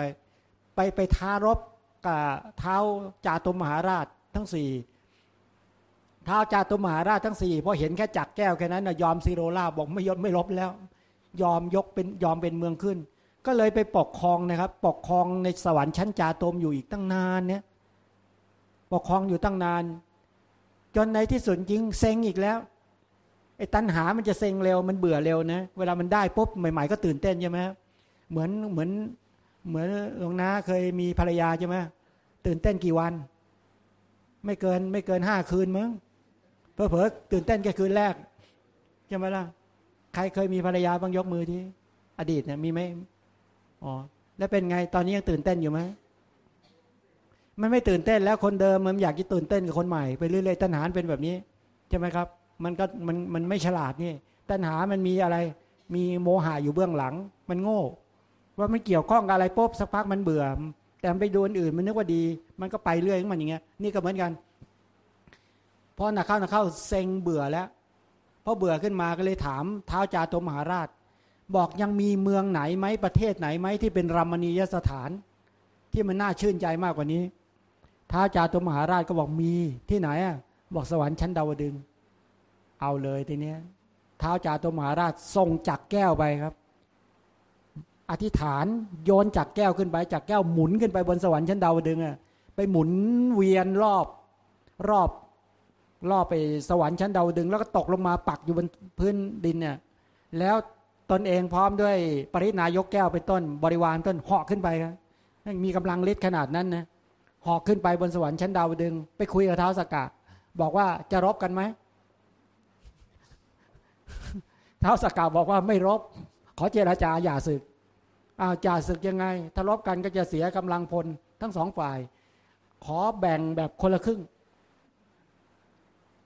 ไปไปท้ารบกับเท้าจาตุมหาราชทั้งสี่ ท้าจาตุมหาราชทั้งสี่พอเห็นแค่จักรแก้วแค่นั้นนะยอมซีโรล่าบอกไม่ยอมไม่ลบแล้ว ยอมยกเป็นยอมเป็นเมืองขึ้น ก็เลยไปปกครองนะครับ ปกครองในสวรรค์ชั้นจาตมอยู่อีกตั้งนานเนี่ยปกครองอยู่ตั้งนาน จนในที่สุดจริงเซ็งอีกแล้วไอ้ตัณหามันจะเซ็งเร็วมันเบื่อเร็วนะ เวลามันได้ปุ๊บใหม่ ๆ ก็ตื่นเต้นใช่ไหมเหมือนเหมือนเหมือนหลวงนาเคยมีภรรยาใช่ไหมตื่นเต้นกี่วัน ไม่เกินไม่เกินห้าคืนมั้ง เพอเพอตื่นเต้นแค่คืนแรกใช่ไหมล่ะใครเคยมีภรรยาบ้างยกมือที่อดีตเนี่ยมีไหมอ๋อแล้วเป็นไงตอนนี้ยังตื่นเต้นอยู่ไหมมันไม่ตื่นเต้นแล้วคนเดิมมันอยากจะตื่นเต้นกับคนใหม่ไปเรื่อยๆตัณหาเป็นแบบนี้ใช่ไหมครับ มันก็มันมันไม่ฉลาดนี่ตัณหามันมีอะไร มีโมหะอยู่เบื้องหลัง มันโง่ ว่ามันเกี่ยวข้องกับอะไรปุ๊บสักพักมันเบื่อแต่ไปดูอื่นมันนึกว่าดี มันก็ไปเรื่อยของมันอย่างเงี้ยนี่ก็เหมือนกัน พอหนักเข้าหนักเข้าเซ็งเบื่อแล้วพอเบื่อขึ้นมาก็เลยถามเท้าจาตุมหาราช บอกยังมีเมืองไหนไหมประเทศไหนไหมที่เป็นรัมณียสถาน ที่มันน่าชื่นใจมากกว่านี้ท้าจาตุมหาราชก็บอกมีที่ไหนอะบอกสวรรค์ชั้นดาวดึง เอาเลยทีเนี้ยท้าจาตุมหาราชส่งจักแก้วไปครับ อธิษฐานโยนจักแก้วขึ้นไปจักแก้วหมุนขึ้นไปบนสวรรค์ชั้นดาวดึงอะไปหมุนเวียนรอบ รอบ ล่อไปสวรรค์ชั้นดาวดึง แล้วก็ตกลงมาปักอยู่บนพื้นดินเนี่ยแล้วตนเองพร้อมด้วยปรินายกแก้วเป็นต้นบริวารต้นหาะขึ้นไปครับมีกำลังฤทธิ์ขนาดนั้นนะหอกขึ้นไปบนสวรรค์ชั้นดาวดึง ไปคุยกับเท้าสกกะ บอกว่าจะรบกันไหมเท้าสกกะบอกว่าไม่รบ ขอเจราจาอย่าศึกอ้าวจ่าศึกยังไง ถ้ารบกันก็จะเสียกำลังพลทั้งสองฝ่าย ขอแบ่งแบบคนละครึ่ง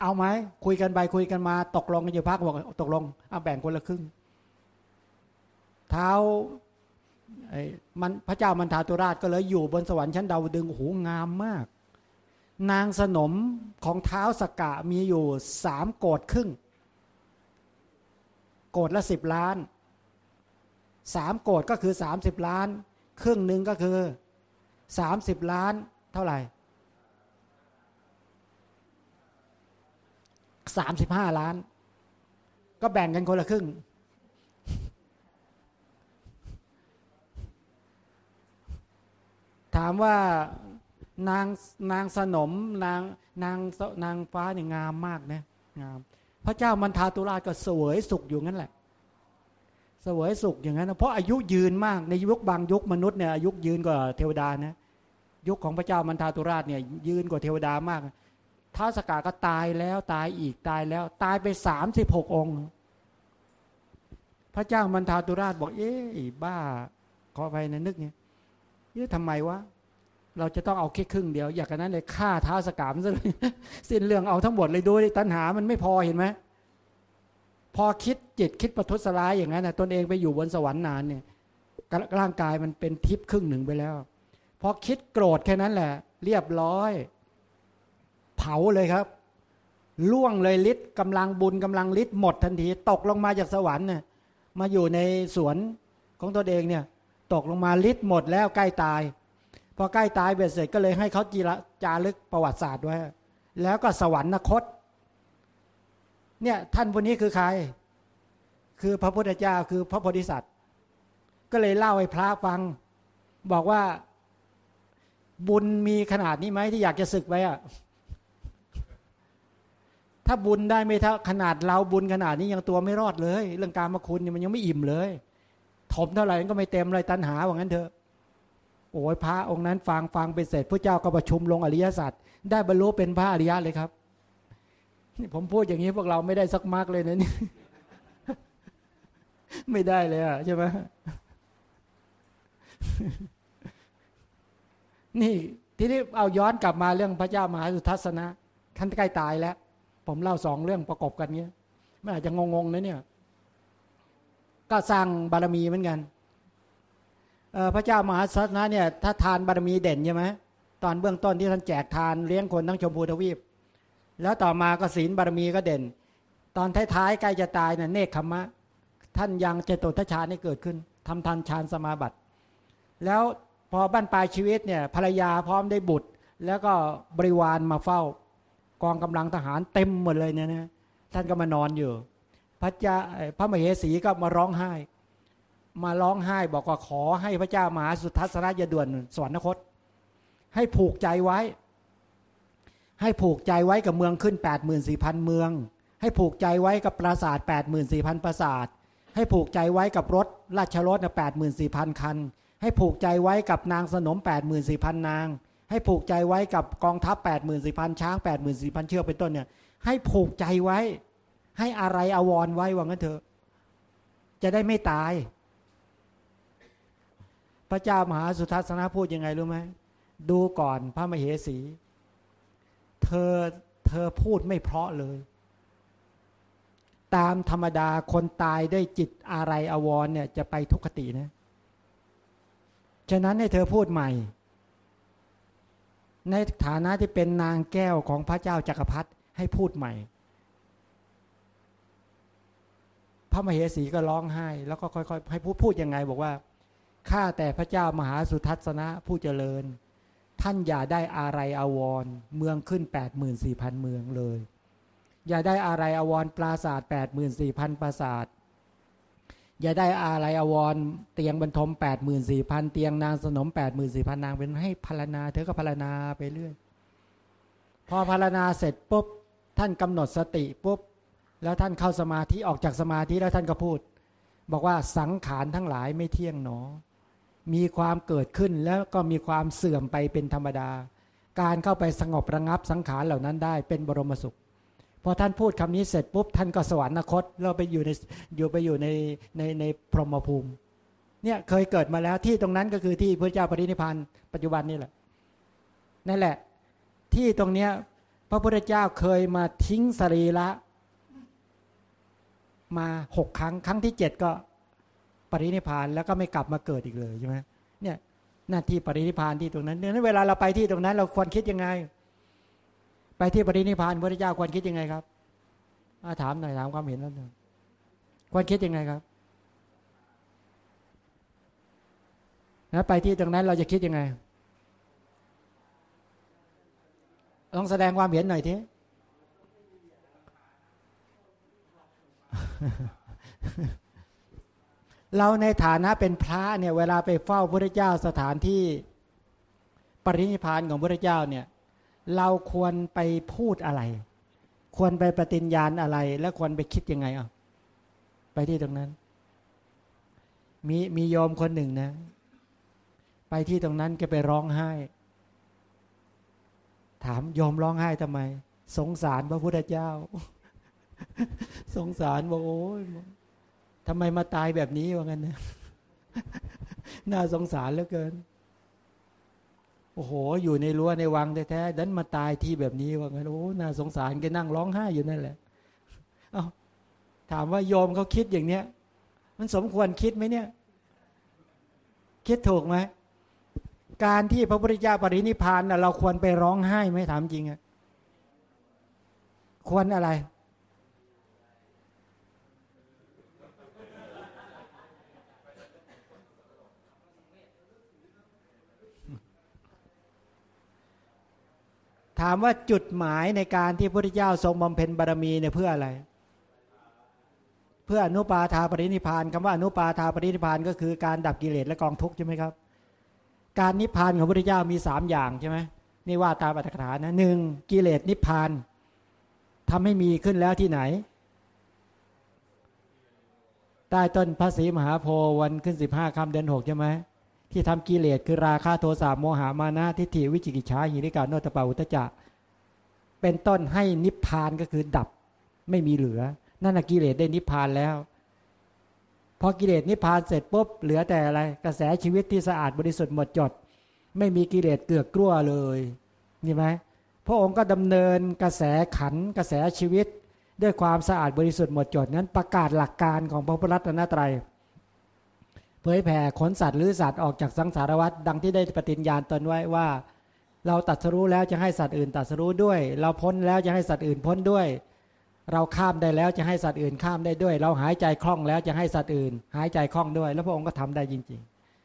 เอาไหมคุยกันไปคุยกันมา ตกลงกันอยู่พักบอกตกลงเอาแบ่งคนละครึ่ง เท้าไอ้มันพระเจ้ามันทาตุราชก็เลยอยู่บนสวรรค์ชั้นดาวดึงหูงามมาก นางสนมของเท้าสกกะมีอยู่สามโกดครึ่ง โกดละสิบล้านสามโกดก็คือสามสิบล้าน ครึ่งหนึ่งก็คือสามสิบล้านเท่าไหร่ สามสิบห้าล้าน ก็แบ่งกันคนละครึ่ง ถามว่านางนางสนมนางนางนางฟ้าเนี่ยงามมากนะงาม พระเจ้ามันทาตุราชก็สวยสุขอยู่งั้นแหละสวยสุขอย่างนั้นเพราะอายุยืนมากในยุคบางยุคมนุษย์เนี่ยอายุยืนกว่าเทวดานะยุคของพระเจ้ามันทาตุราชเนี่ยยืนกว่าเทวดามาก ท้าวสกาก็ตายแล้วตายอีกตายแล้ว ตายไปสามสิบหกองค์ พระเจ้ามันทาตุราชบอก เอ๊ะบ้าขอไปในนึกเนี่ยเอ๊ะทำไมวะเราจะต้องเอาแค่ครึ่งเดียว อยากกันนั้นเลยฆ่าท้าวสกามซะเลยสิ้นเรื่องเอาทั้งหมดเลยดูดิตัณหามันไม่พอเห็นไหมพอคิดจิตคิดประทุษร้ายอย่างนั้นนะตนเองไปอยู่บนสวรรค์นานเนี่ยร่างกายมันเป็นทิพย์ครึ่งหนึ่งไปแล้ว พอคิดโกรธแค่นั้นแหละ เรียบร้อย เผาเลยครับล่วงเลยฤทธิ์กำลังบุญกำลังฤทธิ์หมดทันทีตกลงมาจากสวรรค์เนี่ยมาอยู่ในสวนของตัวเองเนี่ย ตกลงมาฤทธิ์หมดแล้วใกล้ตายพอใกล้ตายเบียดเสร็จก็เลยให้เขาจีรจารึกประวัติศาสตร์ไว้แล้วก็สวรรคต เนี่ยท่านคนนี้คือใคร คือพระพุทธเจ้าคือพระโพธิสัตว์ ก็เลยเล่าให้พระฟัง บอกว่าบุญมีขนาดนี้ไหมที่อยากจะศึกไปอะ ถ้าบุญได้ไม่เท่าขนาดเราบุญขนาดนี้ยังตัวไม่รอดเลย เรื่องการมาคุณเนี่ยมันยังไม่อิ่มเลยถมเท่าไหร่ก็ไม่เต็มเลยตันหาว่างั้นเถอะโอ้ยพระองค์นั้นฟังฟังไปเสร็จพระเจ้าก็ประชุมลงอริยสัจได้บรรลุเป็นพระอริยะเลยครับนี่ผมพูดอย่างนี้พวกเราไม่ได้สักมากเลยนะนี่ไม่ได้เลยอะใช่ไหมนี่ทีนี้เอาย้อนกลับมาเรื่องพระเจ้ามหาสุทัศนะท่านใกล้ตายแล้ว ผมเล่าสองเรื่องประกอบกันเงี้ยไม่อาจจะงงๆนะเนี่ย ก็สร้างบารมีเหมือนกันพระเจ้ามหาสัตนะเนี่ยถ้าทานบารมีเด่นใช่ไหมตอนเบื้องต้นที่ท่านแจกทานเลี้ยงคนทั้งชมพูทวีป แล้วต่อมาก็ศีลบารมีก็เด่น ตอนท้ายๆใกล้จะตายเนี่ยเนคขมะ ท่านยังเจตุทชานี่เกิดขึ้นทำทันฌานสมาบัติ แล้วพอบ้านปลายชีวิตเนี่ยภรรยาพร้อมได้บุตร แล้วก็บริวารมาเฝ้า กองกำลังทหารเต็มหมดเลยเนี่ยนะท่านก็มานอนอยู่ พระเจ้าพระมเหสีก็มาร้องไห้ มาร้องไห้บอกว่าขอให้พระเจ้ามหาสุทัศนยด่วนสวรรคต ให้ผูกใจไว้ ให้ผูกใจไว้กับเมืองขึ้น 8 4 0 0 0 เมือง ให้ผูกใจไว้กับปราสาท 8 4 0 0 0 ปราสาท ให้ผูกใจไว้กับรถราชรถแปดหมื่นสี่พันคัน ให้ผูกใจไว้กับนางสนม 8 4 0 0 0 นาง ให้ผูกใจไว้กับกองทัพ8 4 0 0 0 ช้าง 8 4 0 0 0 เชือกเป็นต้นเนี่ย ให้ผูกใจไว้ ให้อะไรอววรไว้ว่างั้นเถอะ จะได้ไม่ตาย พระเจ้ามหาสุทัศนะพูดยังไงรู้ไหมดูก่อนพระมเหสี เธอเธอพูดไม่เพราะเลย ตามธรรมดาคนตายได้จิตอะไรอววรเนี่ยจะไปทุกขตินะ ฉะนั้นให้เธอพูดใหม่ ในฐานะที่เป็นนางแก้วของพระเจ้าจักรพรรดิให้พูดใหม่ พระมเหสีก็ร้องไห้ แล้วก็ค่อยๆ ให้พูดพูดยังไง บอกว่าข้าแต่พระเจ้ามหาสุทัศนะผู้เจริญ ท่านอย่าได้อะไรอาวรเมืองขึ้น 8 4 0 0 0 เมืองเลย อย่าได้อะไรอาวรปราศาสตร์8 4 0 0 0ปราศาสตร์ อย่าได้อะไรอวรเตียงบรรทม 8 4 0 0 0 เตียงนางสนม 8 4 0 0 0 นางเป็นให้พารณา เธอก็พารณาไปเรื่อย พอพารณาเสร็จปุ๊บ ท่านกำหนดสติปุ๊บ แล้วท่านเข้าสมาธิออกจากสมาธิแล้วท่านก็พูด บอกว่าสังขารทั้งหลายไม่เที่ยงหนอ มีความเกิดขึ้นแล้วก็มีความเสื่อมไปเป็นธรรมดา การเข้าไปสงบระงับสังขารเหล่านั้นได้เป็นบรมสุข พอท่านพูดคำนี้เสร็จปุ๊บท่านก็สวรรคต เราไปอยู่ในอยู่ไปอยู่ในในในพรหมภูมิเนี่ยเคยเกิดมาแล้วที่ตรงนั้นก็คือที่พระเจ้าปรินิพานปัจจุบันนี่แหละนั่นแหละ ที่ตรงเนี้ยพระพุทธเจ้าเคยมาทิ้งสรีระมาหกครั้ง ครั้งที่เจ็ดก็ปรินิพานแล้วก็ไม่กลับมาเกิดอีกเลยใช่ไหมเนี่ยหน้าที่ปรินิพานที่ตรงนั้นเนี่ยเวลาเราไปที่ตรงนั้น เราควรคิดยังไง ไปที่ปรินิพานพระเจ้าควรคิดยังไงครับาถามหน่อยถามความเห็นแล้วหนึ่งควรคิดยังไงครับแล้วไปที่ตรงนั้นเราจะคิดยังไงลองแสดงความเห็นหน่อยทีเราในฐานะเป็นพระเนี่ย เวลาไปเฝ้าพระเจ้าสถานที่ปรินิพานของพระเจ้าเนี่ย เราควรไปพูดอะไร ควรไปปฏิญญาณอะไร และควรไปคิดยังไงอะไปที่ตรงนั้น มีมีโยมคนหนึ่งนะ ไปที่ตรงนั้นแกไปร้องไห้ ถามโยมร้องไห้ทำไม สงสารพระพุทธเจ้า สงสารบอกโอ้ยทำไมมาตายแบบนี้วะงั้นนะน่าสงสารเหลือเกิน โอ้โห อยู่ในรั้วในวังแท้ๆดันมาตายที่แบบนี้วะงั้นโอ้น่าสงสารแกนั่งร้องไห้อยู่นั่นแหละ เอาถามว่าโยมเขาคิดอย่างเนี้ย มันสมควรคิดไหมเนี่ย คิดถูกไหมการที่พระพุทธเจ้าปรินิพานเราควรไปร้องไห้ไหมถามจริงอะควรอะไร ถามว่าจุดหมายในการที่พระพุทธเจ้าทรงบำเพ็ญบารมีเนี่ยเพื่ออะไร เพื่ออนุปาทาปรินิพานคำว่าอนุปาทาปรินิพานก็คือการดับกิเลสและกองทุกข์ใช่ไหมครับ การนิพพานของพระพุทธเจ้ามีสามอย่างใช่ไหมนี่ว่าตามอัตถกถานะหนึ่งกิเลสนิพพานทำให้มีขึ้นแล้วที่ไหน ใต้ต้นพระศรีมหาโพธิ์วันขึ้นสิบห้าคำเดือนหกใช่ไหม ที่ทำกิเลสคือราคะโทสะโมหามานะทิฏฐิวิจิกิจฉาหิริกาโนตปาอุตจะเป็นต้นให้นิพพานก็คือดับไม่มีเหลือ นั่นกิเลสได้นิพพานแล้ว พอกิเลสนิพพานเสร็จปุ๊บเหลือแต่อะไรกระแสชีวิตที่สะอาดบริสุทธิ์หมดจด ไม่มีกิเลสเกือกกลัวเลยนี่ไหมพระองค์ก็ดำเนินกระแสขันกระแสชีวิต ด้วยความสะอาดบริสุทธิ์หมดจดนั้นประกาศหลักการของพระพุทธรัตนตรัย ผยแผ่ขนสัตว์หรือสัตว์ออกจากสังสารวัฏดังที่ได้ปฏิญญาณตนไว้ว่า เราตัดสรู้แล้วจะให้สัตว์อื่นตัดสรู้ด้วย เราพ้นแล้วจะให้สัตว์อื่นพ้นด้วย เราข้ามได้แล้วจะให้สัตว์อื่นข้ามได้ด้วย เราหายใจคล่องแล้วจะให้สัตว์อื่น หายใจคล่องด้วย แล้วพระองค์ก็ทำได้จริง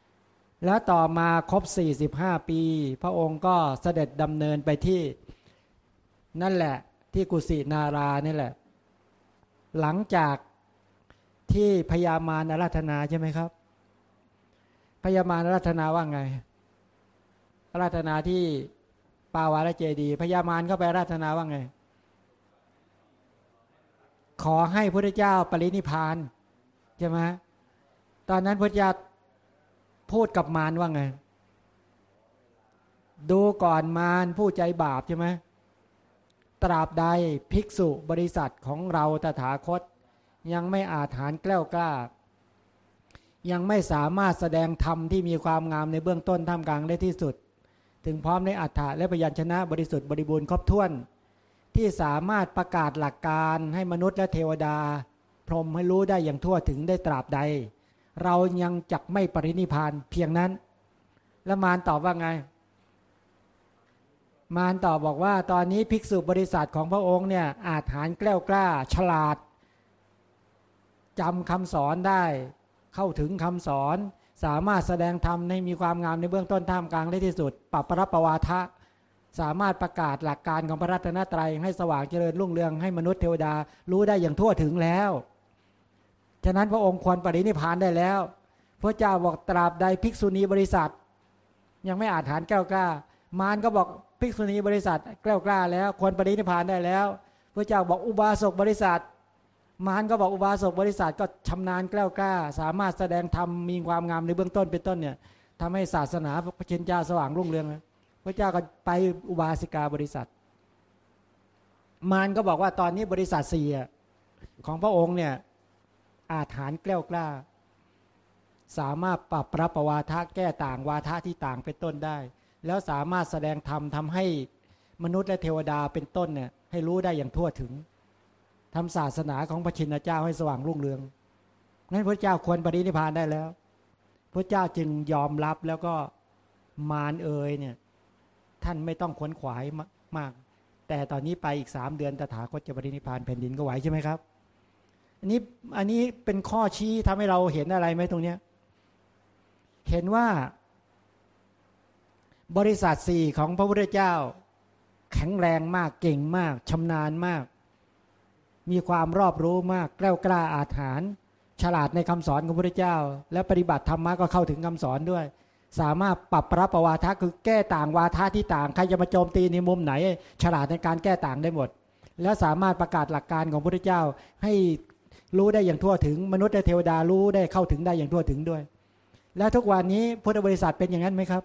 ๆ แล้วต่อมาครบ 45 ปี พระองค์ก็เสด็จดำเนินไปที่ นั่นแหละที่กุสินารานี่แหละ หลังจากที่พญามารอาราธนาใช่ไหมครับ พญามารราธนาว่าไงราธนาที่ปาวาลเจดีพญามารก็ไปราธนาว่าไง ขอให้พระเจ้าปรินิพานใช่ไหมตอนนั้นพระเจ้าพูดกับมารว่าไง ดูก่อนมารผู้ใจบาปใช่ไหมตราบใดภิกษุบริษัทของเราตถาคต ยังไม่อาจหารแกล้วกล้า ยังไม่สามารถแสดงธรรมที่มีความงามในเบื้องต้นท่ามกลางได้ที่สุด ถึงพร้อมในอัฏฐะและพยัญชนะบริสุทธิ์บริบูรณ์ครบถ้วน ที่สามารถประกาศหลักการให้มนุษย์และเทวดา พรหมให้รู้ได้อย่างทั่วถึงได้ตราบใด เรายังจักไม่ปรินิพานเพียงนั้น แล้วมารตอบว่าไง มารตอบบอกว่า ตอนนี้ภิกษุบริษัทของพระองค์เนี่ยอาจหารแกล้วกล้า ฉลาดจำคำสอนได้ เข้าถึงคำสอน สามารถแสดงธรรมในมีความงามในเบื้องต้นท่ามกลางได้ที่สุดปรับปรับประวาทะ สามารถประกาศหลักการของพระรัตนตรัยให้สว่างเจริญรุ่งเรืองให้มนุษย์เทวดารู้ได้อย่างทั่วถึงแล้วฉะนั้นพระองค์ควรปรินิพานได้แล้ว พระเจ้าบอกตราบใดภิกษุณีบริษัท ยังไม่อาจฐานแก้วกล้า มารก็บอกภิกษุณีบริษัทแก้วกล้าแล้วควรปรินิพานได้แล้ว พระเจ้าบอกอุบาสกบริษัท มารก็บอกอุบาสกบริษัทก็ชำนาญแกล้วกล้า สามารถแสดงธรรมมีความงามในเบื้องต้นเป็นต้นเนี่ยทำให้ศาสนาพระเชนเจ้าสว่างรุ่งเรืองพระเจ้าก็ไปอุบาสิกาบริษัท มารก็บอกว่าตอนนี้บริษัทสี่ของพระองค์เนี่ยอาถานแกล้วกล้า สามารถปรับปรับปวาทะแก้ต่างวาทะที่ต่างเป็นต้นได้ แล้วสามารถแสดงธรรมทำให้มนุษย์และเทวดาเป็นต้นเนี่ยให้รู้ได้อย่างทั่วถึง ทำศาสนาของพระชินเจ้าให้สว่างรุ่งเรืองนั้นพระเจ้าควรปรินิพานได้แล้ว พระเจ้าจึงยอมรับแล้วก็มารเอยเนี่ย ท่านไม่ต้องขวนขวายมาก แต่ตอนนี้ไปอีกสามเดือนตถาคตจะปรินิพานแผ่นดินก็ไหวใช่ไหมครับ อันนี้อันนี้เป็นข้อชี้ทำให้เราเห็นอะไรไหมตรงเนี้ย เห็นว่า บริษัทสี่ของพระพุทธเจ้า แข็งแรงมากเก่งมากชำนาญมาก มีความรอบรู้มากแกล้วกล้าอาถรรพ์ฉลาดในคำสอนของพระเจ้า และปฏิบัติธรรมะก็เข้าถึงคำสอนด้วย สามารถปรับปรับปวาทะคือแก้ต่างวาทะที่ต่าง ใครจะมาโจมตีในมุมไหน ฉลาดในการแก้ต่างได้หมด และสามารถประกาศหลักการของพระเจ้า ให้รู้ได้อย่างทั่วถึง มนุษย์และเทวดารู้ได้เข้าถึงได้อย่างทั่วถึงด้วย และทุกวันนี้พุทธบริษัทเป็นอย่างนั้นไหมครับ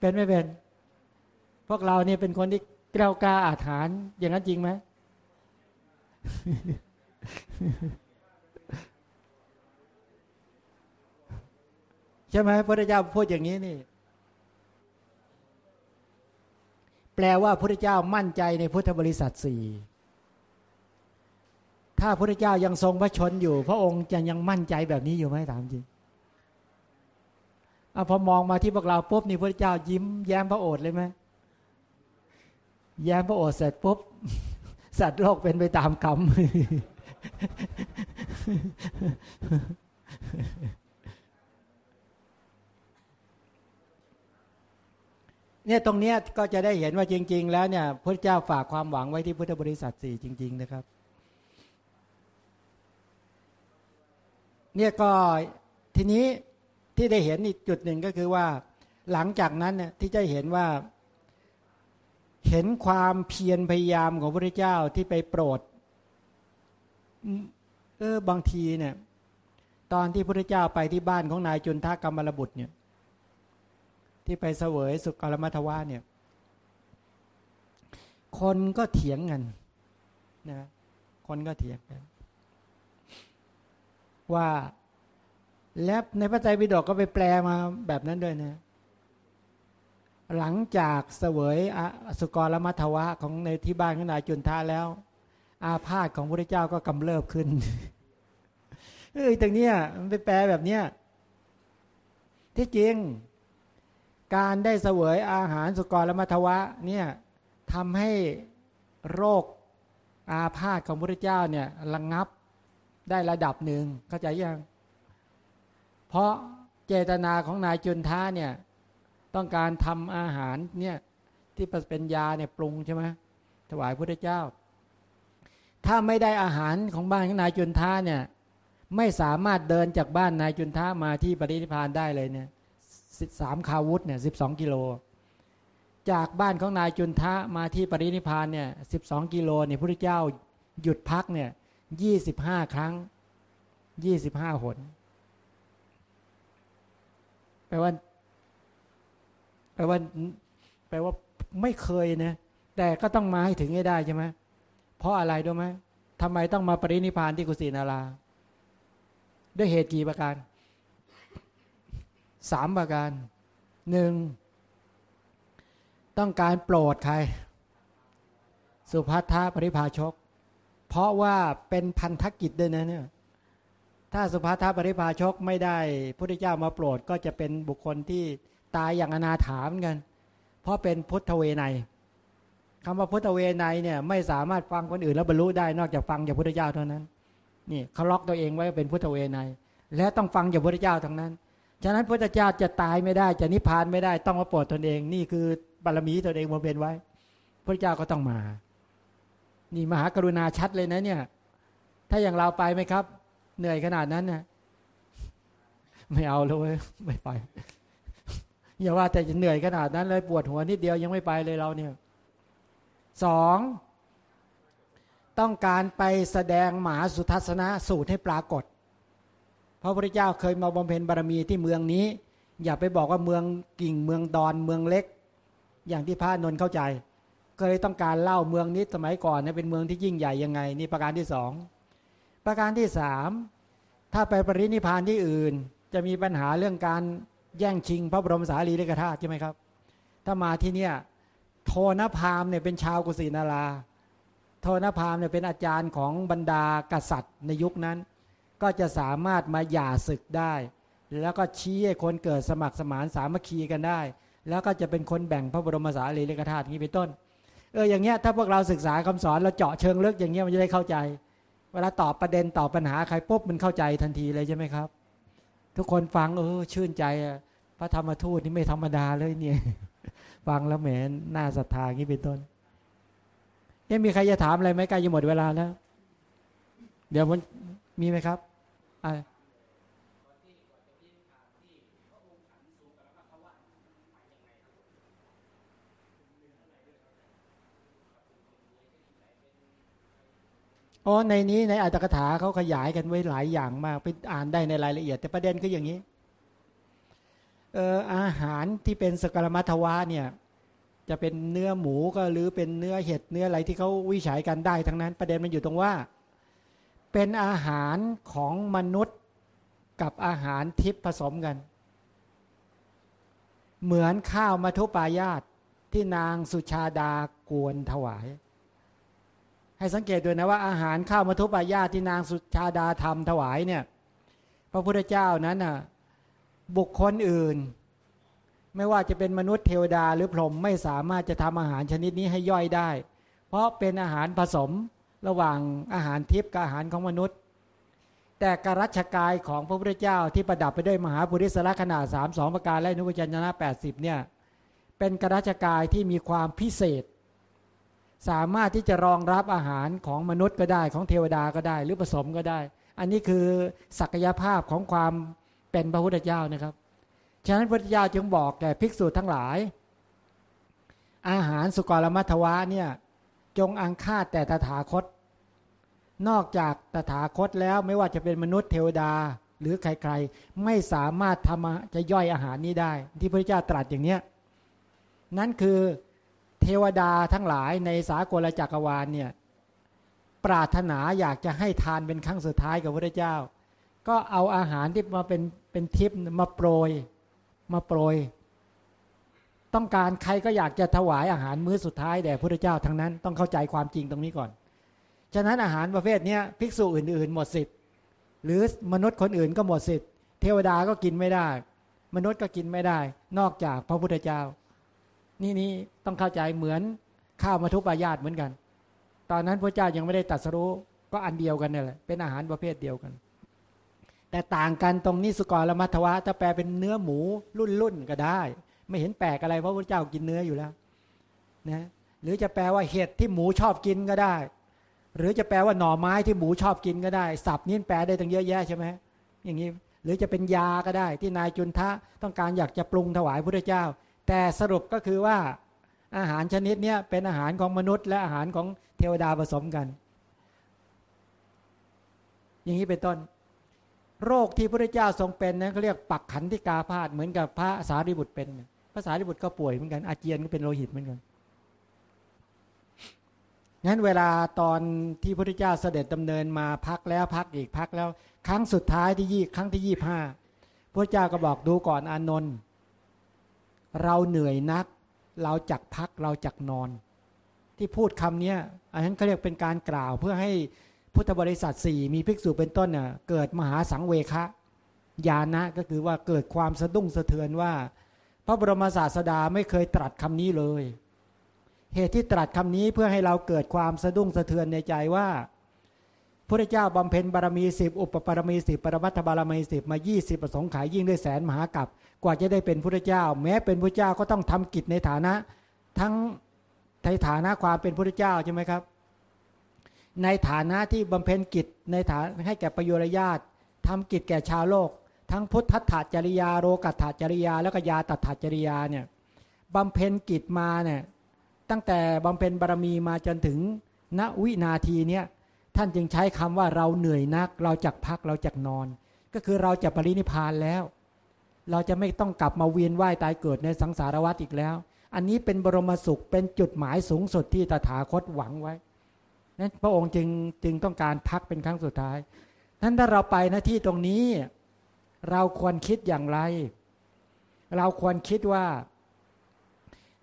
เป็นไม่เป็น พวกเราเนี่ยเป็นคนที่ กล้ากล้าอาถรรพ์อย่างนั้นจริงไหมใช่ไหมพระเจ้าพูดอย่างนี้นี่ แปลว่าพระเจ้ามั่นใจในพุทธบริษัทสี่ถ้าพระเจ้ายังทรงพระชนอยู่ พระองค์จะยังมั่นใจแบบนี้อยู่ไหมถามจริงอพอมองมาที่พวกเราปุ๊บนี่พระเจ้ายิ้มแย้มพระโอษฐ์เลยไหม แย้มพระโอษฐ์เสร็จปุ๊บสัตว์โลกเป็นไปตามกรรมเนี่ยตรงเนี้ยก็จะได้เห็นว่าจริง ๆ แล้วเนี่ยพระเจ้าฝากความหวังไว้ที่พุทธบริษัทสี่จริง ๆ นะครับ เนี่ยก็ทีนี้ที่ได้เห็นอีกจุดหนึ่งก็คือว่า หลังจากนั้นเนี่ยที่จะเห็นว่า เห็นความเพียรพยายามของพระเจ้าที่ไปโปรด เออบางทีเนี่ย ตอนที่พระเจ้าไปที่บ้านของนายจุนทากรรมรบุตรเนี่ย ที่ไปเสวยสุกรมัทวาเนี่ย คนก็เถียงกันนะคนก็เถียงกันว่า และในพระไตรปิฎกก็ไปแปลมาแบบนั้นด้วยนะ หลังจากเสวยสุกรมัทวะของในที่บ้านของนายจุนทาแล้ว อาพาธของพระเจ้าก็กำเริบขึ้นเอ้ยตรงเนี้ยมันไปแปลแบบเนี้ยที่จริง การได้เสวยอาหารสุกรและมัทวะเนี่ยทำให้โรคอาพาธของพระเจ้าเนี่ยระงงับได้ระดับหนึ่งเข้าใจยัง เพราะเจตนาของนายจุนท้าเนี่ย ต้องการทำอาหารเนี่ยที่เป็นยาเนี่ยปรุงใช่ไหมถวายพระเจ้า ถ้าไม่ได้อาหารของบ้านของนายจุนท้าเนี่ยไม่สามารถเดินจากบ้านนายจุนท้ามาที่ปรินิพานได้เลยเนี่ยสามคาวุธเนี่ยสิบสองกิโล จากบ้านของนายจุนทะมาที่ปรินิพานเนี่ยสิบสองกิโลเนี่ยพระเจ้าหยุดพักเนี่ยยี่สิบห้าครั้งยี่สิบห้าหนแปลว่า ลว่าแปลว่าไม่เคยนะ แต่ก็ต้องมาให้ถึงให้ได้ใช่ไหมเพราะอะไรรู้ไหมทำไมต้องมาปรินิพานที่กุสินารา ด้วยเหตุกี่ประการสามประการหนึ่งต้องการโปรดใคร สุภัทธาปริภาชก เพราะว่าเป็นพันธกิจด้วยนะเนี่ยถ้าสุภัทธาปริภาชกไม่ได้พระพุทธเจ้ามาโปรดก็จะเป็นบุคคลที่ ตายอย่างอนาถาเหมือนกัน เพราะเป็นพุทธเวไนคำว่าพุทธเวไนเนี่ยไม่สามารถฟังคนอื่นแล้วบรรลุได้นอกจากฟังจากพระเจ้าเท่านั้น นี่เขาล็อกตัวเองไว้เป็นพุทธเวไนและต้องฟังจากพระเจ้าทั้งนั้นฉะนั้นพระเจ้าจะตายไม่ได้ จะนิพพานไม่ได้ต้องมาโปรดตนเอง นี่คือบารมีตนเองมาเป็นไว้ พระเจ้าก็ต้องมา นี่มหากรุณาชัดเลยนะเนี่ย ถ้าอย่างเราไปไหมครับ เหนื่อยขนาดนั้นนะไม่เอาเลยไม่ไป อย่าว่าแต่จะเหนื่อยขนาดนั้นเลยปวดหัวนิดเดียวยังไม่ไปเลยเราเนี่ยสองต้องการไปแสดงหมาสุทัศนะสูตรให้ปรากฏ พระพุทธเจ้าเคยมาบำเพ็ญบารมีที่เมืองนี้ อย่าไปบอกว่าเมืองกิ่งเมืองดอนเมืองเล็ก อย่างที่พระนนท์เข้าใจ เคยต้องการเล่าเมืองนี้สมัยก่อนเนี่ยเป็นเมืองที่ยิ่งใหญ่ยังไงนี่ประการที่สองประการที่สามถ้าไปปรินิพานที่อื่น จะมีปัญหาเรื่องการ แย่งชิงพระบรมสารีริกธาตุใช่ไหมครับ ถ้ามาที่เนี่ยโทนพามเนี่ยเป็นชาวกุสินารา โทนพามเนี่ยเป็นอาจารย์ของบรรดากษัตริย์ในยุคนั้น ก็จะสามารถมาหย่าศึกได้ แล้วก็ชี้ให้คนเกิดสมัครสมานสามัคคีกันได้ แล้วก็จะเป็นคนแบ่งพระบรมสารีริกธาตุนี้เป็นต้น เอออย่างเงี้ยถ้าพวกเราศึกษาคำสอนเราเจาะเชิงลึกอย่างเงี้ยมันจะได้เข้าใจ เวลาตอบประเด็นตอบปัญหาใครปุ๊บมันเข้าใจทันทีเลยใช่ไหมครับ ทุกคนฟังเออชื่นใจพระธรรมทูตนี่ไม่ธรรมดาเลยเนี่ย ฟังแล้วแหมน่าศรัทธางี้เป็นต้นยังมีใครจะถามอะไรไหมใกล้จะหมดเวลาแล้ว เดี๋ยวมันมีไหมครับอะอ๋อในนี้ในอัตถกถาเขาขยายกันไว้หลายอย่างมากไปอ่านได้ในรายละเอียด แต่ประเด็นก็อย่างนี้เอออาหารที่เป็นสกรมัทวะเนี่ย จะเป็นเนื้อหมูก็หรือเป็นเนื้อเห็ดเนื้ออะไรที่เขาวิจัยกันได้ทั้งนั้น ประเด็นมันอยู่ตรงว่า เป็นอาหารของมนุษย์กับอาหารทิพย์ผสมกัน เหมือนข้าวมัทุปายาตที่นางสุชาดากวนถวาย ให้สังเกตด้วยนะว่าอาหารข้าวมัทุปายาที่นางสุชาดาทำถวายเนี่ย พระพุทธเจ้านั้นน่ะบุคคลอื่น ไม่ว่าจะเป็นมนุษย์เทวดาหรือพรหมไม่สามารถจะทำอาหารชนิดนี้ให้ย่อยได้ เพราะเป็นอาหารผสมระหว่างอาหารทิพย์กับอาหารของมนุษย์ แต่กรัชกายของพระพุทธเจ้าที่ประดับไปด้วยมหาบุริสละขนาดสามสองประการและนุกจัญนะแปดสิบเนี่ยเป็นกรัชกายที่มีความพิเศษ สามารถที่จะรองรับอาหารของมนุษย์ก็ได้ของเทวดาก็ได้ หรือผสมก็ได้ อันนี้คือศักยภาพของความเป็นพระพุทธเจ้านะครับ ฉะนั้นพระพุทธเจ้าจึงบอกแก่ภิกษุทั้งหลาย อาหารสุกรมัทวะเนี่ยจงอังคาดแต่ตถาคต นอกจากตถาคตแล้วไม่ว่าจะเป็นมนุษย์เทวดาหรือใครๆ ไม่สามารถทำจะย่อยอาหารนี้ได้ ที่พระเจ้าตรัสอย่างเนี้ยนั่นคือ วดาทั้งหลายในสากลจักรวาลเนี่ย ปรารถนาอยากจะให้ทานเป็นครั้งสุดท้ายกับพระเจ้า ก็เอาอาหารที่มาเป็นเป็นทิพย์มาโปรย มาโปรย ต้องการใครก็อยากจะถวายอาหารมื้อสุดท้ายแด่พระเจ้าทั้งนั้นต้องเข้าใจความจริงตรงนี้ก่อน ฉะนั้นอาหารประเภทนี้ภิกษุอื่น ๆ หมดสิทธิ์หรือมนุษย์คนอื่นก็หมดสิทธิ์เทวดาก็กินไม่ได้ มนุษย์ก็กินไม่ได้ นอกจากพระพุทธเจ้า นี่นี่ต้องเข้าใจเหมือนข้าวมาทุปายาตเหมือนกัน ตอนนั้นพระเจ้ายังไม่ได้ตัดสรู้ก็อันเดียวกันนี่แหละเป็นอาหารประเภทเดียวกัน แต่ต่างกันตรงนี้สุกรละมัทวะถ้าแปลเป็นเนื้อหมูรุ่นรุ่นก็ได้ ไม่เห็นแปลกอะไรเพราะพระเจ้ากินเนื้ออยู่แล้วนะหรือจะแปลว่าเห็ดที่หมูชอบกินก็ได้ หรือจะแปลว่าหน่อไม้ที่หมูชอบกินก็ได้สับนี้แปลได้ตั้งเยอะแยะใช่ไหมอย่างนี้หรือจะเป็นยาก็ได้ ที่นายจุนทะต้องการอยากจะปรุงถวายพระเจ้า แต่สรุปก็คือว่าอาหารชนิดนี้เป็นอาหารของมนุษย์ และอาหารของเทวดาผสมกัน อย่างนี้เป็นต้น โรคที่พระเจ้าทรงเป็นนั้นเขาเรียกปักขันธิกาพาดเหมือนกับพระสารีบุตรเป็นพระสารีบุตรก็ป่วยเหมือนกันอาเจียนก็เป็นโลหิตเหมือนกันงั้นเวลาตอนที่พระพุทธเจ้าเสด็จดำเนินมาพักแล้วพักอีกพักแล้ว ครั้งสุดท้ายที่ยี่ครั้งที่ยี่ห้าพระเจ้าก็บอกดูก่อนอานนท์ เราเหนื่อยนัก เราจักพักเราจักนอน ที่พูดคำนี้อันนั้นเขาเรียกเป็นการกล่าวเพื่อให้พุทธบริษัทสี่มีภิกษุเป็นต้นเน่ยเกิดมหาสังเวคะญาณะก็คือว่าเกิดความสะดุ้งสะเทือนว่า พระบรมศาสดาไม่เคยตรัสคำนี้เลย เหตุที่ตรัสคำนี้เพื่อให้เราเกิดความสะดุ้งสะเทือนในใจว่า พระเจ้าบำเพ็ญบารมีสิบอุปปารมีสิบปรมัตถบารมีสิบมา 20 ประสงค์ขายยิ่งด้วยแสนมหากับกว่าจะได้เป็นพระเจ้า แม้เป็นพระเจ้าก็ต้องทำกิจในฐานะ ทั้งในฐานะความเป็นพระเจ้าใช่ไหมครับ ในฐานะที่บำเพ็ญกิจในฐานให้แก่ประโยชน์ญาติทำกิจแก่ชาวโลก ทั้งพุทธถาจริยาโรกัตถาจริยา แล้วก็ยาตัถาจริยาเนี่ยบำเพ็ญกิจมาเนี่ยตั้งแต่บำเพ็ญบารมีมาจนถึงณวินาทีเนี้ย ท่านจึงใช้คำว่าเราเหนื่อยนัก เราจักพักเราจักนอน ก็คือเราจะปรินิพานแล้ว เราจะไม่ต้องกลับมาเวียนว่ายตายเกิดในสังสารวัฏอีกแล้ว อันนี้เป็นบรมสุขเป็นจุดหมายสูงสุดที่ตถาคตหวังไว้นั้นพระองค์จึงจึงต้องการพักเป็นครั้งสุดท้ายนั้นถ้าเราไปหน้าที่ตรงนี้ เราควรคิดอย่างไร เราควรคิดว่า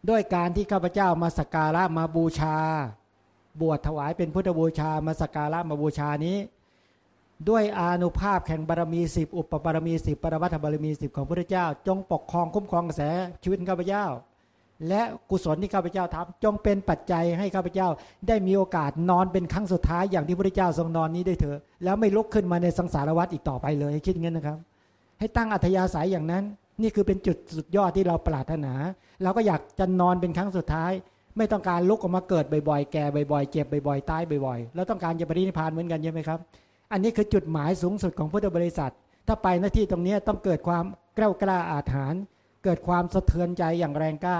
ด้วยการที่ข้าพเจ้ามาสักการะมาบูชา บวชถวายเป็นพุทธบูชามาสการะมาบูชานี้ ด้วยอานุภาพแข่งบารมีสิบอุปบารมีสิบปรวัตบารมีสิบของพระเจ้า จงปกครองคุ้มครองกระแสชีวิตข้าพเจ้า และกุศลที่ข้าพเจ้าทำจงเป็นปัจจัยให้ข้าพเจ้า ได้มีโอกาสนอนเป็นครั้งสุดท้ายอย่างที่พระเจ้าทรงนอนนี้ได้เถอะแล้วไม่ลุกขึ้นมาในสังสารวัฏอีกต่อไปเลยคิดงั้นนะครับ ให้ตั้งอัธยาศัยอย่างนั้น นี่คือเป็นจุดสุดยอดที่เราปรารถนา เราก็อยากจะนอนเป็นครั้งสุดท้าย ไม่ต้องการลุกออกมาเกิดบ่อยๆ แก่บ่อยๆ เจ็บบ่อยๆ ตายบ่อยๆ แล้วต้องการจะปรินิพานเหมือนกันใช่ไหมครับ อันนี้คือจุดหมายสูงสุดของพุทธบริษัท ถ้าไปหน้าที่ตรงนี้ต้องเกิดความกล้ากล้าอาถรรพ์เกิดความสะเทือนใจอย่างแรงกล้า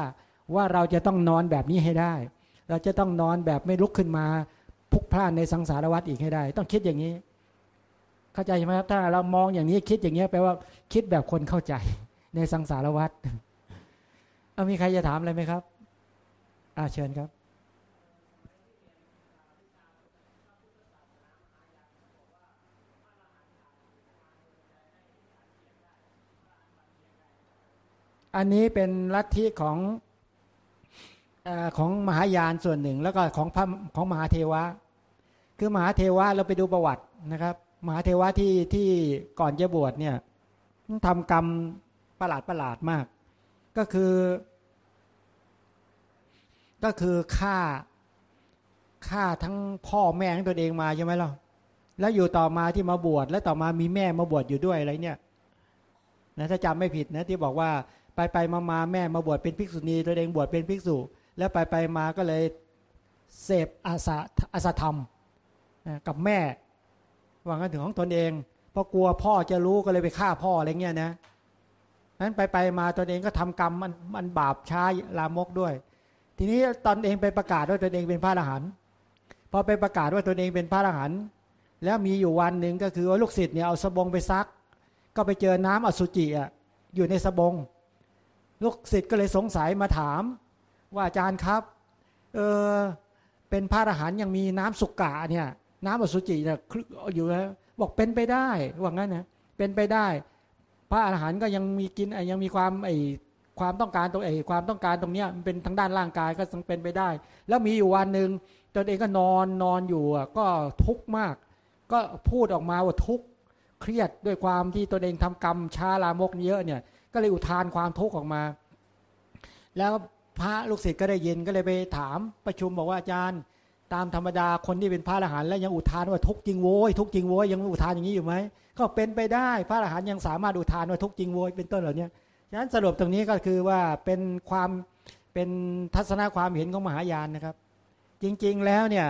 ว่าเราจะต้องนอนแบบนี้ให้ได้ เราจะต้องนอนแบบไม่ลุกขึ้นมาพุกพลาดในสังสารวัฏอีกให้ได้ ต้องคิดอย่างนี้ เข้าใจไหมครับถ้าเรามองอย่างนี้คิดอย่างนี้แปลว่าคิดแบบคนเข้าใจในสังสารวัฏเอามีใครจะถามอะไรไหมครับ อาเชิญครับอันนี้เป็นลัทธิของอของมหายานส่วนหนึ่ง แล้วก็ของพระของมหาเทวะ คือมหาเทวะเราไปดูประวัตินะครับ มหาเทวะที่ที่ก่อนจะบวชเนี่ยทำกรรมประหลาดประหลาดมาก ก็คือ ก็คือฆ่าฆ่าทั้งพ่อแม่ของตัวเองมาใช่ไหมล่ะแล้วอยู่ต่อมาที่มาบวชแล้วต่อมามีแม่มาบวชอยู่ด้วยอะไรเนี่ยนะถ้าจำไม่ผิดนะที่บอกว่าไปไปมามาแม่มาบวชเป็นภิกษุณีตัวเองบวชเป็นภิกษุ แล้วไปไปมาก็เลยเสพอาสาอาสาธรรมกับแม่วางกันถึงของตนเองเพราะกลัวพ่อจะรู้ก็เลยไปฆ่าพ่ออะไรเงี้ยนะนั้นไปไปมาตนเองก็ทำกรรมมันมันบาปช้าลามกด้วย ทีนี้ตอนเองไปประกาศว่าตนเองเป็นพระอรหันต์พอไปประกาศว่าตนเองเป็นพระอรหันต์แล้วมีอยู่วันหนึ่งก็คือว่าลูกศิษย์เนี่ยเอาสบงไปซัก ก็ไปเจอน้ำอสุจิอะอยู่ในสบง ลูกศิษย์ก็เลยสงสัยมาถาม ว่าอาจารย์ครับเออเป็นพระอรหันต์ยังมีน้ำสุกกะเนี่ยน้ำอสุจิเนี่ยอยู่แล้วบอกเป็นไปได้ว่างั้นนะเป็นไปได้ พระอาหารหันต์ก็ยังมีกินยังมีความไอ ความต้องการตรงไอความต้องการตรงเนี้ยมันเป็นทางด้านร่างกายก็ต้องเป็นไปได้ แล้วมีอยู่วันหนึ่งตนเองก็นอนนอนอยู่ก็ทุกข์มาก ก็พูดออกมาว่าทุกข์เครียดด้วยความที่ตนเองทำกรรมช้าลามกเยอะเนี่ย ก็เลยอุทานความทุกข์ออกมา แล้วพระลูกศิษย์ก็ได้ยินก็เลยไปถามประชุมบอกว่าอาจารย์ ตามธรรมดาคนที่เป็นพระอรหันต์แล้วยังอุทานว่าทุกจริงโว้ยทุกจริงโว้ยยังอุทานอย่างนี้อยู่ไหมก็เป็นไปได้ พระอรหันต์ยังสามารถอุทานว่าทุกจริงโว้ยเป็นต้นเหล่านี้ ฉะนั้นสรุปตรงนี้ก็คือว่าเป็นความเป็นทัศนะความเห็นของมหายานนะครับ จริง ๆ แล้วเนี่ย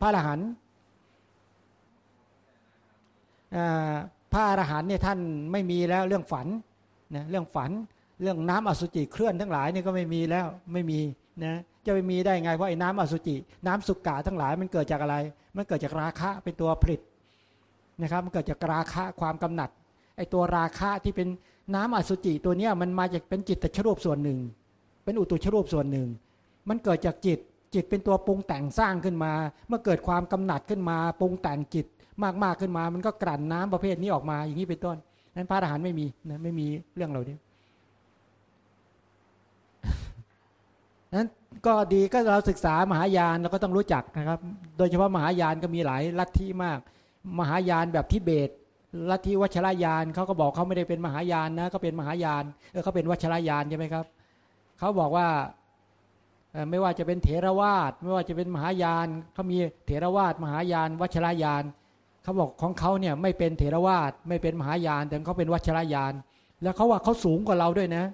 พระอรหันต์พระอรหันต์เนี่ยท่านไม่มีแล้วเรื่องฝันนะเรื่องฝันเรื่องน้ำอสุจิเคลื่อนทั้งหลายนี่ก็ไม่มีแล้วไม่มีนะจะไปมีได้ไงเพราะไอ้น้ำอสุจิ น้ำสุกกะทั้งหลายมันเกิดจากอะไร มันเกิดจากราคะเป็นตัวผลิตนะครับมันเกิดจากราคะความกำหนัดไอ้ตัวราคะที่เป็น น้ำอสุจิตัวเนี้ยมันมาจากเป็นจิตตชรูปส่วนหนึ่ง เป็นอุตุชรูปส่วนหนึ่ง มันเกิดจากจิตจิตเป็นตัวปรุงแต่งสร้างขึ้นมา เมื่อเกิดความกำหนัดขึ้นมาปรุงแต่งจิตมากๆขึ้นมา มันก็กลั่นน้ำประเภทนี้ออกมาอย่างนี้เป็นต้นนั้นพระอรหันต์ไม่มีนะไม่มีเรื่องเหล่านี้นั้นก็ดีก็เราศึกษามหายานเราก็ต้องรู้จักนะครับ โดยเฉพาะมหายานก็มีหลายลัทธิมาก มหายานแบบทิเบต ลัทธิวัชรยานเขาก็บอกเขาไม่ได้เป็นมหายานนะก็เป็นมหายานเออเขาเป็นวัชรยานใช่ไหมครับเขาบอกว่าไม่ว่าจะเป็นเถรวาทไม่ว่าจะเป็นมหายานเขามีเถรวาทมหายาน วัชรยานเขาบอกของเขาเนี่ยไม่เป็นเถรวาทไม่เป็นมหายาน แต่เขาเป็นวัชรยาน แล้วเขาว่าเขาสูงกว่าเราด้วยนะ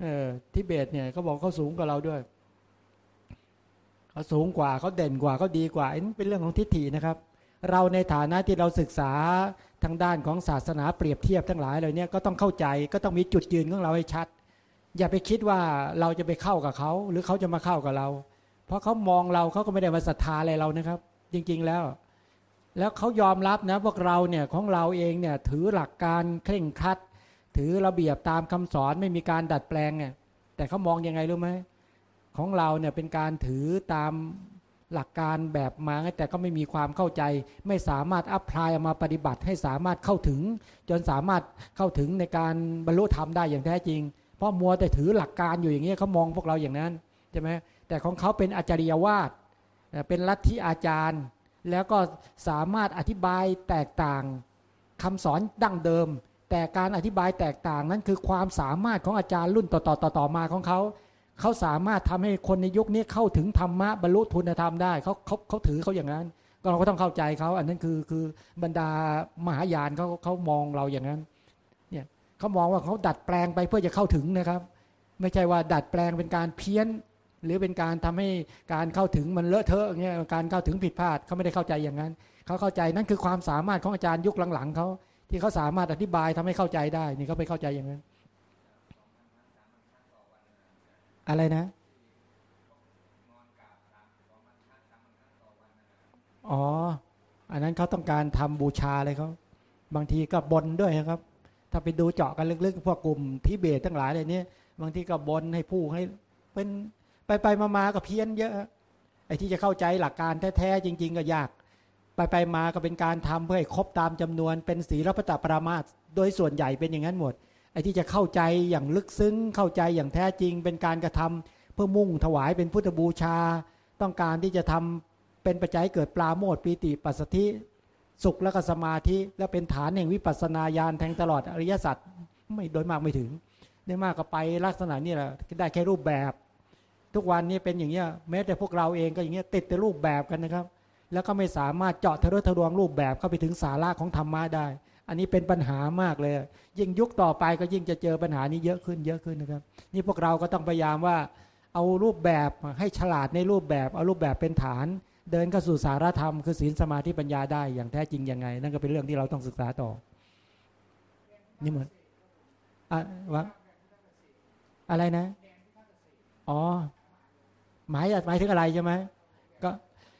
เออทิเบตเนี่ยเขาบอกเขาสูงกว่าเราด้วยเขาสูงกว่าเขาเด่นกว่าเขาดีกว่าอันนี้เป็นเรื่องของทิฏฐินะครับ เราในฐานะที่เราศึกษาทางด้านของศาสนาเปรียบเทียบทั้งหลายเลยเนี่ยก็ต้องเข้าใจก็ต้องมีจุดยืนของเราให้ชัด อย่าไปคิดว่าเราจะไปเข้ากับเขาหรือเขาจะมาเข้ากับเรา เพราะเขามองเราเขาก็ไม่ได้มาศรัทธาอะไรเรานะครับ จริงๆแล้ว แล้วเขายอมรับนะพวกเราเนี่ยของเราเองเนี่ยถือหลักการเคร่งครัด ถือระเบียบตามคำสอนไม่มีการดัดแปลงเนี่ยแต่เขามองยังไงรู้ไหมของเราเนี่ยเป็นการถือตาม หลักการแบบมาแต่ก็ไม่มีความเข้าใจ ไม่สามารถอัพพลายมาปฏิบัติให้สามารถเข้าถึง จนสามารถเข้าถึงในการบรรลุธรรมได้อย่างแท้จริง เพราะมัวแต่ถือหลักการอยู่อย่างนี้เขามองพวกเราอย่างนั้นใช่ไหมแต่ของเขาเป็นอาจารยวาดเป็นลัทธิอาจารย์ แล้วก็สามารถอธิบายแตกต่างคำสอนดั้งเดิม แต่การอธิบายแตกต่างนั้นคือความสามารถของอาจารย์รุ่นต่อๆต่อมาของเขา เขาสามารถทำให้คนในยุคนี้เข้าถึงธรรมะบรรลุทุนธรรมได้เขาเขาเขาถือเขาอย่างนั้น ก็เราก็ต้องเข้าใจเขา อันนั้นคือคือบรรดามหายานเขาเขามองเราอย่างนั้นเนี่ยเขามองว่าเขาดัดแปลงไปเพื่อจะเข้าถึงนะครับ ไม่ใช่ว่าดัดแปลงเป็นการเพี้ยน หรือเป็นการทำให้การเข้าถึงมันเลอะเทอะเงี้ยการเข้าถึงผิดพลาดเขาไม่ได้เข้าใจอย่างนั้นเขาเข้าใจนั่นคือความสามารถของอาจารย์ยุคหลังๆเขาที่เขาสามารถอธิบายทำให้เข้าใจได้นี่เขาไปเข้าใจอย่างนั้น อะไรนะ อ๋อ อันนั้นเขาต้องการทำบูชาอะไรเขาบางทีก็บนด้วยครับ ถ้าไปดูเจาะกันลึกๆ พวกกลุ่มทิเบตทั้งหลายอะไรนี้บางทีก็บนให้ผู้ให้เป็นไปไปมาๆก็เพี้ยนเยอะไอ้ที่จะเข้าใจหลักการแท้ๆจริง ๆ ก็ยาก ไปไปมาก็เป็นการทำเพื่อให้ครบตามจำนวนเป็นศีลพระตปรามาสโดยส่วนใหญ่เป็นอย่างนั้นหมด ไอ้ที่จะเข้าใจอย่างลึกซึ้ง เข้าใจอย่างแท้จริง เป็นการกระทำเพื่อมุ่งถวายเป็นพุทธบูชา ต้องการที่จะทำเป็นปัจจัยเกิดปลาโมดปีติปัสสธิสุขและก็สมาธิและเป็นฐานแห่งวิปัสสนาญาณแทงตลอดอริยสัจไม่โดยมากไม่ถึงได้มากก็ไปลักษณะนี้แหละได้แค่รูปแบบ ทุกวันนี้เป็นอย่างเงี้ยแม้แต่พวกเราเองก็อย่างเงี้ยติดแต่รูปแบบกันนะครับ แล้วก็ไม่สามารถเจาะทะลุทะลวงรูปแบบเข้าไปถึงสาระของธรรมะได้ อันนี้เป็นปัญหามากเลย ยิ่งยุคต่อไปก็ยิ่งจะเจอปัญหานี้เยอะขึ้นเยอะขึ้นนะครับ นี่พวกเราก็ต้องพยายามว่า เอารูปแบบให้ฉลาดในรูปแบบ เอารูปแบบเป็นฐาน เดินเข้าสู่สารธรรมคือศีลสมาธิปัญญาได้อย่างแท้จริงยังไง นั่นก็เป็นเรื่องที่เราต้องศึกษาต่อ นี่เหมือนอะวะอะไรนะ อ๋อ หมายหมายถึงอะไรใช่ไหมก็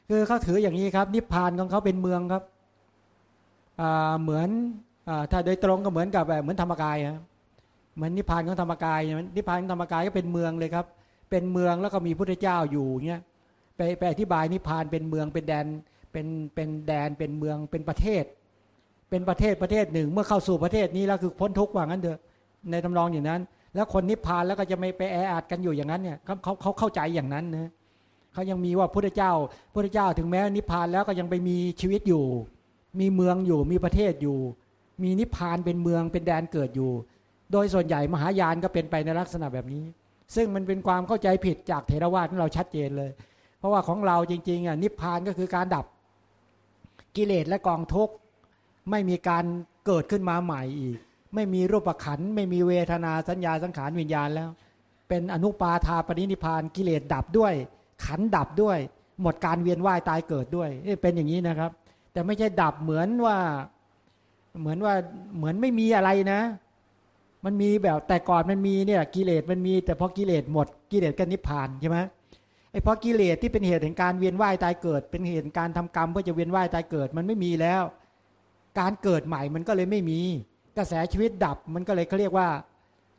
คือเขาถืออย่างนี้ครับ นิพพานของเขาเป็นเมืองครับ เหมือนอถ้าโดยตรงก็เหมือนกับเหมือนธรรมกายครับเหมือนนิพพานของธรรมกายนิพพานของธรรมกายก็เป็นเมืองเลยครับ เป็นเมืองแล้วก็มีพระเจ้าอยู่เงี้ยไปไปอธิบายนิพพานเป็นเมืองเป็นแดนเป็นเป็นแดนเป็นเมืองเป็นประเทศ เป็นประเทศประเทศหนึ่ง เมื่อเข้าสู่ประเทศนี้แล้วคือพ้นทุกข์ว่างั้นเถอะในตำรองอย่างนั้น แล้วคนนิพพานแล้วก็จะไม่ไปแออัดกันอยู่อย่างนั้นเนี่ยเขาเขาเขาเข้าใจอย่างนั้นนะเขายังมีว่าพระเจ้าพระเจ้าถึงแม้นิพพานแล้วก็ยังไปมีชีวิตอยู่ มีเมืองอยู่มีประเทศอยู่ มีนิพพานเป็นเมืองเป็นแดนเกิดอยู่ โดยส่วนใหญ่มหายานก็เป็นไปในลักษณะแบบนี้ ซึ่งมันเป็นความเข้าใจผิดจากเทรวาสที่เราชัดเจนเลย เพราะว่าของเราจริงๆอะนิพพานก็คือการดับกิเลสและกองทุกข์ไม่มีการเกิดขึ้นมาใหม่อีก ไม่มีรูปขันไม่มีเวทนาสัญญาสังขารวิญญาณแล้ว เป็นอนุปาทาปรินิพานกิเลสดับด้วย ขันดับด้วย หมดการเวียนว่ายตายเกิดด้วยเป็นอย่างนี้นะครับ แต่ไม่ใช่ดับเหมือนว่า เหมือนว่าเหมือนไม่มีอะไรนะ มันมีแบบแต่ก่อนมันมีเนี่ย กิเลสมันมี แต่พอกิเลสหมดกิเลสก็นิพพานใช่ไหมไอ้พราะกิเลสที่เป็นเหตุแห่งการเวียนว่ายตายเกิด เป็นเหตุการทำกรรมเพื่อจะเวียนว่ายตายเกิด มันไม่มีแล้ว การเกิดใหม่มันก็เลยไม่มี กระแสชีวิตดับมันก็เลยเขาเรียกว่า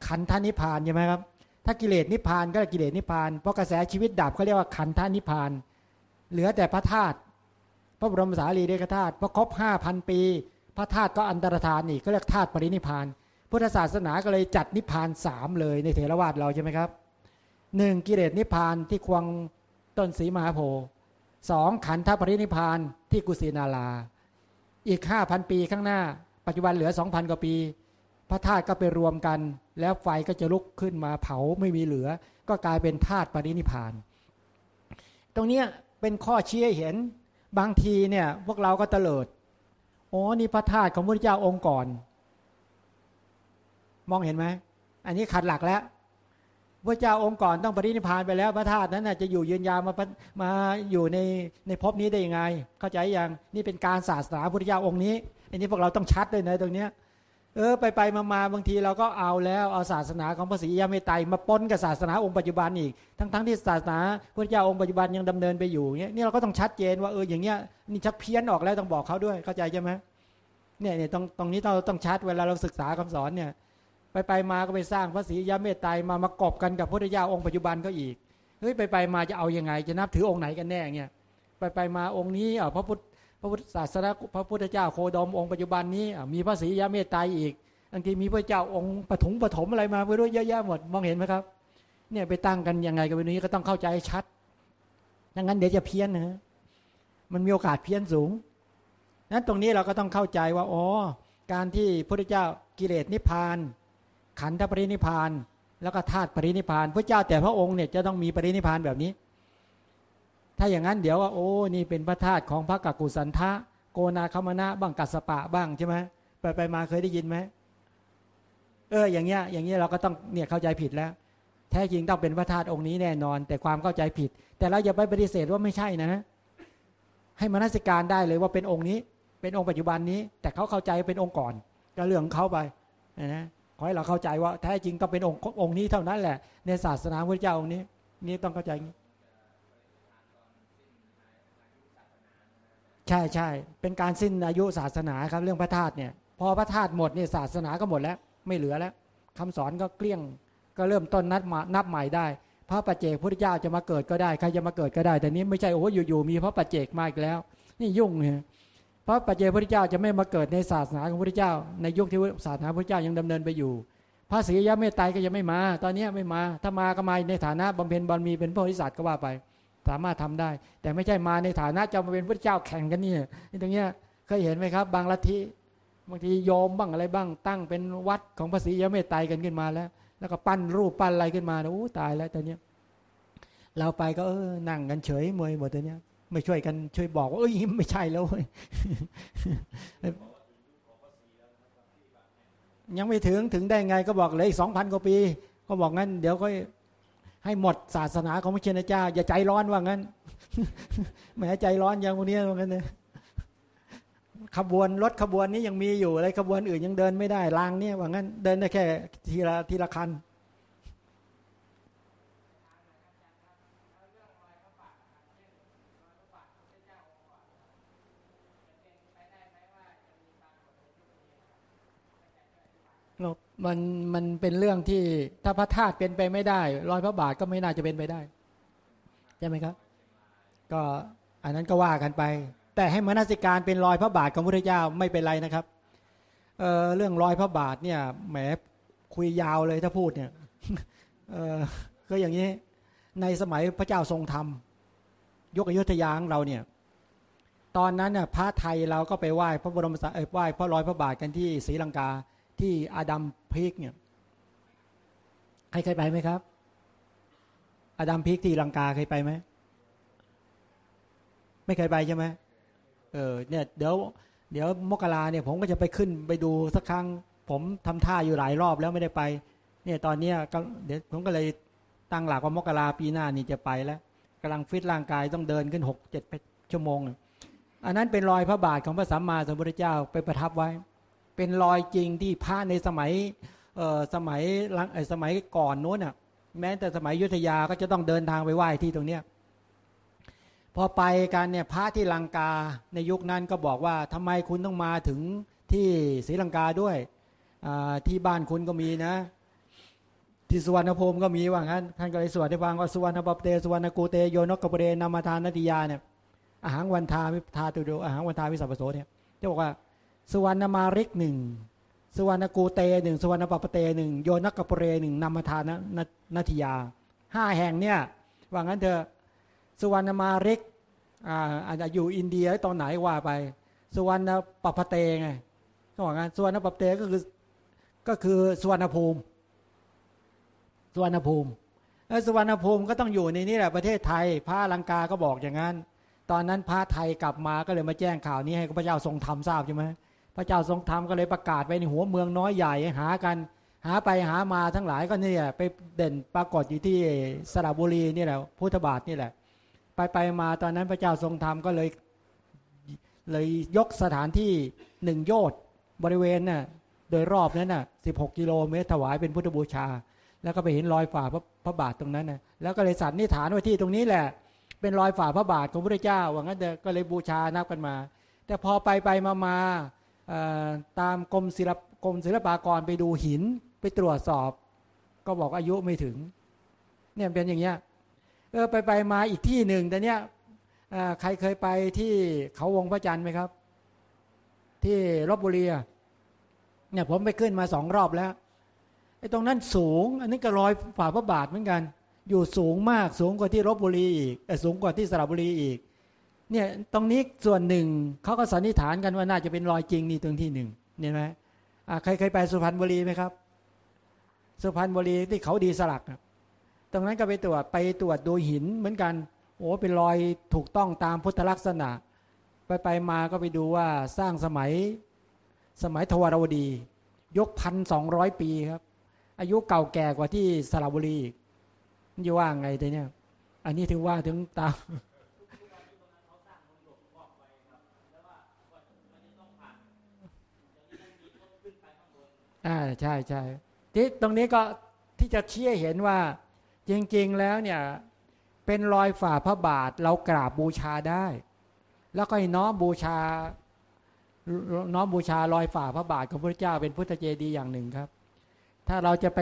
ขันธนิพพานใช่ไหมครับถ้ากิเลสนิพพานก็กิเลสนิพพานเพราะกระแสชีวิตดับเขาเรียกว่าขันธนิพพาน เหลือแต่พระธาตุ ระบรมสารีริกธาตุพอครบห้าพันปี พระธาตุก็อันตรธานอีกก็เรียกธาตุปรินิพาน พุทธศาสนาก็เลยจัดนิพานสามเลยในเถรวาทเราใช่ไหมครับหนึ่งกิเลสนิพานที่ควงต้นสีมหาโพสองขันธปรินิพานที่กุสินาราอีกห้าพันปีข้างหน้า ปัจจุบันเหลือสองพันกว่าปี พระธาตุก็ไปรวมกัน แล้วไฟก็จะลุกขึ้นมาเผาไม่มีเหลือ ก็กลายเป็นธาตุปรินิพาน ตรงนี้เป็นข้อชี้ให้เห็น บางทีเนี่ย พวกเราก็เตลิดโอ้นี่พระธาตุของพระเจ้าองค์ก่อน มองเห็นไหมอันนี้ขัดหลักแล้วพระเจ้าองค์ก่อนต้องปรินิพานไปแล้วพระธาตุนั้นจะอยู่ยืนยาวมามาอยู่ในในภพนี้ได้ยังไง เข้าใจยังนี่เป็นการศาสนาพระเจ้าองค์นี้อันนี้พวกเราต้องชัดเลยนะตรงเนี้ย เออไปไปมามาบางทีเราก็เอาแล้วเอาศาสนาของพระศรียาเมตไตรมาปนกับศาสนาองค์ปัจจุบันอีก ทั้งทั้งที่ศาสนาพระเจ้าองค์ปัจจุบันยังดำเนินไปอยู่เนี้ยนี่เราก็ต้องชัดเจนว่าเอออย่างเงี้ยนี่ชักเพี้ยนออกแล้วต้องบอกเขาด้วยเข้าใจใช่ไหมเนี่ยเนี่ยตรงตรงนี้เราต้องชัดเวลาเราศึกษาคำสอนเนี่ยไปไปมาก็ไปสร้างพระศรียาเมตไตรมามากบกันกับพระพุทธเจ้าองค์ปัจจุบันก็อีกเฮ้ยไปไปมาจะเอาอยัางไงจะนับถือองค์ไหนกันแน่เนี่ยไปไปมาองค์นี้อะพระพุทธ ระพุทธศาสนาพระพุทธเจ้าโคดมองค์ปัจจุบันนี้มีพระศรียาเมตไตรอีกบางทีมีพระเจ้าองค์ปฐมปฐมอะไรมาไปด้วยเยอะแยะหมดมองเห็นไหมครับ เนี่ยไปตั้งกันยังไงกันวันนี้ก็ต้องเข้าใจชัดดังนั้นเดี๋ยวจะเพี้ยนนะมันมีโอกาสเพี้ยนสูงนั้นตรงนี้เราก็ต้องเข้าใจว่าอ๋อการที่พระเจ้ากิเลสนิพพาน ขันธปรินิพาน แล้วก็ธาตุปรินิพาน พระเจ้าแต่พระองค์เนี่ยจะต้องมีปรินิพานแบบนี้ ถ้าอย่างนั้นเดี๋ยวว่าโอ้นี่เป็นพระธาตุของพระกักุสันทะ โกนาคมณะบ้างกัสปะบ้างใช่ไหมไปไปมาเคยได้ยินไหมเอออย่างเงี้ยอย่างเงี้ยเราก็ต้องเนี่ยเข้าใจผิดแล้ว แท้จริงต้องเป็นพระธาตุองค์นี้แน่นอน แต่ความเข้าใจผิด แต่เราอย่าไปปฏิเสธว่าไม่ใช่นะ ให้มนสิการได้เลยว่าเป็นองค์นี้ เป็นองค์ปัจจุบันนี้ แต่เขาเข้าใจเป็นองค์ก่อนก็เรื่องเขาไปนะขอให้เราเข้าใจว่าแท้จริงต้องเป็นองค์องค์นี้เท่านั้นแหละ ในศาสนาพระเจ้าองค์นี้ นี่ต้องเข้าใจ ใช่ใช่เป็นการสิ้นอายุศาสนาครับเรื่องพระธาตุเนี่ย พอพระธาตุหมดเนี่ยศาสนาก็หมดแล้ว ไม่เหลือแล้วคำสอนก็เกลี้ยง ก็เริ่มต้นนัดมานับใหม่ได้ พระปัจเจกพุทธเจ้าจะมาเกิดก็ได้ใครจะมาเกิดก็ได้ แต่นี้ไม่ใช่โอ้อยู่ๆมีพระปัจเจกมาอีกแล้ว นี่ยุ่งเนี่ยพระปัจเจกพุทธเจ้าจะไม่มาเกิดในศาสนาของพระเจ้า ในยุคที่ศาสนาพระเจ้ายังดำเนินไปอยู่พระศรียะเมตไตรก็ยังไม่มา ตอนนี้ไม่มา ถ้ามาก็มาในฐานะบำเพ็ญบารมีเป็นพระโพธิสัตก็ว่าไป สามารถทำได้ แต่ไม่ใช่มาในฐานะจะมาเป็นพระเจ้าแข่งกันนี่นี่ตรงเนี้ยเคยเห็นไหมครับ บางลัทธิบางทีโยมบ้างอะไรบ้าง ตั้งเป็นวัดของพระศรียะเมตไตรกันขึ้นมาแล้ว แล้วก็ปั้นรูปปั้นอะไรขึ้นมาโอ้ตายแล้วตอนนี้ยเราไปก็เออนั่งกันเฉยมวยหมดตอนนี้ยไม่ช่วยกันช่วยบอกว่าเอ้ยไม่ใช่แล้วยังไม่ถึงถึงได้ไงก็บอกเลยสองพันกว่าปี ก็บอกงั้น เดี๋ยวก็ ให้หมดศาสนาของพระเชนเจ้า อย่าใจร้อนว่างั้นแหมใจร้อนอย่างพวกนี้ว่างั้นเลยขบวนรถขบวนนี้ยังมีอยู่อะไรขบวนอื่นยังเดินไม่ได้รางเนี่ยว่างั้น เดินได้แค่ทีละทีละคัน มันมันเป็นเรื่องที่ถ้าพระธาตุเป็นไปไม่ได้รอยพระบาทก็ไม่น่าจะเป็นไปได้ใช่ไหมครับ ก็อันนั้นก็ว่ากันไป แต่ให้มนสิการเป็นรอยพระบาทของพระพุทธเจ้าไม่เป็นไรนะครับเเรื่องรอยพระบาทเนี่ยแหมคุยยาวเลยถ้าพูดเนี่ยเออก็อย่างนี้ในสมัยพระเจ้าทรงธรรม ยกอยุธยาของเราเนี่ย ตอนนั้นน่ะพระไทยเราก็ไปไหว้พระบรมสาไหว้พระรอยพระบาทกันที่ศรีลังกา ที่อาดัมพิกเนี่ยใครเคยไปไหมครับ อาดัมพิกที่ลังกาเคยไปไหมไม่เคยไปใช่ไหมเออเนี่ยเดี๋ยวเดี๋ยวมกราเนี่ย ผมก็จะไปขึ้นไปดูสักครั้ง ผมทำท่าอยู่หลายรอบแล้วไม่ได้ไป เนี่ยตอนเนี้ยก็เดี๋ยวผมก็เลยตั้งหลักว่ามกราปีหน้านี่จะไปแล้วกำลังฟิตร่างกายต้องเดินขึ้นหกเจ็ดชั่วโมง อันนั้นเป็นรอยพระบาทของพระสัมมาสัมพุทธเจ้าไปประทับไว้ เป็นรอยจริงที่พระในสมัยสมัยลังสมัยก่อนโน้นอะ แม้แต่สมัยยุทธยาก็จะต้องเดินทางไปไหว้ที่ตรงเนี้ยพอไปกันเนี่ยพระที่ลังกาในยุคนั้นก็บอกว่าทำไมคุณต้องมาถึงที่ศรีลังกาด้วยที่บ้านคุณก็มีนะ ที่สุวรรณภูมิก็มีว่างั้นท่านก็เลยสวดให้ฟังว่าสุวรรณปเตสุวรรณกูเตโยนกกปเรนามาทานนติยาเนี่ยอาหารวันทาวิทาตุโดอาหารวันทาวิสัพโสเนี่ยจะบอกว่า สุวรรณมาริกหนึ่งสุวรรณกูเตหนึ่งสุวรรณปปเตหนึ่งโยนกกปเรหนึ่งนามาทานนติยาห้าแห่งเนี่ยว่างั้นเธอะสุวรรณมาริกอ่าอาจจะอยู่อินเดียตอนไหนว่าไป สุวรรณปปเตไงก็ว่างั้นสุวรรณปปเตก็คือก็คือสุวรรณภูมิ สุวรรณภูมิสุวรรณภูมิก็ต้องอยู่ในนี่แหละประเทศไทย พระลังกาก็บอกอย่างนั้น ตอนนั้นพระไทยกลับมาก็เลยมาแจ้งข่าวนี้ให้พระเจ้าทรงธรรมทราบใช่ไหม พระเจ้าทรงธรรมก็เลยประกาศไปในหัวเมืองน้อยใหญ่หากันหาไปหามาทั้งหลายก็เนี่ยไปเด่นปรากฏอยู่ที่สระบุรีนี่แหละพุทธบาทนี่แหละ ไปไปมาตอนนั้นพระเจ้าทรงธรรมก็เลยเลยยกสถานที่หนึ่งโยชน์บริเวณน่ะโดยรอบนั้นน่ะสิบหกกิโลเมตรถวายเป็นพุทธบูชา แล้วก็ไปเห็นรอยฝ่าพระพระบาทตรงนั้นน่ะแล้วก็เลยสันนิษฐานว่าที่ตรงนี้แหละ เป็นรอยฝ่าพระบาทของพระเจ้าว่างั้นเด็ก็เลยบูชานับกันมา แต่พอไปไปมามา ตามกรมศิลปกรมศิลปากรไปดูหินไปตรวจสอบ ก็บอกอายุไม่ถึง เนี่ยเป็นอย่างเงี้ยเออไปไปมาอีกที่หนึ่งแต่เนี้ยใครเคยไปที่เขาวงพระจันทร์ไหมครับ ที่ลบบุรีเนี่ยผมไปขึ้นมาสองรอบแล้วไอ้ตรงนั้นสูง อันนี้ก็รอยฝ่าพระบาทเหมือนกัน อยู่สูงมากสูงกว่าที่ลบบุรีอีกสูงกว่าที่สระบุรีอีก เนี่ยตรงนี้ส่วนหนึ่งเขาก็สันนิษฐานกันว่าน่าจะเป็นรอยจริงนี่ตรงที่หนึ่งเห็นไหมใครเคยไปสุพรรณบุรีไหมครับ สุพรรณบุรีที่เขาดีสลักตรงนั้นก็ไปตรวจไปตรวจดูหินเหมือนกันโอ้เป็นรอยถูกต้องตามพุทธลักษณะ ไปไปมาก็ไปดูว่าสร้างสมัยสมัยทวารวดี ยกพันสองร้อยปีครับ อายุเก่าแก่กว่าที่สระบุรีมันจะว่าไงแต่เนี่ย อันนี้ถึงว่าถึงตาม อ่าใช่ใช่ที่ตรงนี้ก็ที่จะเชี่ยเห็นว่า จริง ๆแล้วเนี่ย เป็นรอยฝ่าพระบาทเรากราบบูชาได้ แล้วก็น้อมบูชา น้อมบูชารอยฝ่าพระบาทของพระเจ้าเป็นพุทธเจดีย์อย่างหนึ่งครับ ถ้าเราจะไป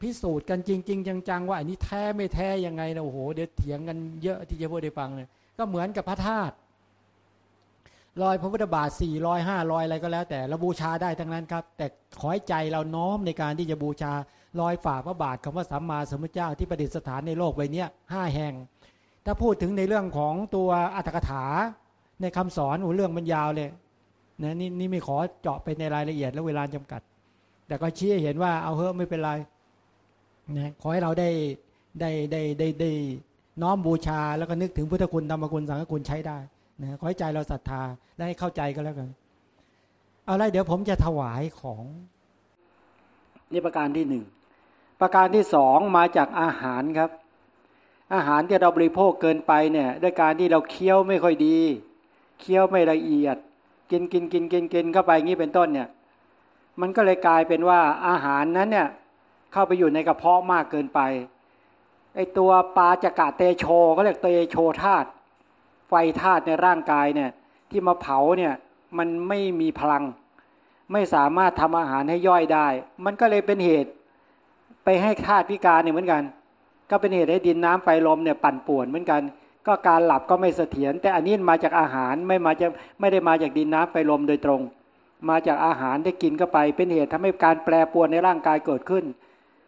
พิสูจน์กันจริง ๆ จังๆ ว่าอันนี้แท้ไม่แท้ยังไงนะโอ้โหเดี๋ยวเถียงกันเยอะที่จะพูดได้ฟังเนี่ยก็เหมือนกับพระธาตุ ลอยพระพุทธบาทสี่ร้อยห้าร้อยอะไรก็แล้ว แต่เราบูชาได้ทั้งนั้นครับ แต่ขอให้ใจเราน้อมในการที่จะบูชาลอยฝ่าพระบาทของพระสัมมาสัมพุทธเจ้าที่ประดิษฐานในโลกใบนี้ห้าแห่ง ถ้าพูดถึงในเรื่องของตัวอัตถกถาในคำสอนโอ้เรื่องมันยาวเลยนะนี่นี่ไม่ขอเจาะไปในรายละเอียดและเวลาจำกัด แต่ก็ชี้เห็นว่าเอาเฮ้ไม่เป็นไรนะขอให้เราได้ได้ได้ได้ได้น้อมบูชาแล้วก็นึกถึงพุทธคุณธรรมคุณสังฆคุณใช้ได้ นะขอให้ใจเราศรัทธาและให้เข้าใจก็แล้วกันเอาไรเดี๋ยวผมจะถวายของนี่ประการที่หนึ่งประการที่สองมาจากอาหารครับ อาหารที่เราบริโภคเกินไปเนี่ยด้วยการที่เราเคี้ยวไม่ค่อยดีเคี้ยวไม่ละเอียด กินกินกินกินกินเข้าไปงี้เป็นต้นเนี่ย มันก็เลยกลายเป็นว่าอาหารนั้นเนี่ย เข้าไปอยู่ในกระเพาะมากเกินไปไอตัวปลาจักะเตโชก็เรียกเตโชธาตุ ไฟธาตุในร่างกายเนี่ยที่มาเผาเนี่ยมันไม่มีพลัง ไม่สามารถทำอาหารให้ย่อยได้ มันก็เลยเป็นเหตุไปให้ธาตุพิการเนี่ยเหมือนกัน ก็เป็นเหตุให้ดินน้ำไฟลมเนี่ยปั่นป่วนเหมือนกัน ก็การหลับก็ไม่เสถียรแต่อันนี้มาจากอาหารไม่มาจากไม่ได้มาจากดินน้ำไฟลมโดยตรง มาจากอาหารได้กินเข้าไป เป็นเหตุทำให้การแปรปรวนในร่างกายเกิดขึ้น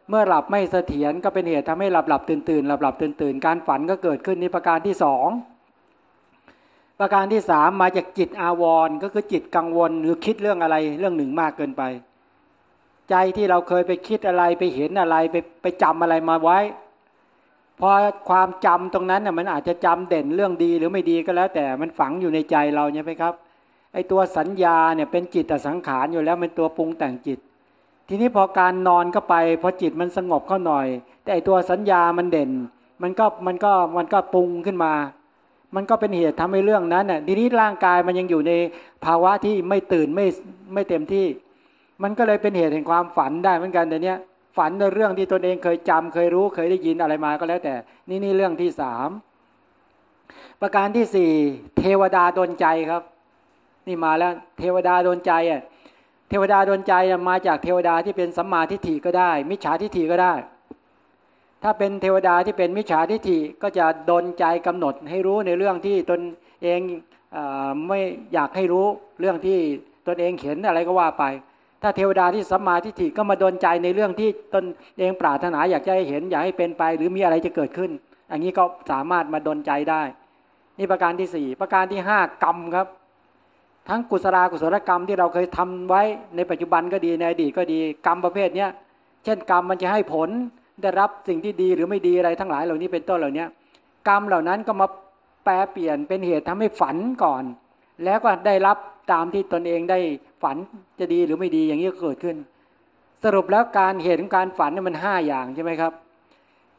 เมื่อหลับไม่เสถียรก็เป็นเหตุทำให้หลับหลับตื่นตื่นหลับหลับตื่นตื่นการฝันก็เกิดขึ้นนี่ประการที่สอง ประการที่สามมาจากจิตอาวรก็คือจิตกังวลหรือคิดเรื่องอะไรเรื่องหนึ่งมากเกินไป ใจที่เราเคยไปคิดอะไรไปเห็นอะไรไปไปจำอะไรมาไว้พอความจำตรงนั้นน่ยมันอาจจะจำเด่นเรื่องดีหรือไม่ดีก็แล้ว แต่มันฝังอยู่ในใจเราเนี่ยไหมครับไอตัวสัญญาเนี่ยเป็นจิตแต่สังขารอยู่แล้วเป็นตัวปรุงแต่งจิต ทีนี้พอการนอนก็ไปพอจิตมันสงบเข้าหน่อย แต่ไอตัวสัญญามันเด่น มันก็มันก็มันก็ปรุงขึ้นมา มันก็เป็นเหตุทำให้เรื่องนั้นน่ะทีนี้ร่างกายมันยังอยู่ในภาวะที่ไม่ตื่นไม่ไม่เต็มที่ มันก็เลยเป็นเหตุแห่งความฝันได้เหมือนกันแต่เนี้ยฝันในเรื่องที่ตนเองเคยจำเคยรู้เคยได้ยินอะไรมาก็แล้วแต่ นี่นี่เรื่องที่สามประการที่สี่เทวดาโดนใจครับ นี่มาแล้วเทวดาโดนใจอะเทวดาโดนใจมาจากเทวดาที่เป็นสัมมาทิฏฐิก็ได้ มิจฉาทิฏฐิก็ได้ ถ้าเป็นเทวดาที่เป็นมิจฉาทิฏฐิก็จะดนใจกำหนดให้รู้ในเรื่องที่ตนเองอไม่อยากให้รู้เรื่องที่ตนเองเห็นอะไรก็ว่าไป ถ้าเทวดาที่สัมมาทิฏฐิก็มาดนใจในเรื่องที่ตนเองปรารถนาอยากจะให้เห็นอยากให้เป็นไป หรือมีอะไรจะเกิดขึ้น อันนี้ก็สามารถมาดนใจได้ นี่ประการที่สี่ประการที่ห้ากรรมครับ ทั้งกุศลากุศลกรรมที่เราเคยทำไว้ในปัจจุบันก็ดีในอดีตก็ดีกรรมประเภทเนี้ยเช่นกรรมมันจะให้ผล ได้รับสิ่งที่ดีหรือไม่ดีอะไรทั้งหลายเหล่านี้เป็นต้นเหล่านี้กรรมเหล่านั้นก็มาแปลเปลี่ยนเป็นเหตุทำให้ฝันก่อน แล้วก็ได้รับตามที่ตนเองได้ฝันจะดีหรือไม่ดีอย่างนี้ก็เกิดขึ้น สรุปแล้วการเหตุของการฝันเนี่ยมันห้าอย่างใช่ไหมครับ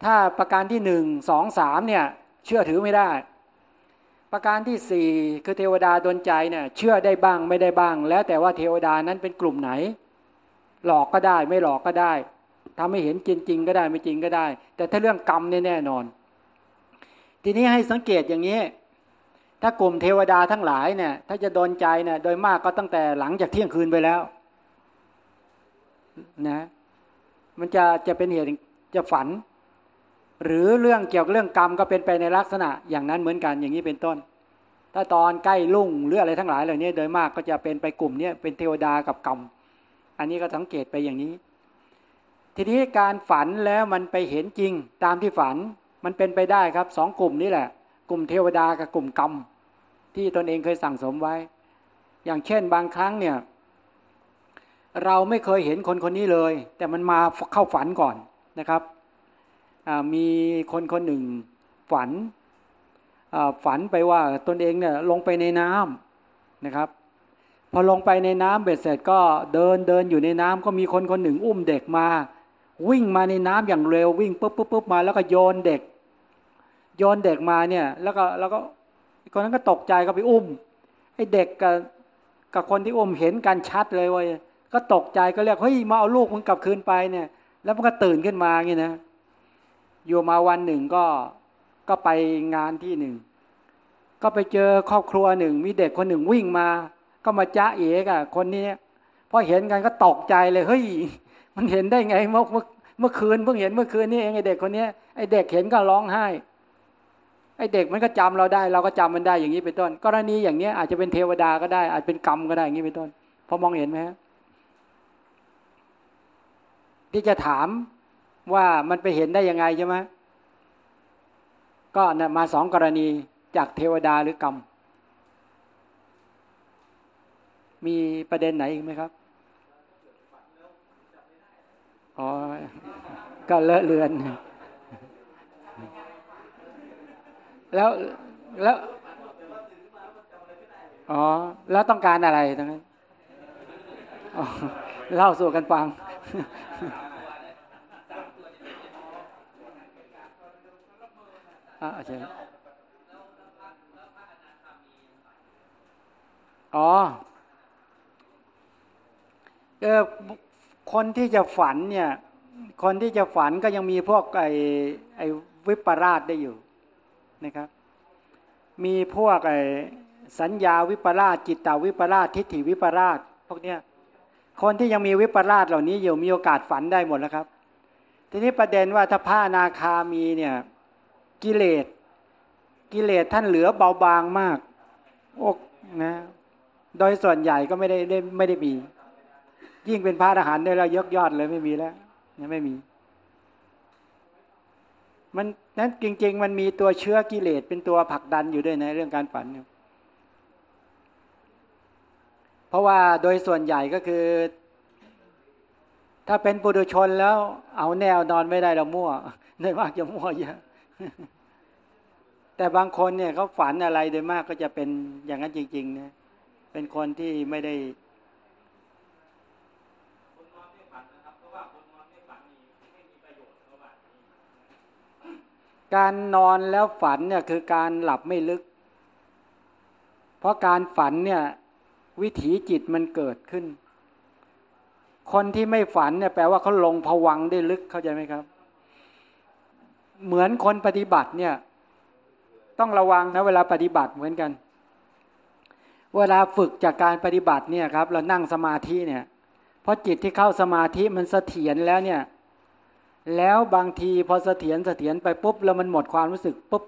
ถ้าประการที่หนึ่งสองสามเนี่ยเชื่อถือไม่ได้ ประการที่สี่คือเทวดาดนใจเนี่ยเชื่อได้บ้างไม่ได้บ้าง แล้วแต่ว่าเทวดานั้นเป็นกลุ่มไหน หลอกก็ได้ไม่หลอกก็ได้ ทำให้เห็นจริงจริงก็ได้ไม่จริงก็ได้ แต่ถ้าเรื่องกรรมเนี่ยแน่นอน ทีนี้ให้สังเกตอย่างนี้ ถ้ากลุ่มเทวดาทั้งหลายเนี่ย ถ้าจะโดนใจเนี่ยโดยมากก็ตั้งแต่หลังจากเที่ยงคืนไปแล้วนะ มันจะจะเป็นเหตุจะฝัน หรือเรื่องเกี่ยวกับเรื่องกรรมก็เป็นไปในลักษณะ อย่างนั้นเหมือนกันอย่างนี้เป็นต้น ถ้าตอนใกล้ลุ่งหรืออะไรทั้งหลายเหล่านี้โดยมากก็จะเป็นไปกลุ่มนี้เป็นเทวดากับกรรมอันนี้ก็สังเกตไปอย่างนี้ ทีนี้การฝันแล้วมันไปเห็นจริงตามที่ฝันมันเป็นไปได้ครับสองกลุ่มนี้แหละ กลุ่มเทวดากับกลุ่มกรรม ที่ตนเองเคยสั่งสมไว้ อย่างเช่นบางครั้งเนี่ย เราไม่เคยเห็นคนคนนี้เลย แต่มันมาเข้าฝันก่อนนะครับมีคนคนหนึ่งฝันฝันไปว่าตนเองเนี่ยลงไปในน้ำนะครับ พอลงไปในน้ำเบ็ดเสร็จก็เดินเดินอยู่ในน้ำก็มีคนคนหนึ่งอุ้มเด็กมา วิ่งมาในน้ำอย่างเร็ววิ่งปุ๊บปุ๊บปุ๊บมาแล้วก็โยนเด็ก โยนเด็กมาเนี่ย แล้วก็แล้วก็คนนั้นก็ตกใจก็ไปอุ้มไอ้เด็กกับกับคนที่อุ้มเห็นกันชัดเลยว่าก็ตกใจก็เรียกเฮ้ยมาเอาลูกมึงกลับคืนไปเนี่ย แล้วมันก็ตื่นขึ้นมาเงี้ยนะอยู่มาวันหนึ่งก็ก็ไปงานที่หนึ่งก็ไปเจอครอบครัวหนึ่ง มีเด็กคนหนึ่งวิ่งมา ก็มาจ้าเอ๋กอะคนนี้พอเห็นกันก็ตกใจเลยเฮ้ย มันเห็นได้ไงเมื่อเมื่อคืนเพิ่งเห็นเมื่อคืนนี่เองไอเด็กคนนี้ไอเด็กเห็นก็ร้องไห้ไอเด็กมันก็จำเราได้ เราก็จำมันได้อย่างนี้เป็นต้น กรณีอย่างนี้อาจจะเป็นเทวดาก็ได้ อาจเป็นกรรมก็ได้อย่างนี้เป็นต้นพอมองเห็นไหมที่จะถามว่ามันไปเห็นได้ยังไงใช่ไหมก็นะมาสองกรณีจากเทวดาหรือกรรม มีประเด็นไหนอีกไหมครับ อ๋อ ก็เลอะเลือน แล้วแล้ว อ๋อ แล้วต้องการอะไรทั้งนั้นเล่าสู่กันฟัง อ่าใช่อ๋อเออ คนที่จะฝันเนี่ย คนที่จะฝันก็ยังมีพวกไอ้ไอ้วิปราชได้อยู่นะครับ มีพวกไอ้สัญญาวิปลาสจิตตาวิปลาสทิฏฐิวิปลาสพวกเนี้ยคนที่ยังมีวิปลาสเหล่านี้อยู่มีโอกาสฝันได้หมดแล้วครับ ทีนี้ประเด็นว่าถ้าผ้านาคามีเนี่ยกิเลสกิเลสท่านเหลือเบาบางมาก อกนะ โดยส่วนใหญ่ก็ไม่ได้ไม่ได้มี ยิ่งเป็นพระอรหันต์ได้แล้วยกยอดเลยไม่มีแล้วยังไม่มี มันนั้นจริง ๆ มันมีตัวเชื้อกิเลสเป็นตัวผลักดันอยู่ด้วยในเรื่องการฝันเพราะว่าโดยส่วนใหญ่ก็คือ ถ้าเป็นปุถุชนแล้ว เอาแนวนอนไม่ได้เรามั่วโดยมากจะมั่วเยอะแต่บางคนเนี่ยเขาฝันอะไรโดยมากก็จะเป็นอย่างนั้นจริงๆเนี่ยเป็นคนที่ไม่ได้ การนอนแล้วฝันเนี่ยคือการหลับไม่ลึก เพราะการฝันเนี่ยวิถีจิตมันเกิดขึ้น คนที่ไม่ฝันเนี่ยแปลว่าเขาลงผวังได้ลึกเข้าใจไหมครับ เหมือนคนปฏิบัติเนี่ย ต้องระวังนะเวลาปฏิบัติเหมือนกัน เวลาฝึกจากการปฏิบัติเนี่ยครับ เรานั่งสมาธิเนี่ยเพราะจิตที่เข้าสมาธิมันเสถียรแล้วเนี่ย แล้วบางทีพอเสถียรเสถียรไปปุ๊บแล้วมันหมดความรู้สึกปุ๊บ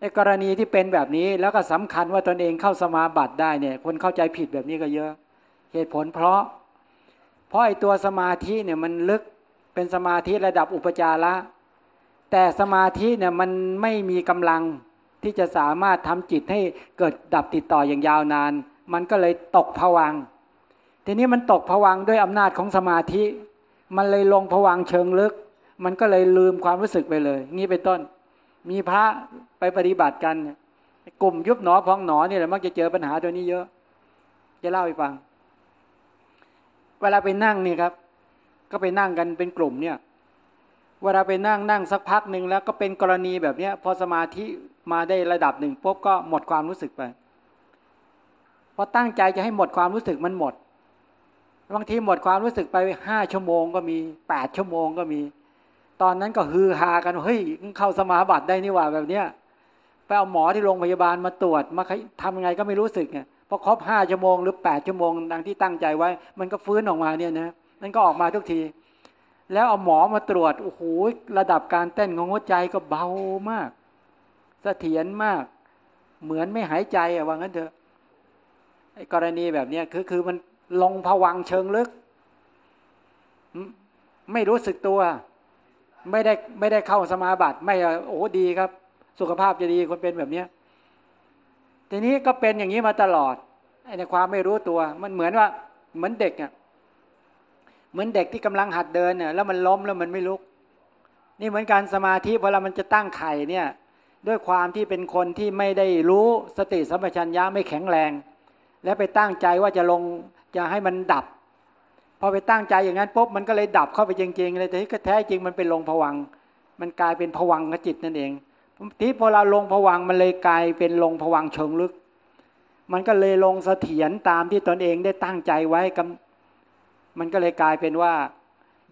ไอ้กรณีที่เป็นแบบนี้แล้วก็สำคัญว่าตนเองเข้าสมาบัติได้เนี่ย คนเข้าใจผิดแบบนี้ก็เยอะ เหตุผลเพราะ เพราะไอ้ตัวสมาธิเนี่ยมันลึกเป็นสมาธิระดับอุปจาระแต่สมาธิเนี่ยมันไม่มีกำลังที่จะสามารถทำจิตให้เกิดดับติดต่ออย่างยาวนาน มันก็เลยตกผวังทีนี้มันตกผวังด้วยอำนาจของสมาธิ มันเลยลงผวังเชิงลึก มันก็เลยลืมความรู้สึกไปเลยนี่เป็นต้น มีพระไปปฏิบัติกัน กลุ่มยุบหนอพองหนอนี่แหละมักจะเจอปัญหาตัวนี้เยอะ จะเล่าให้ฟัง เวลาไปนั่งนี่ครับ ก็ไปนั่งกันเป็นกลุ่มเนี่ย เวลาไปนั่งนั่งสักพักหนึ่งแล้วก็เป็นกรณีแบบเนี้ย พอสมาธิมาได้ระดับหนึ่งปุ๊บก็หมดความรู้สึกไปพอตั้งใจจะให้หมดความรู้สึกมันหมด บางทีหมดความรู้สึกไปห้าชั่วโมงก็มีแปดชั่วโมงก็มี ตอนนั้นก็ฮือฮากันเฮ้ยเข้าสมาบัติได้นี่หว่าแบบเนี้ยไปเอาหมอที่โรงพยาบาลมาตรวจมาทำยังไงก็ไม่รู้สึกไงพอครบห้าชั่วโมงหรือแปดชั่วโมงดังที่ตั้งใจไว้ มันก็ฟื้นออกมาเนี่ยนะนั่นก็ออกมาทุกที แล้วเอาหมอมาตรวจโอ้โหระดับการเต้นของหัวใจก็เบามากเสถียรมาก เหมือนไม่หายใจอะว่างั้นเถอะกรณีแบบเนี้ยคือคือมัน ลงผวังเชิงลึก ไม่รู้สึกตัว ไม่ได้ไม่ได้เข้าสมาบัติ ไม่โอ้ดีครับ สุขภาพจะดีคนเป็นแบบเนี้ยทีนี้ก็เป็นอย่างนี้มาตลอดในความไม่รู้ตัว มันเหมือนว่า เหมือนเด็กอะเหมือนเด็กที่กำลังหัดเดินเนี่ยแล้วมันล้มแล้วมันไม่ลุก นี่เหมือนการสมาธิเวลามันจะตั้งไข่เนี่ย ด้วยความที่เป็นคนที่ไม่ได้รู้สติสัมปชัญญะไม่แข็งแรง และไปตั้งใจว่าจะลง จะให้มันดับ พอไปตั้งใจอย่างนั้นปุ๊บมันก็เลยดับเข้าไปจริงๆเลยแต่ที่แท้จริงมันเป็นลงผวัง มันกลายเป็นผวังกจิตนั่นเองทีพอเราลงผวังมันเลยกลายเป็นลงผวังเชิงลึก มันก็เลยลงเสถียรตามที่ตนเองได้ตั้งใจไว้กมันก็เลยกลายเป็นว่า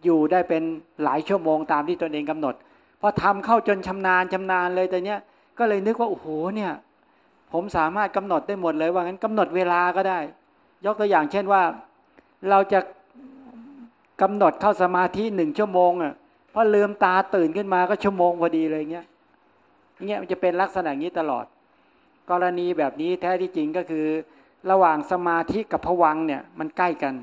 อยู่ได้เป็นหลายชั่วโมงตามที่ตนเองกำหนดพอทำเข้าจนชำนาญชำนาญเลยแต่เนี้ยก็เลยนึกว่าโอ้โหเนี่ย ผมสามารถกำหนดได้หมดเลยว่างั้นกำหนดเวลาก็ได้ ยกตัวอย่างเช่นว่าเราจะกำหนดเข้าสมาธิหนึ่งชั่วโมงอะพอลืมตาตื่นขึ้นมาก็ชั่วโมงพอดีเลยเงี้ยเงี้ยมันจะเป็นลักษณะนี้ตลอด กรณีแบบนี้แท้ที่จริงก็คือ ระหว่างสมาธิกับผวังเนี่ย มันใกล้กัน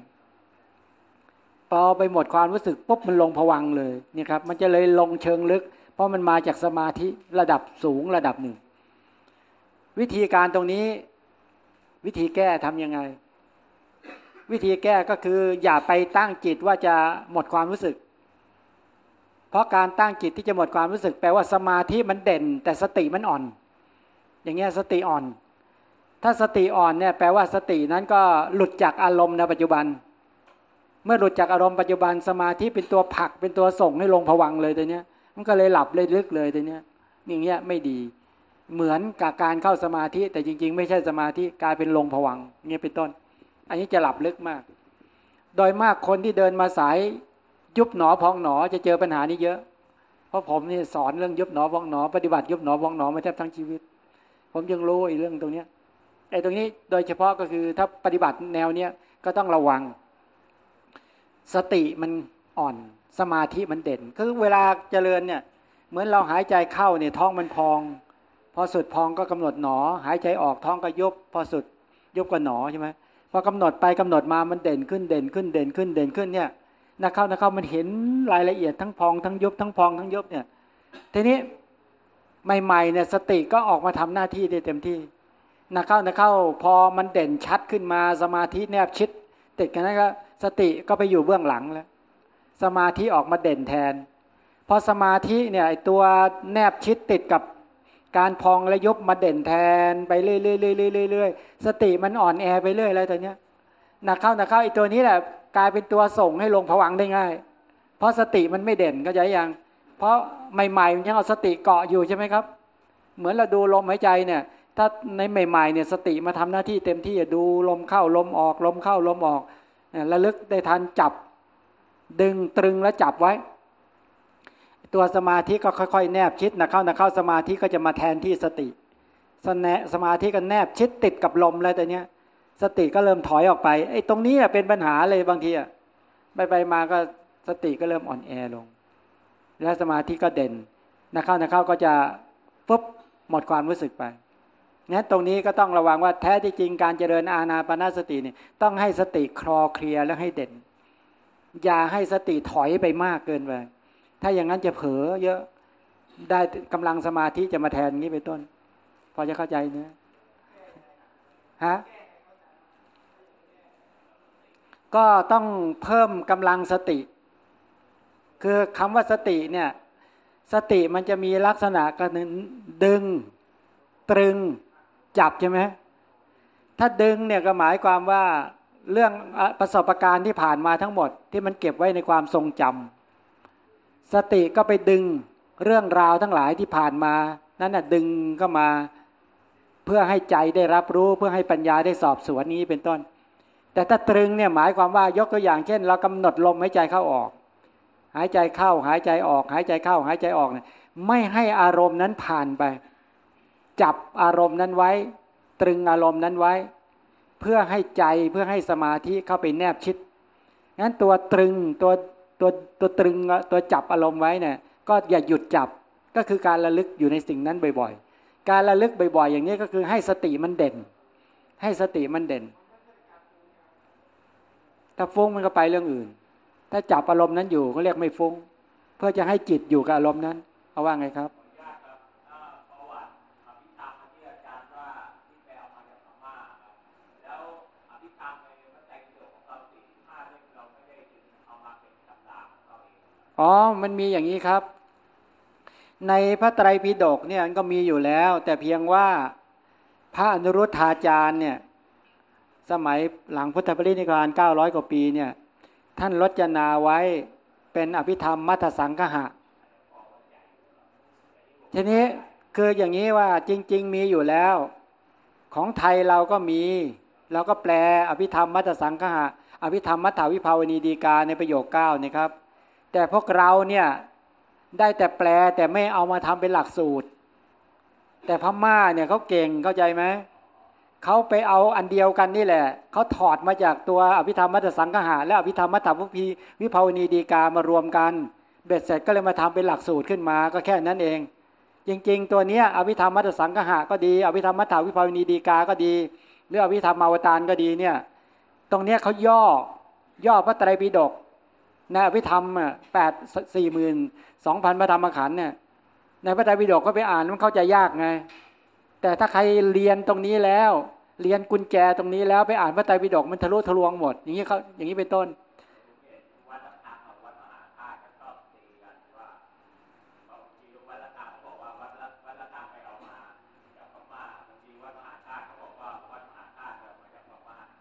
พอไปหมดความรู้สึกปุ๊บมันลงผวังเลยนี่ครับ มันจะเลยลงเชิงลึก เพราะมันมาจากสมาธิระดับสูงระดับหนึ่ง วิธีการตรงนี้ วิธีแก้ทำยังไง วิธีแก้ก็คืออย่าไปตั้งจิตว่าจะหมดความรู้สึก เพราะการตั้งจิตที่จะหมดความรู้สึก แปลว่าสมาธิมันเด่น แต่สติมันอ่อน อย่างเงี้ยสติอ่อน ถ้าสติอ่อนเนี่ยแปลว่าสตินั้นก็หลุดจากอารมณ์ในปัจจุบัน เมื่อหลุดจากอารมณ์ปัจจุบันสมาธิเป็นตัวผลักเป็นตัวส่งให้ลงผวังเลยตัวเนี้ย มันก็เลยหลับเลยลึกเลยตัวเนี้ยอย่างเงี้ยไม่ดีเหมือนกับการเข้าสมาธิแต่จริง ๆ ไม่ใช่สมาธิกลายเป็นลงผวังเงี้ยเป็นต้น อันนี้จะหลับลึกมาก โดยมากคนที่เดินมาสายยุบหนอพองหนอจะเจอปัญหานี้เยอะ เพราะผมนี่สอนเรื่องยุบหนอพองหนอ ปฏิบัติยุบหนอพองหนอมาแทบทั้งชีวิต ผมยังรู้ไอ้เรื่องตรงเนี้ยไอ้ตรงนี้โดยเฉพาะก็คือถ้าปฏิบัติแนวเนี้ยก็ต้องระวัง สติมันอ่อนสมาธิมันเด่น คือเวลาเจริญเนี่ย เหมือนเราหายใจเข้าเนี่ยท้องมันพอง พอสุดพองก็กำหนดหนอ หายใจออกท้องก็ยุบพอสุดยุบก็หนอใช่ไหม พอกำหนดไปกำหนดมามันเด่นขึ้นเด่นขึ้นเด่นขึ้นเด่นขึ้นเนี่ยนักเข้านักเข้ามันเห็นรายละเอียดทั้งพองทั้งยุบทั้งพองทั้งยุบเนี่ยทีนี้ใหม่ๆเนี่ยสติก็ออกมาทำหน้าที่ได้เต็มที่นักเข้านักเข้าพอมันเด่นชัดขึ้นมาสมาธิแนบชิด ติดกันนั้นก็สติก็ไปอยู่เบื้องหลังแล้วสมาธิออกมาเด่นแทน พอสมาธิเนี่ยตัวแนบชิดติดกับ การพองและยบมาเด่นแทนไปเรื่อยๆๆๆๆสติมันอ่อนแอไปเรื่อยอะไรตัวเนี้ยหนักเข้าหนักเข้าไอตัวนี้แหละกลายเป็นตัวส่งให้ลงผวังได้ง่าย เพราะสติมันไม่เด่นก็จะยัง เพราะใหม่ๆมันยังเอาสติเกาะอยู่ใช่ไหมครับ เหมือนเราดูลมหายใจเนี่ย ถ้าในใหม่ๆเนี่ยสติมาทำหน้าที่เต็มที่ดูลมเข้าลมออกลมเข้าลมออกระลึกได้ทันจับ ดึงตรึงแล้วจับไว้ ตัวสมาธิก็ค่อยๆ แนบชิดนะเข้านะเข้าสมาธิก็จะมาแทนที่สติสนสมาธิก็แนบชิดติดกับลมแล้วแต่เนี้ย สติก็เริ่มถอยออกไปไอ้ตรงนี้เป็นปัญหาเลยบางทีอะไปไปมาก็สติก็เริ่มอ่อนแอลง แล้วสมาธิก็เด่นนะเข้านะเข้าก็จะปุ๊บหมดความรู้สึกไปนั้นตรงนี้ก็ต้องระวังว่าแท้ที่จริงการเจริญอาณาปณะสติเนี่ยต้องให้สติคลอเคลียแล้วให้เด่น อย่าให้สติถอยไปมากเกินไป ถ้าอย่างนั้นจะเผลอเยอะ ได้กำลังสมาธิจะมาแทนนี้เป็นต้น พอจะเข้าใจเนะฮะก็ต้องเพิ่มกำลังสติ คือคำว่าสติเนี่ย สติมันจะมีลักษณะก็ดึง ตรึง จับใช่ไหมถ้าดึงเนี่ยก็หมายความว่าเรื่องประสบการณ์ที่ผ่านมาทั้งหมด ที่มันเก็บไว้ในความทรงจำ สติก็ไปดึงเรื่องราวทั้งหลายที่ผ่านมา นั้นน่ะดึงก็มา เพื่อให้ใจได้รับรู้เพื่อให้ปัญญาได้สอบสวนนี้เป็นต้น แต่ถ้าตรึงเนี่ยหมายความว่ายกตัวอย่างเช่น เรากำหนดลมหายใจเข้าออก หายใจเข้าหายใจออก หายใจเข้าหายใจออกเนี่ยไม่ให้อารมณ์นั้นผ่านไป จับอารมณ์นั้นไว้ ตรึงอารมณ์นั้นไว้ เพื่อให้ใจเพื่อให้สมาธิเข้าไปแนบชิดงั้นตัวตรึงตัว ตัวตัวตรึงตัวจับอารมณ์ไว้เนี่ยก็อย่าหยุดจับก็คือการระลึกอยู่ในสิ่งนั้นบ่อยๆ การระลึกบ่อยๆ อย่างนี้ก็คือให้สติมันเด่น ให้สติมันเด่น ถ้าฟุ้งมันก็ไปเรื่องอื่น ถ้าจับอารมณ์นั้นอยู่ก็เรียกไม่ฟุ้ง เพื่อจะให้จิตอยู่กับอารมณ์นั้นเอาว่าไงครับ อ๋อ มันมีอย่างนี้ครับ ในพระไตรปิฎกเนี่ยก็มีอยู่แล้ว แต่เพียงว่าพระอนุรุทธาจารย์เนี่ย สมัยหลังพุทธปรินิพพานเก้าร้อยกว่าปีเนี่ย ท่านรจนาไว้เป็นอภิธรรมมัทสังคหะ ทีนี้คืออย่างนี้ว่าจริง ๆ มีอยู่แล้ว ของไทยเราก็มีเราก็แปลอภิธรรมมัทสังคหะอภิธรรมมัทธวิภาวณีดีกาในประโยคเก้านี่ครับ แต่พวกเราเนี่ยได้แต่แปลแต่ไม่เอามาทำเป็นหลักสูตร แต่พม่าเนี่ยเขาเก่งเข้าใจไหมเขาไปเอาอันเดียวกันนี่แหละเขาถอดมาจากตัวอภิธรรมมัตสังคหะและอภิธรรมมัตถพุพีวิภาวณีดีกามารวมกันเบ็ดเสร็จก็เลยมาทำเป็นหลักสูตรขึ้นมาก็แค่นั้นเอง จริง ๆ ตัวเนี้ยอภิธรรมมัตสังคหะก็ดี อภิธรรมมัตถวิภาวณีดีกาก็ดี หรืออภิธรรมมาวตารก็ดีเนี่ย ตรงเนี้ยเขาย่อย่อพระไตรปิฎก ในอภิธรรมอะแปดสี่หมื่นสองพันพระธรรมขันธ์เนี่ยในพระไตรปิฎกก็ไปอ่านมันเข้าใจยากไง แต่ถ้าใครเรียนตรงนี้แล้ว เรียนกุญแจตรงนี้แล้วไปอ่านพระไตรปิฎกมันทะลุทะลวงหมด อย่างนี้เขาอย่างนี้เป็นต้น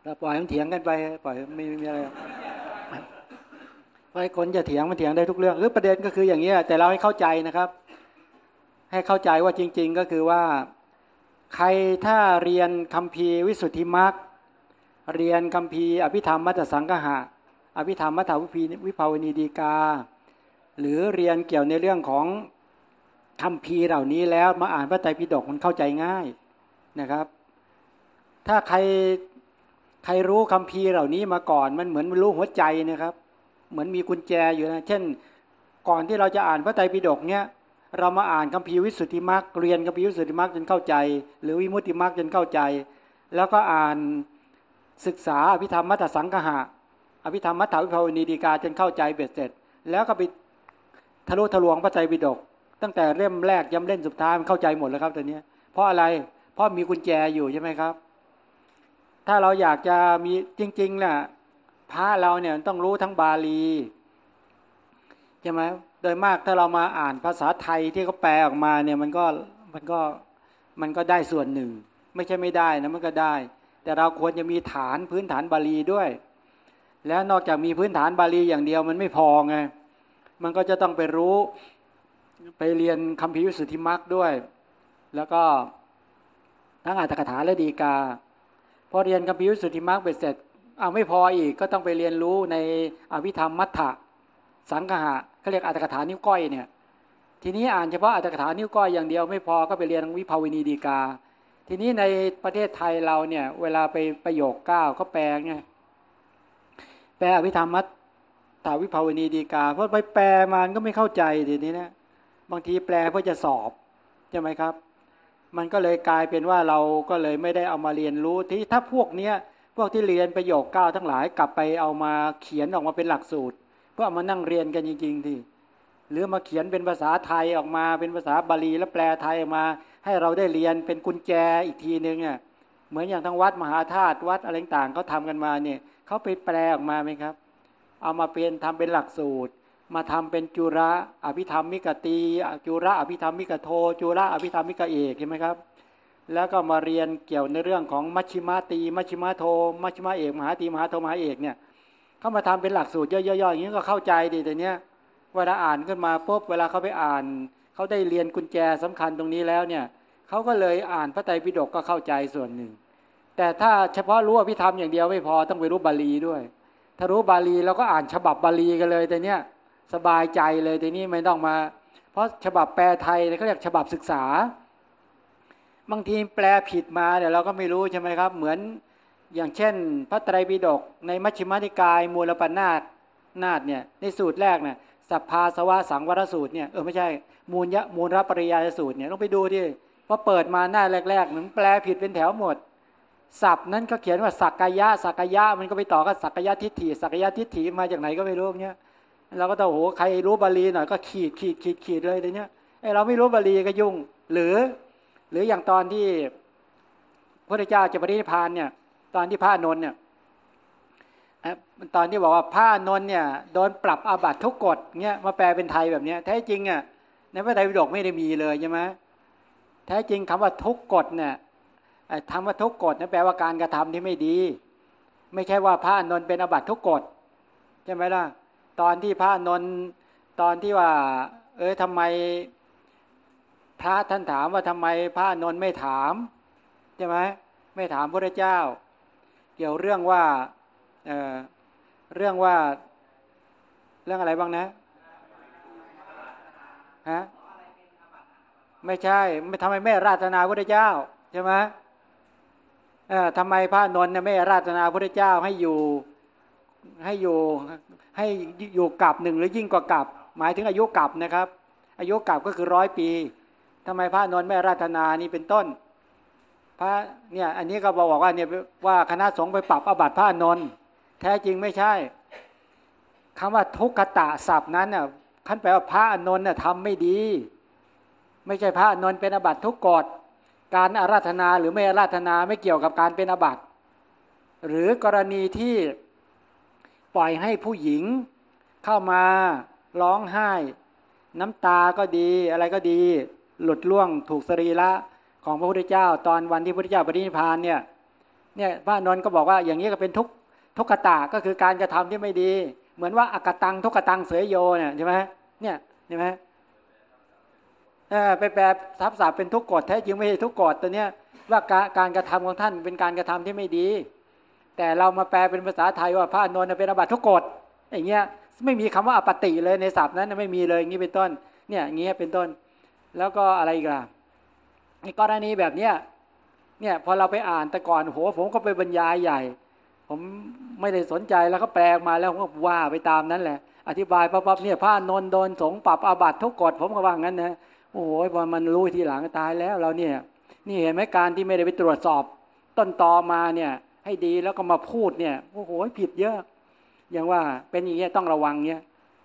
เราปล่อยมันเถียงกันไป ปล่อยไม่มีอะไร เพราะคนจะเถียงมันเถียงได้ทุกเรื่อง หรือประเด็นก็คืออย่างนี้แต่เราให้เข้าใจนะครับ ให้เข้าใจว่าจริง ๆ ก็คือว่า ใครถ้าเรียนคัมภีวิสุทธิมรรคเรียนคัมภีอภิธรรมมัตสังกหะ อภิธรรมมัตถวิพีวิภาวณีดีกา หรือเรียนเกี่ยวในเรื่องของคัมภีเหล่านี้แล้วมาอ่านพระไตรปิฎกมันเข้าใจง่ายนะครับ ถ้าใครใครรู้คัมภีเหล่านี้มาก่อนมันเหมือนรู้หัวใจนะครับ เหมือนมีกุญแจอยู่นะ เช่น ก่อนที่เราจะอ่านพระไตรปิฎกเนี้ยเรามาอ่านคัมภีร์วิสุทธิมรรคเรียนคัมภีร์วิสุทธิมรรคจนเข้าใจ หรือวิมุตติมรรคจนเข้าใจ แล้วก็อ่านศึกษาอภิธรรมมัตสังคหะอภิธรรมมัตถวิภาวณีดีกาจนเข้าใจเบ็ดเสร็จ แล้วก็ไปทะลุทะลวงพระไตรปิฎกตั้งแต่เล่มแรกย้ำเล่นสุดท้ายมันเข้าใจหมดแล้วครับตอนนี้เพราะอะไรเพราะมีกุญแจอยู่ใช่ไหมครับ ถ้าเราอยากจะมีจริงๆน่ะ พระเราเนี่ยต้องรู้ทั้งบาลีใช่ไหมโดยมากถ้าเรามาอ่านภาษาไทยที่เขาแปลออกมาเนี่ยมันก็มันก็มันก็ได้ส่วนหนึ่ง ไม่ใช่ไม่ได้นะมันก็ได้ แต่เราควรจะมีฐานพื้นฐานบาลีด้วย แล้วนอกจากมีพื้นฐานบาลีอย่างเดียวมันไม่พอไงมันก็จะต้องไปรู้ไปเรียนคำพิวสุทธิมรรคด้วย แล้วก็ทั้งอัตถกถาและดีกาพอเรียนคำพิวสุทธิมรรคเบ็ดเสร็จ เอาไม่พออีกก็ต้องไปเรียนรู้ในอภิธรรมมัทธะสังหะเขาเรียกอัตถกถานิ้วก้อยเนี่ย ทีนี้อ่านเฉพาะอัตถกถานิ้วก้อยอย่างเดียวไม่พอก็ไปเรียนวิภาวินีดีกา ทีนี้ในประเทศไทยเราเนี่ย เวลาไปประโยคเก้าเขาแปลไงแปลอภิธรรมมัทถาวิภาวินีดีกา เพราะไปแปลมันก็ไม่เข้าใจทีนี้นะบางทีแปลเพื่อจะสอบใช่ไหมครับ มันก็เลยกลายเป็นว่าเราก็เลยไม่ได้เอามาเรียนรู้ที่ถ้าพวกเนี้ย พวกที่เรียนประโยคเก้าทั้งหลายกลับไปเอามาเขียนออกมาเป็นหลักสูตร เพื่อามานั่งเรียนกันจริงๆที่หรือมาเขียนเป็นภาษาไทยออกมาเป็นภาษาบาลีแล้วแปลไทยออกมา ให้เราได้เรียนเป็นกุญแจอีกทีนึงอะเหมือนอย่างทั้งวัดมหาธาตุวัดอะไรต่างเขาทำกันมาเนี่ยเขาไปแปลออกมาไหมครับ เอามาเป็นทำเป็นหลักสูตร มาทำเป็นจุระอภิธรรมมิกตีจุระอภิธรรมมิกโท จุระอภิธรรมมิกเอกเห็นไหมครับ แล้วก็มาเรียนเกี่ยวในเรื่องของมัชฌิมาตรี มัชฌิมาโท มัชฌิมาเอกมหาตรีมหาโทมหาเอกเนี่ยเขามาทำเป็นหลักสูตรย่อยๆอย่างนี้ก็เข้าใจดีแต่เนี้ยเวลาอ่านขึ้นมาปุ๊บเวลาเขาไปอ่านเขาได้เรียนกุญแจสำคัญตรงนี้แล้วเนี่ยเขาก็เลยอ่านพระไตรปิฎกก็เข้าใจส่วนหนึ่ง แต่ถ้าเฉพาะรู้อภิธรรมอย่างเดียวไม่พอต้องไปรู้บาลีด้วย ถ้ารู้บาลีเราก็อ่านฉบับบาลีกันเลยแต่เนี้ยสบายใจเลยแต่นี้ไม่ต้องมา เพราะฉบับแปลไทยเขาเรียกฉบับศึกษา บางทีแปลผิดมาเดี๋ยวเราก็ไม่รู้ใช่ไหมครับ เหมือนอย่างเช่น พระไตรปิฎกในมัชฌิมานิกาย มูลปัญนาตนาตเนี่ยในสูตรแรกเนี่ยสัพพาสวะสังวรสูตรเนี่ยเออไม่ใช่มูลยะมูลรับปริยายสูตรเนี่ยต้องไปดูที่พอเปิดมาหน้าแรกๆมันแปลผิดเป็นแถวหมดศัพท์นั้นก็เขียนว่าสักกายะสักกายะมันก็ไปต่อกับสักกายะทิฏฐิสักกายะทิฏฐิมาจากไหนก็ไม่รู้เนี่ยเราก็ต้องโหใครรู้บาลีหน่อยก็ขีดขีดขีดขีดเลยเดี๋ยวนี้ไอเราไม่รู้บาลีก็ยุ่ง หรือ หรืออย่างตอนที่พระเจ้าจะปรินิพานเนี่ย ตอนที่พระนนท์เนี่ยตอนที่บอกว่าพระนนท์เนี่ยโดนปรับอาบัตทุกกฎเนี่ยมาแปลเป็นไทยแบบเนี้ยแท้จริงอะในพระไตรปิฎกไม่ได้มีเลยใช่ไหมแท้จริงคำว่าทุกกฎเนี่ยทำว่าทุกกฎนั่นแปลว่าการกระทำที่ไม่ดี ไม่ใช่ว่าพระนนท์เป็นอาบัตทุกกฎใช่ไหมล่ะตอนที่พระนนท์ตอนที่ว่า เออทำไม พระท่านถามว่าทำไมพระนนท์ไม่ถามใช่ไหมไม่ถามพระเจ้า เกี่ยวเรื่องว่าเเรื่องว่า เรื่องอะไรบ้างนะฮะไม่ใช่ ไม่ทำไมไม่ราตนาพระเจ้าใช่ไหมเออทำไมพระนนท์ไม่ราตนาพระเจ้าให้อยู่ให้อยู่ให้อยู่กับหนึ่งหรือยิ่งกว่ากับ หมายถึงอายุกับนะครับ อายุกับก็คือร้อยปี ทำไมพระนนท์ไม่ราธนานี่เป็นต้น พระเนี่ย อันนี้ก็บอกว่าเนี่ยว่าคณะสงฆ์ไปปรับอบัติพระนนท์แท้จริงไม่ใช่คำว่าทุกขตะศัพท์นั้นน่ะขั้นแปลว่าพระนนท์น่ะทำไม่ดี ไม่ใช่พระนนท์เป็นอบัติทุกกฎการอาราธนาหรือไม่อาราธนาไม่เกี่ยวกับการเป็นอบัติหรือกรณีที่ปล่อยให้ผู้หญิงเข้ามาร้องไห้ น้ำตาก็ดีอะไรก็ดี หลุดล่วงถูกสรีระของพระพุทธเจ้า ตอนวันที่พระพุทธเจ้าปรินิพานเนี่ยเนี่ยพระนนท์ก็บอกว่าอย่างนี้ก็เป็นทุกทุกขตาก็คือการกระทำที่ไม่ดี เหมือนว่าอากตังทุกขตังเสยโยเนี่ยใช่ไหมเนี่ยใช่ไหมไปแปลทับศัพท์เป็นทุกกฎแท้จริงไม่ใช่ทุกกฎตัวเนี้ยว่าการกระทำของท่านเป็นการกระทำที่ไม่ดี แต่เรามาแปลเป็นภาษาไทยว่าพระนนท์เป็นอบัตทุกกฎอย่างเงี้ยไม่มีคำว่าอปติเลยในศัพท์นั้นไม่มีเลยอย่างนี้เป็นต้น เนี่ยอย่างเงี้ยเป็นต้น แล้วก็อะไรอีกล่ะในกรณีแบบเนี้ยเนี่ยพอเราไปอ่านแต่ก่อนโหผมก็ไปบรรยายใหญ่ ผมไม่ได้สนใจแล้วก็แปลมาแล้วผมก็ว่าไปตามนั้นแหละ อธิบายปั๊บเนี่ยพระนนโดนสงปรับอาบัตทุกกฎผมก็ว่างั้นนะโอ้โหพอมันรู้ทีหลังตายแล้วเราเนี่ย นี่เห็นไหมการที่ไม่ได้ไปตรวจสอบ ต้นตอมาเนี่ย ให้ดีแล้วก็มาพูดเนี่ยโอ้โหผิดเยอะอย่างว่าเป็นอย่างเงี้ยต้องระวังเนี่ย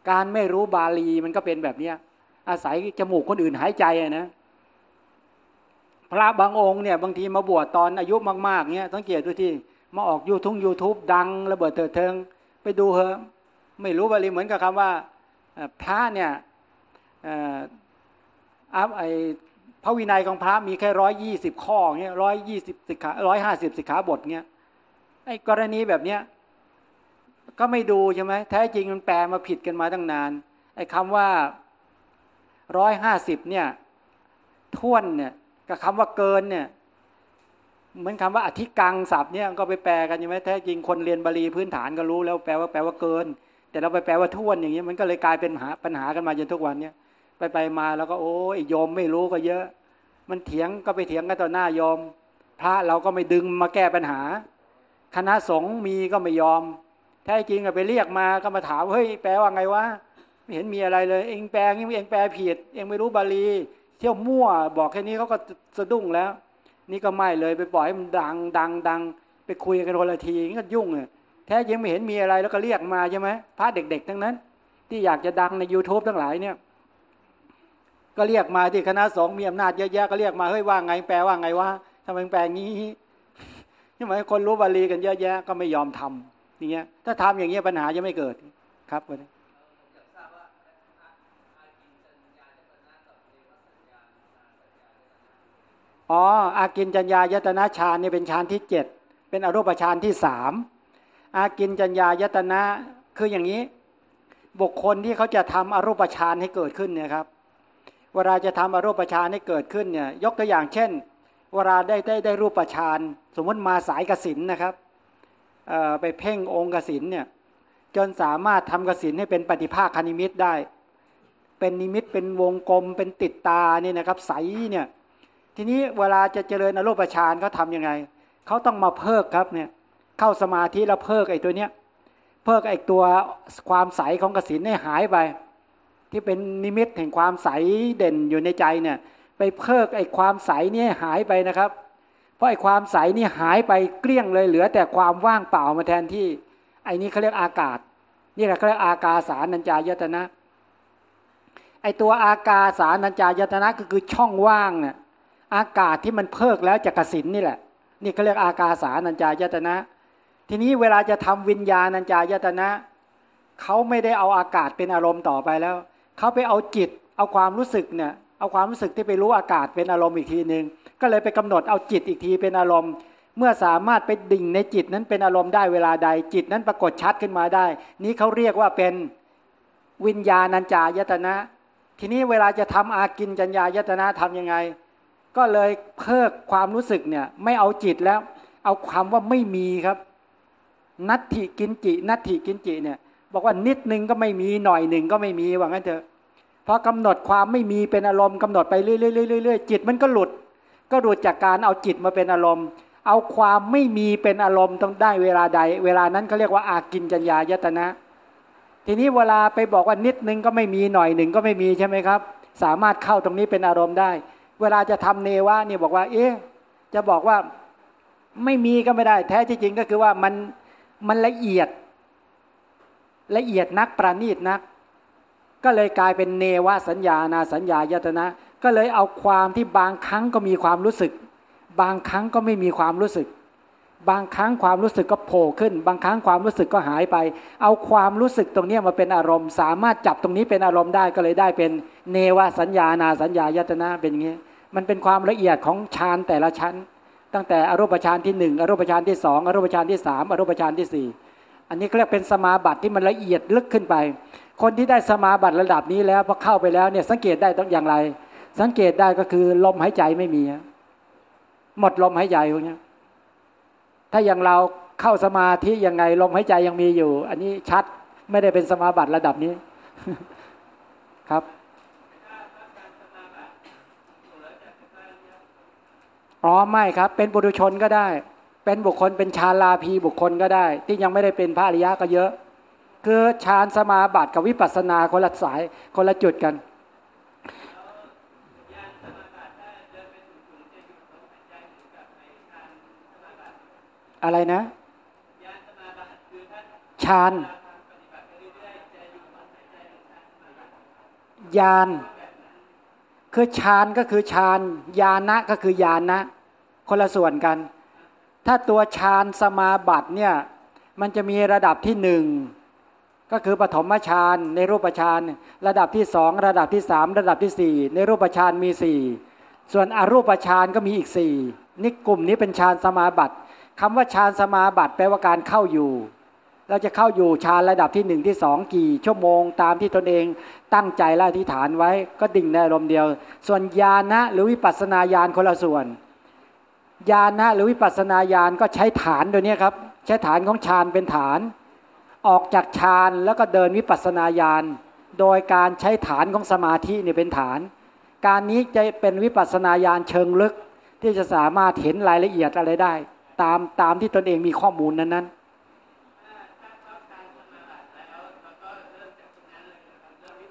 การไม่รู้บาลีมันก็เป็นแบบเนี้ย อาศัยจมูกคนอื่นหายใจนะพระบางองค์เนี่ยบางทีมาบวชตอนอายุมากๆเนี่ยสังเกตดูที่มาออกยูทุ่งยูทูบดังระเบิดเถิดเทิง ไปดูเถอะไม่รู้บาลีเหมือนกับคำว่าพระเนี่ยอัพไอพระวินัยของพระมีแค่ร้อยยี่สิบข้อเงี้ยร้อยยี่สิบสิกขาร้อยห้าสิบสิกขาบทเงี้ยไอ้กรณีแบบเนี้ยก็ไม่ดูใช่ไหมแท้จริงมันแปลมาผิดกันมาตั้งนานไอ้คำว่า ร้อยห้าสิบเนี่ยท่วนเนี่ยกับคำว่าเกินเนี่ยเหมือนคำว่าอธิกังศัพท์เนี่ยก็ไปแปลกันใช่ไหมแท้จริงคนเรียนบาลีพื้นฐานก็รู้แล้วแปลว่าแปลว่าเกิน แต่เราไปแปลว่าท่วนอย่างนี้มันก็เลยกลายเป็นหาปัญหากันมาจนทุกวันเนี่ยไปไปมาแล้วก็โอ้ยโยมไม่รู้ก็เยอะ มันเถียงก็ไปเถียงกันต่อหน้ายอมพระเราก็ไม่ดึงมาแก้ปัญหา คณะสงฆ์มีก็ไม่ยอม แท้จริงก็ไปเรียกมาก็มาถามเฮ้ยแปลว่าไงวะ ไม่เห็นมีอะไรเลย เองแปลงี้เองแปลผิด เองไม่รู้บาลี เที่ยวมั่ว บอกแค่นี้เขาก็สะดุ้งแล้ว นี่ก็ไม่เลยไปปล่อยมันดังดังดังไปคุยกันคนละทีก็ยุ่งเลยแท้จริงไม่เห็นมีอะไรแล้วก็เรียกมาใช่ไหมพระเด็กๆ ทั้งนั้น ที่อยากจะดังใน YouTube ทั้งหลายเนี่ย ก็เรียกมาที่คณะสงฆ์มีอำนาจเยอะแยะก็เรียกมาเฮ้ยว่าไงแปลว่าไงวะทำไมแปลงี้ใช่ไหมคนรู้บาลีกันเยอะแยะก็ไม่ยอมทำอย่างเงี้ย ถ้าทำอย่างเงี้ยปัญหาจะไม่เกิดครับวันนี้ อ๋ออากินจัญญายตนะฌานนี่เป็นฌานที่เจ็ดเป็นอรูปฌานที่สามอากินจัญญายตนะคืออย่างนี้ บุคคลที่เขาจะทำอรูปฌานให้เกิดขึ้นเนี่ยครับเวลาจะทำอรูปฌานให้เกิดขึ้นเนี่ยยกตัวอย่างเช่น เวลาได้ได้ได้รูปฌานสมมติมาสายกสินนะครับไปเพ่งองค์กสินเนี่ยจนสามารถทำกสินให้เป็นปฏิภาคคณิมิตได้ เป็นนิมิตเป็นวงกลมเป็นติดตานี่นะครับใสเนี่ย ทีนี้เวลาจะเจริญอรูปฌานเขาทำยังไงเขาต้องมาเพิกครับเนี่ยเข้าสมาธิแล้วเพิกไอ้ตัวเนี้ยเพิกไอ้ตัวความใสของกสินให้หายไป ที่เป็นนิมิตแห่งความใสเด่นอยู่ในใจเนี่ยไปเพิกไอ้ความใสนี่หายไปนะครับ เพราะไอ้ความใสนี่หายไปเกลี้ยงเลยเหลือแต่ความว่างเปล่ามาแทนที่ ไอ้นี้เขาเรียกอากาศ นี่แหละเขาเรียกอากาสานัญจายตนะ ไอ้ตัวอากาสานัญจายตนะก็คือช่องว่างเนี่ย อากาศที่มันเพิกแล้วจากกสินนี่แหละ นี่เขาเรียกอากาสานัญจายตนะ ทีนี้เวลาจะทำวิญญาณัญจายตนะเขาไม่ได้เอาอากาศเป็นอารมณ์ต่อไปแล้วเขาไปเอาจิต เอาความรู้สึกเนี่ยเอาความรู้สึกที่ไปรู้อากาศเป็นอารมณ์อีกทีหนึ่งก็เลยไปกำหนดเอาจิตอีกทีเป็นอารมณ์ เมื่อสามารถไปดิ่งในจิตนั้นเป็นอารมณ์ได้เวลาใดจิตนั้นปรากฏชัดขึ้นมาได้ นี้เขาเรียกว่าเป็นวิญญาณัญจายตนะ ทีนี้เวลาจะทำอากินจัญญายตนะทํำยังไง ก็เลยเพิกความรู้สึกเนี่ย ไม่เอาจิตแล้ว เอาความว่าไม่มีครับ นัตถิกินจิ นัตถิกินจิเนี่ย บอกว่านิดนึงก็ไม่มีหน่อยหนึ่งก็ไม่มีว่างั้นเถอะพอกำหนดความไม่มีเป็นอารมณ์กำหนดไปเรื่อยๆจิตมันก็หลุด ก็หลุดจากการเอาจิตมาเป็นอารมณ์ เอาความไม่มีเป็นอารมณ์ต้องได้เวลาใด เวลานั้นเขาเรียกว่าอากินจัญญายตนะ ทีนี้เวลาไปบอกว่านิดนึงก็ไม่มีหน่อยหนึ่งก็ไม่มีใช่ไหมครับ สามารถเข้าตรงนี้เป็นอารมณ์ได้ เวลาจะทำเนวะเนี่ยบอกว่า เอ๊ะจะบอกว่าไม่มีก็ไม่ได้ แท้ที่จริงก็คือว่ามันมันละเอียด ละเอียดนักประณีตนัก ก็เลยกลายเป็นเนวะสัญญานาสัญญายตนะ ก็เลยเอาความที่บางครั้งก็มีความรู้สึก บางครั้งก็ไม่มีความรู้สึก บางครั้งความรู้สึกก็โผล่ขึ้น บางครั้งความรู้สึกก็หายไป เอาความรู้สึกตรงนี้มาเป็นอารมณ์ สามารถจับตรงนี้เป็นอารมณ์ได้ก็เลยได้เป็นเนวสัญญานาสัญญายตนะเป็นอย่างนี้มันเป็นความละเอียดของฌานแต่ละชั้น ตั้งแต่อรูปฌานที่หนึ่งอรูปฌานที่สองอรูปฌานที่สามอรูปฌานที่สี่อันนี้เรียกเป็นสมาบัติที่มันละเอียดลึกขึ้นไป คนที่ได้สมาบัติระดับนี้แล้วพอเข้าไปแล้วเนี่ยสังเกตได้ต้องอย่างไร สังเกตได้ก็คือลมหายใจไม่มีหมดลมหายใจพวกนี้ ถ้าอย่างเราเข้าสมาธิยังไงลมหายใจยังมีอยู่ อันนี้ชัดไม่ได้เป็นสมาบัติระดับนี้ครับอ๋อไม่ครับ เป็นบุรุชนก็ได้ เป็นบุคคลเป็นฌาลาภีบุคคลก็ได้ ที่ยังไม่ได้เป็นพระอริยะก็เยอะ คือฌานสมาบัติกับวิปัสสนาคนละสายคนละจุดกัน อะไรนะฌานยานคือฌานก็คือฌานยานะก็คือยานนะคนละส่วนกัน ถ้าตัวฌานสมาบัติเนี่ยมันจะมีระดับที่หนึ่งก็คือปฐมฌานในรูปฌานระดับที่สองระดับที่สามระดับที่สี่ในรูปฌานมีสี่ส่วนอรูปฌานก็มีอีกสี่นี่กลุ่มนี้เป็นฌานสมาบัติ คำว่าฌานสมาบัติแปลว่าการเข้าอยู่ เราจะเข้าอยู่ฌานระดับที่หนึ่งที่สองกี่ชั่วโมง ตามที่ตนเองตั้งใจและอธิษฐานไว้ก็ดิ่งในอารมณ์เดียว ส่วนญาณะหรือวิปัสนาญาณคนละส่วนญาณะหรือวิปัสนาญาณก็ใช้ฐานตัวนี้ครับ ใช้ฐานของฌานเป็นฐาน ออกจากฌานแล้วก็เดินวิปัสนาญาณโดยการใช้ฐานของสมาธินี่เป็นฐาน การนี้จะเป็นวิปัสนาญาณเชิงลึกที่จะสามารถเห็นรายละเอียดอะไรได้ ตามตามที่ตนเองมีข้อมูลนั้นนั้น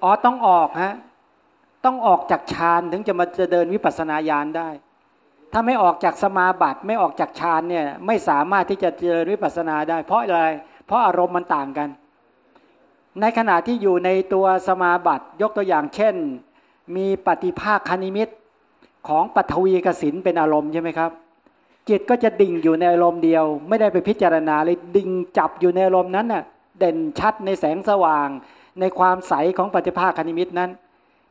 อ๋อต้องออกฮะต้องออกจากฌานถึงจะมาจะเดินวิปัสสนาญาณได้ ถ้าไม่ออกจากสมาบัติไม่ออกจากฌานเนี่ย ไม่สามารถที่จะเดินวิปัสสนาได้ เพราะอะไร เพราะอารมณ์มันต่างกัน ในขณะที่อยู่ในตัวสมาบัติยกตัวอย่างเช่น มีปฏิภาคคณิมิตของปัทวีกสินเป็นอารมณ์ใช่ไหมครับ จิตก็จะดิ่งอยู่ในอารมณ์เดียว ไม่ได้ไปพิจารณาเลยดิ่งจับอยู่ในอารมณ์นั้นน่ะเด่นชัดในแสงสว่าง ในความใสของปฏิภาคคณิมิตนั้น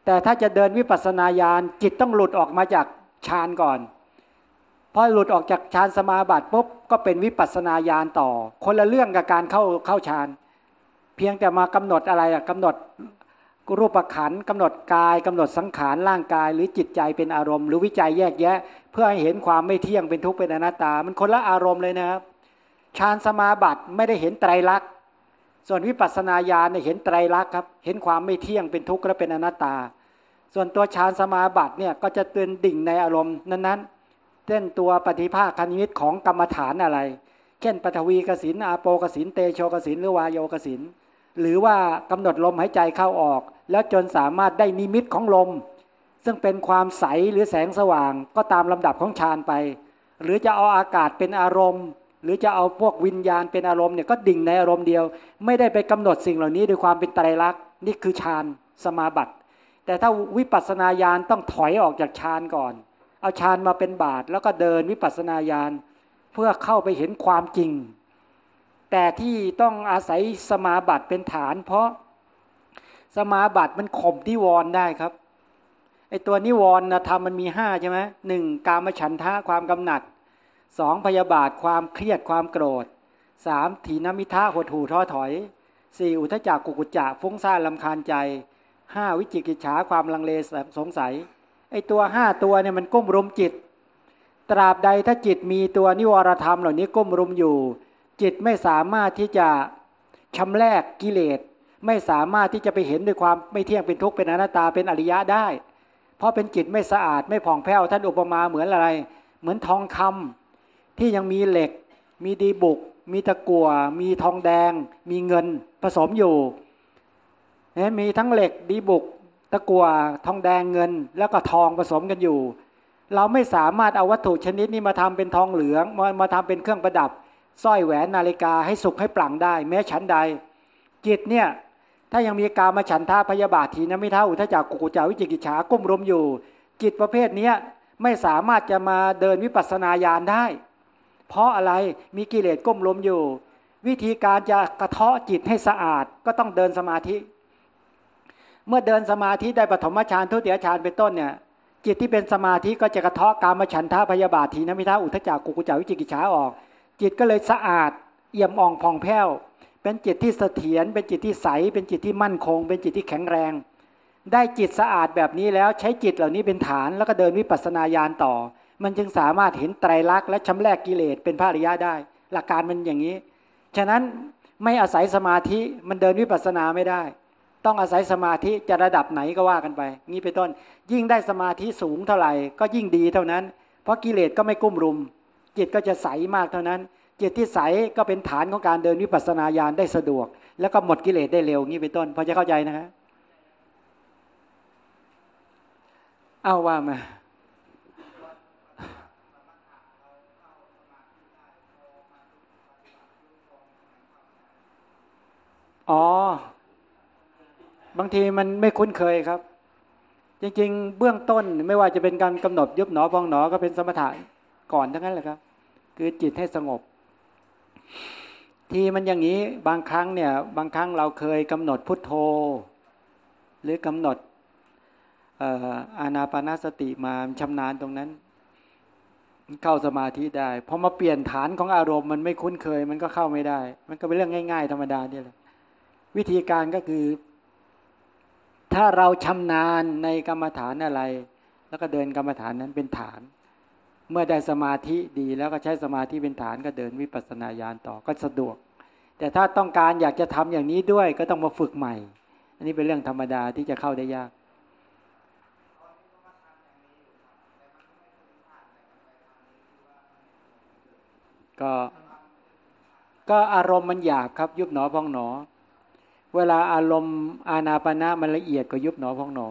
แต่ถ้าจะเดินวิปัสสนาญาณจิตต้องหลุดออกมาจากฌานก่อนพอหลุดออกจากฌานสมาบัติปุ๊บก็เป็นวิปัสสนาญาณต่อ คนละเรื่องกับการเข้าเข้าฌาน เพียงแต่มากำหนดอะไรอะกำหนด รูปขันกำหนดกายกำหนดสังขารร่างกาย หรือจิตใจเป็นอารมณ์ หรือวิจัยแยกแยะ เพื่อให้เห็นความไม่เที่ยงเป็นทุกข์เป็นอนัตตา มันคนละอารมณ์เลยนะครับฌานสมาบัติไม่ได้เห็นไตรลักษณ์ส่วนวิปัสสนาญาณเห็นไตรลักษณ์ครับเห็นความไม่เที่ยงเป็นทุกข์และเป็นอนัตตา ส่วนตัวฌานสมาบัติเนี่ยก็จะเตือนดิ่งในอารมณ์นั้นๆเช่นตัวปฏิภาคคณิตของกรรมฐานอะไร เช่นปฐวีกสินอาโปกสินเตโชกสินหรือวายโยกสิน หรือว่ากำหนดลมหายใจเข้าออก แล้วจนสามารถได้นิมิตของลม ซึ่งเป็นความใสหรือแสงสว่างก็ตามลำดับของฌานไป หรือจะเอาอากาศเป็นอารมณ์ หรือจะเอาพวกวิญญาณเป็นอารมณ์เนี่ยก็ดิ่งในอารมณ์เดียว ไม่ได้ไปกำหนดสิ่งเหล่านี้ด้วยความเป็นไตรลักษณ์นี่คือฌานสมาบัติ แต่ถ้าวิปัสสนาญาณต้องถอยออกจากฌานก่อน เอาฌานมาเป็นบาทแล้วก็เดินวิปัสสนาญาณเพื่อเข้าไปเห็นความจริง แต่ที่ต้องอาศัยสมาบัติเป็นฐาน เพราะสมาบัติมันข่มนิวรณ์ได้ครับไอตัวนิวรณ์ธรรมมันมีห้าใช่ไหมหนึ่งกามฉันทะความกำหนัดสองพยาบาทความเครียดความโกรธสามถีนมิทะหดหูท้อถอยสี่อุทจักกุกุจจะฟุ้งซ่านลำคาญใจห้าวิจิกิจฉาความลังเลสงสัยไอตัวห้าตัวเนี่ยมันก้มรุมจิต ตราบใดถ้าจิตมีตัวนิวรธรรมเหล่านี้ก้มรุมอยู่ จิตไม่สามารถที่จะชำแรกกิเลส ไม่สามารถที่จะไปเห็นด้วยความไม่เที่ยงเป็นทุกข์เป็นอนัตตาเป็นอริยะได้ เพราะเป็นจิตไม่สะอาดไม่ผ่องแผ้วท่านอุปมาเหมือนอะไร เหมือนทองคำที่ยังมีเหล็ก มีดีบุก มีตะกัวมีทองแดง มีเงินผสมอยู่นี่มีทั้งเหล็กดีบุก ตะกัวทองแดงเงิน แล้วก็ทองผสมกันอยู่ เราไม่สามารถเอาวัตถุชนิดนี้มาทำเป็นทองเหลืองมามาทำเป็นเครื่องประดับ สร้อยแหวนนาฬิกาให้สุขให้ปลังได้ แม้ฉันใด จิตเนี่ย ถ้ายังมีกามาฉันท่าพยาบาททีนะม่เท่าถ้าจากกุกุจาวิจิกิจฉาก้มรมอยู่ จิตประเภทนี้ไม่สามารถจะมาเดินวิปัสสนาญาณได้ เพราะอะไรมีกิเลสก้มลมอยู่ วิธีการจะกระเทาะจิตให้สะอาดก็ต้องเดินสมาธิ เมื่อเดินสมาธิได้ปฐมฌานทุติยฌานเป็นต้นเนี่ยจิตที่เป็นสมาธิก็จะกระเทาะกามฉันทาพยาบาททีนะมิท้าอุทจักกุกุจาวิจิกิจฉาออก จิตก็เลยสะอาด เอี่ยมอ่องผ่องแผ้ว เป็นจิตที่เสถียรเป็นจิตที่ใส เป็นจิตที่มั่นคง เป็นจิตที่แข็งแรง ได้จิตสะอาดแบบนี้แล้วใช้จิตเหล่านี้เป็นฐานแล้วก็เดินวิปัสสนาญาณต่อ มันจึงสามารถเห็นไตรลักษณ์และชำแรกกิเลสเป็นพระอริยะได้ หลักการมันอย่างนี้ ฉะนั้นไม่อาศัยสมาธิมันเดินวิปัสสนาไม่ได้ ต้องอาศัยสมาธิจะระดับไหนก็ว่ากันไปงี้ไปต้น ยิ่งได้สมาธิสูงเท่าไหร่ก็ยิ่งดีเท่านั้น เพราะกิเลสก็ไม่กุ้มรุม จิตก็จะใสมากเท่านั้น จิตที่ใสก็เป็นฐานของการเดินวิปัสสนาญาณได้สะดวก แล้วก็หมดกิเลสได้เร็วงี้เป็นต้นพอจะเข้าใจนะฮะเอาว่ามาอ๋อ บางทีมันไม่คุ้นเคยครับ จริง ๆ เบื้องต้นไม่ว่าจะเป็นการกำหนดยุบหนอพองหนอก็เป็นสมถะก่อนทั้งนั้นแหละครับ คือจิตให้สงบ ที่มันอย่างนี้บางครั้งเนี่ย บางครั้งเราเคยกำหนดพุทโธ หรือกำหนดอานาปนาสติมาชำนาญตรงนั้น เข้าสมาธิได้พอมาเปลี่ยนฐานของอารมณ์มันไม่คุ้นเคย มันก็เข้าไม่ได้ มันก็เป็นเรื่องง่าย ๆ ธรรมดาเนี่ยแหละวิธีการก็คือ ถ้าเราชำนาญในกรรมฐานอะไร แล้วก็เดินกรรมฐานนั้นเป็นฐาน เมื่อได้สมาธิดีแล้วก็ใช้สมาธิเป็นฐานก็เดินวิปัสสนาญาณต่อก็สะดวก แต่ถ้าต้องการอยากจะทำอย่างนี้ด้วยก็ต้องมาฝึกใหม่ อันนี้เป็นเรื่องธรรมดาที่จะเข้าได้ยากก็ก็อารมณ์มันหยาบครับ ยุบหนอพองหนอ เวลาอารมณ์อานาปณะมันละเอียดกว่ายุบหนอพองหนอ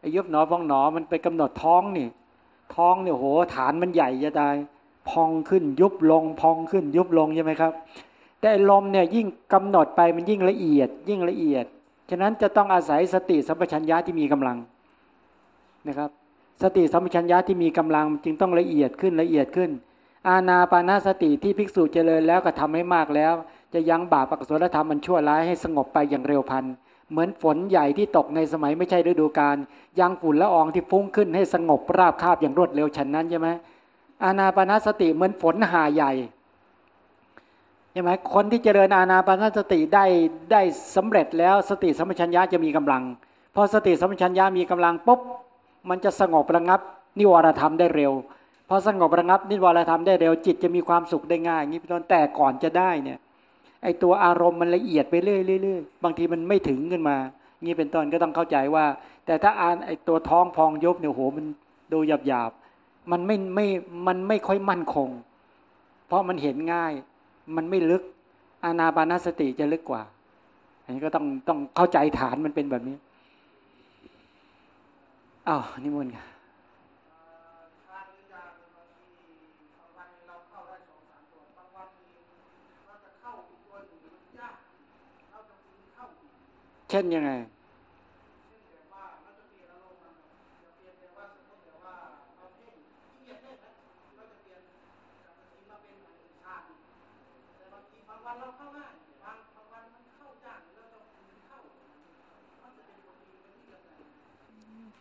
ไอ้ยุบหนอพองหนอมันไปกำหนดท้องนี่ ท้องเนี่ยโหฐานมันใหญ่จะตาย พองขึ้นยุบลง พองขึ้นยุบลงใช่ไหมครับ แต่ลมเนี่ยยิ่งกำหนดไปมันยิ่งละเอียด ยิ่งละเอียด ฉะนั้นจะต้องอาศัยสติสัมปชัญญะที่มีกำลังนะครับ สติสัมปชัญญะที่มีกำลังจึงต้องละเอียดขึ้นละเอียดขึ้น อาณาปานาสติที่ภิกษุเจริญแล้วก็ทำให้มากแล้ว จะยังบาปอกุศลธรรมมันชั่วร้ายให้สงบไปอย่างเร็วพัน เหมือนฝนใหญ่ที่ตกในสมัยไม่ใช่ฤดูกาลยังฝุ่นละอองที่ฟุ้งขึ้นให้สงบราบคาบอย่างรวดเร็วฉันนั้นใช่ไหมอาณาปนาสติเหมือนฝนหาใหญ่ใช่ไหมคนที่เจริญอาณาปานาสติได้ได้สำเร็จแล้วสติสัมปชัญญะจะมีกำลังพอสติสัมปชัญญะมีกำลังปุ๊บมันจะสงบระงับ นิวรธรรมได้เร็วพอสงบระงับนิวรธรรมได้เร็วจิตจะมีความสุขได้ง่ายอย่างนี้เป็นต้นแต่ก่อนจะได้เนี่ย ไอตัวอารมณ์มันละเอียดไปเรื่อยๆบางทีมันไม่ถึงขึ้นมางี้เป็นต้นก็ต้องเข้าใจว่า แต่ถ้าอ่านไอตัวท้องพองยุบเนี่ยโหมันดูหยาบหยาบมันไม่ไม่มันไม่ค่อยมั่นคง เพราะมันเห็นง่าย มันไม่ลึกอานาปานสติจะลึกกว่า อันนี้ก็ต้องต้องเข้าใจฐานมันเป็นแบบนี้อ้าวนิมนต์ค่ะ ช่นยังไง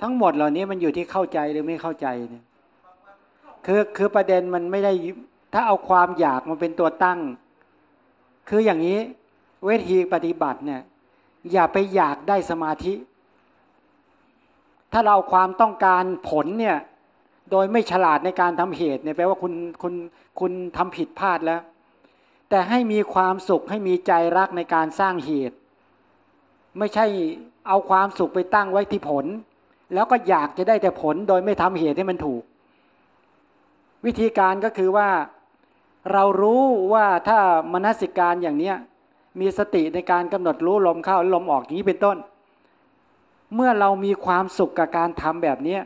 ทั้งหมดเหล่านี้มันอยู่ที่เข้าใจหรือไม่เข้าใจเนี่ยคือคือประเด็นมันไม่ได้ถ้าเอาความอยากมาเป็นตัวตั้ง คืออย่างนี้ เวทีปฏิบัติเนี่ย อย่าไปอยากได้สมาธิ ถ้าเราความต้องการผลเนี่ย โดยไม่ฉลาดในการทำเหตุเนี่ยแปลว่าคุณคุณคุณทำผิดพลาดแล้ว แต่ให้มีความสุขให้มีใจรักในการสร้างเหตุ ไม่ใช่เอาความสุขไปตั้งไว้ที่ผล แล้วก็อยากจะได้แต่ผลโดยไม่ทำเหตุให้มันถูก วิธีการก็คือว่าเรารู้ว่าถ้ามนสิการอย่างเนี้ย มีสติในการกำหนดรู้ลมเข้าลมออกอย่างนี้เป็นต้น เมื่อเรามีความสุขกับการทำแบบนี้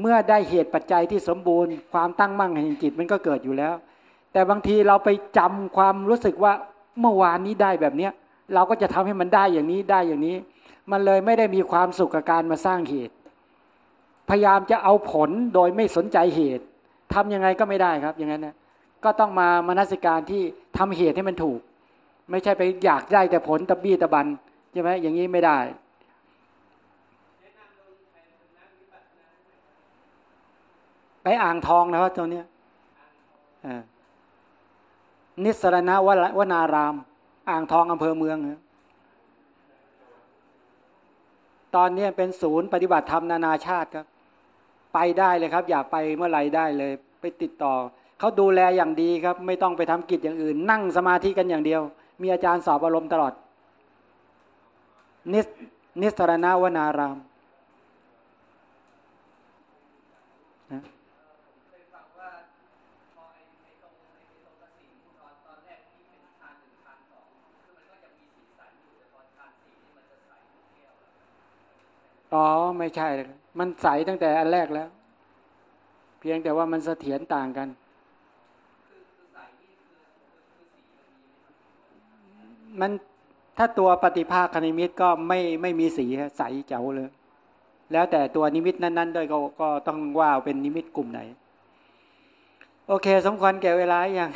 เมื่อได้เหตุปัจจัยที่สมบูรณ์ ความตั้งมั่งแห่งจิตมันก็เกิดอยู่แล้ว แต่บางทีเราไปจำความรู้สึกว่าเมื่อวานนี้ได้แบบเนี้ยเราก็จะทำให้มันได้อย่างนี้ได้อย่างนี้ มันเลยไม่ได้มีความสุขกับการมาสร้างเหตุ พยายามจะเอาผลโดยไม่สนใจเหตุ ทํำยังไงก็ไม่ได้ครับอย่างนั้นนะก็ต้องมามนสิการที่ทำเหตุให้มันถูก ไม่ใช่ไปอยากได้แต่ผลตะบี้ตะบันใช่ไหมอย่างนี้ไม่ได้ ไปอ่างทองนะครับตรงนี้นิสรณะวนาราม อ่างทองอำเภอเมืองตอนนี้เป็นศูนย์ปฏิบัติธรรมนานาชาติครับ ไปได้เลยครับ อยากไปเมื่อไหร่ได้เลย ไปติดต่อ เขาดูแลอย่างดีครับ ไม่ต้องไปทำกิจอย่างอื่น นั่งสมาธิกันอย่างเดียว มีอาจารย์สอบอารมณ์ตลอด นิสนิสรณวนารามอ๋อ ไม่ใช่เลยมันใสตั้งแต่อันแรกแล้ว เพียงแต่ว่ามันเสถียรต่างกัน มันถ้าตัวปฏิภาคนิมิตก็ไม่ไม่มีสีใสเจ๋วเลย แล้วแต่ตัวนิมิตนั้น ๆ ด้วยก็ก็ต้องว่าเป็นนิมิตกลุ่มไหน โอเค สมควรแก่เวลาอย่าง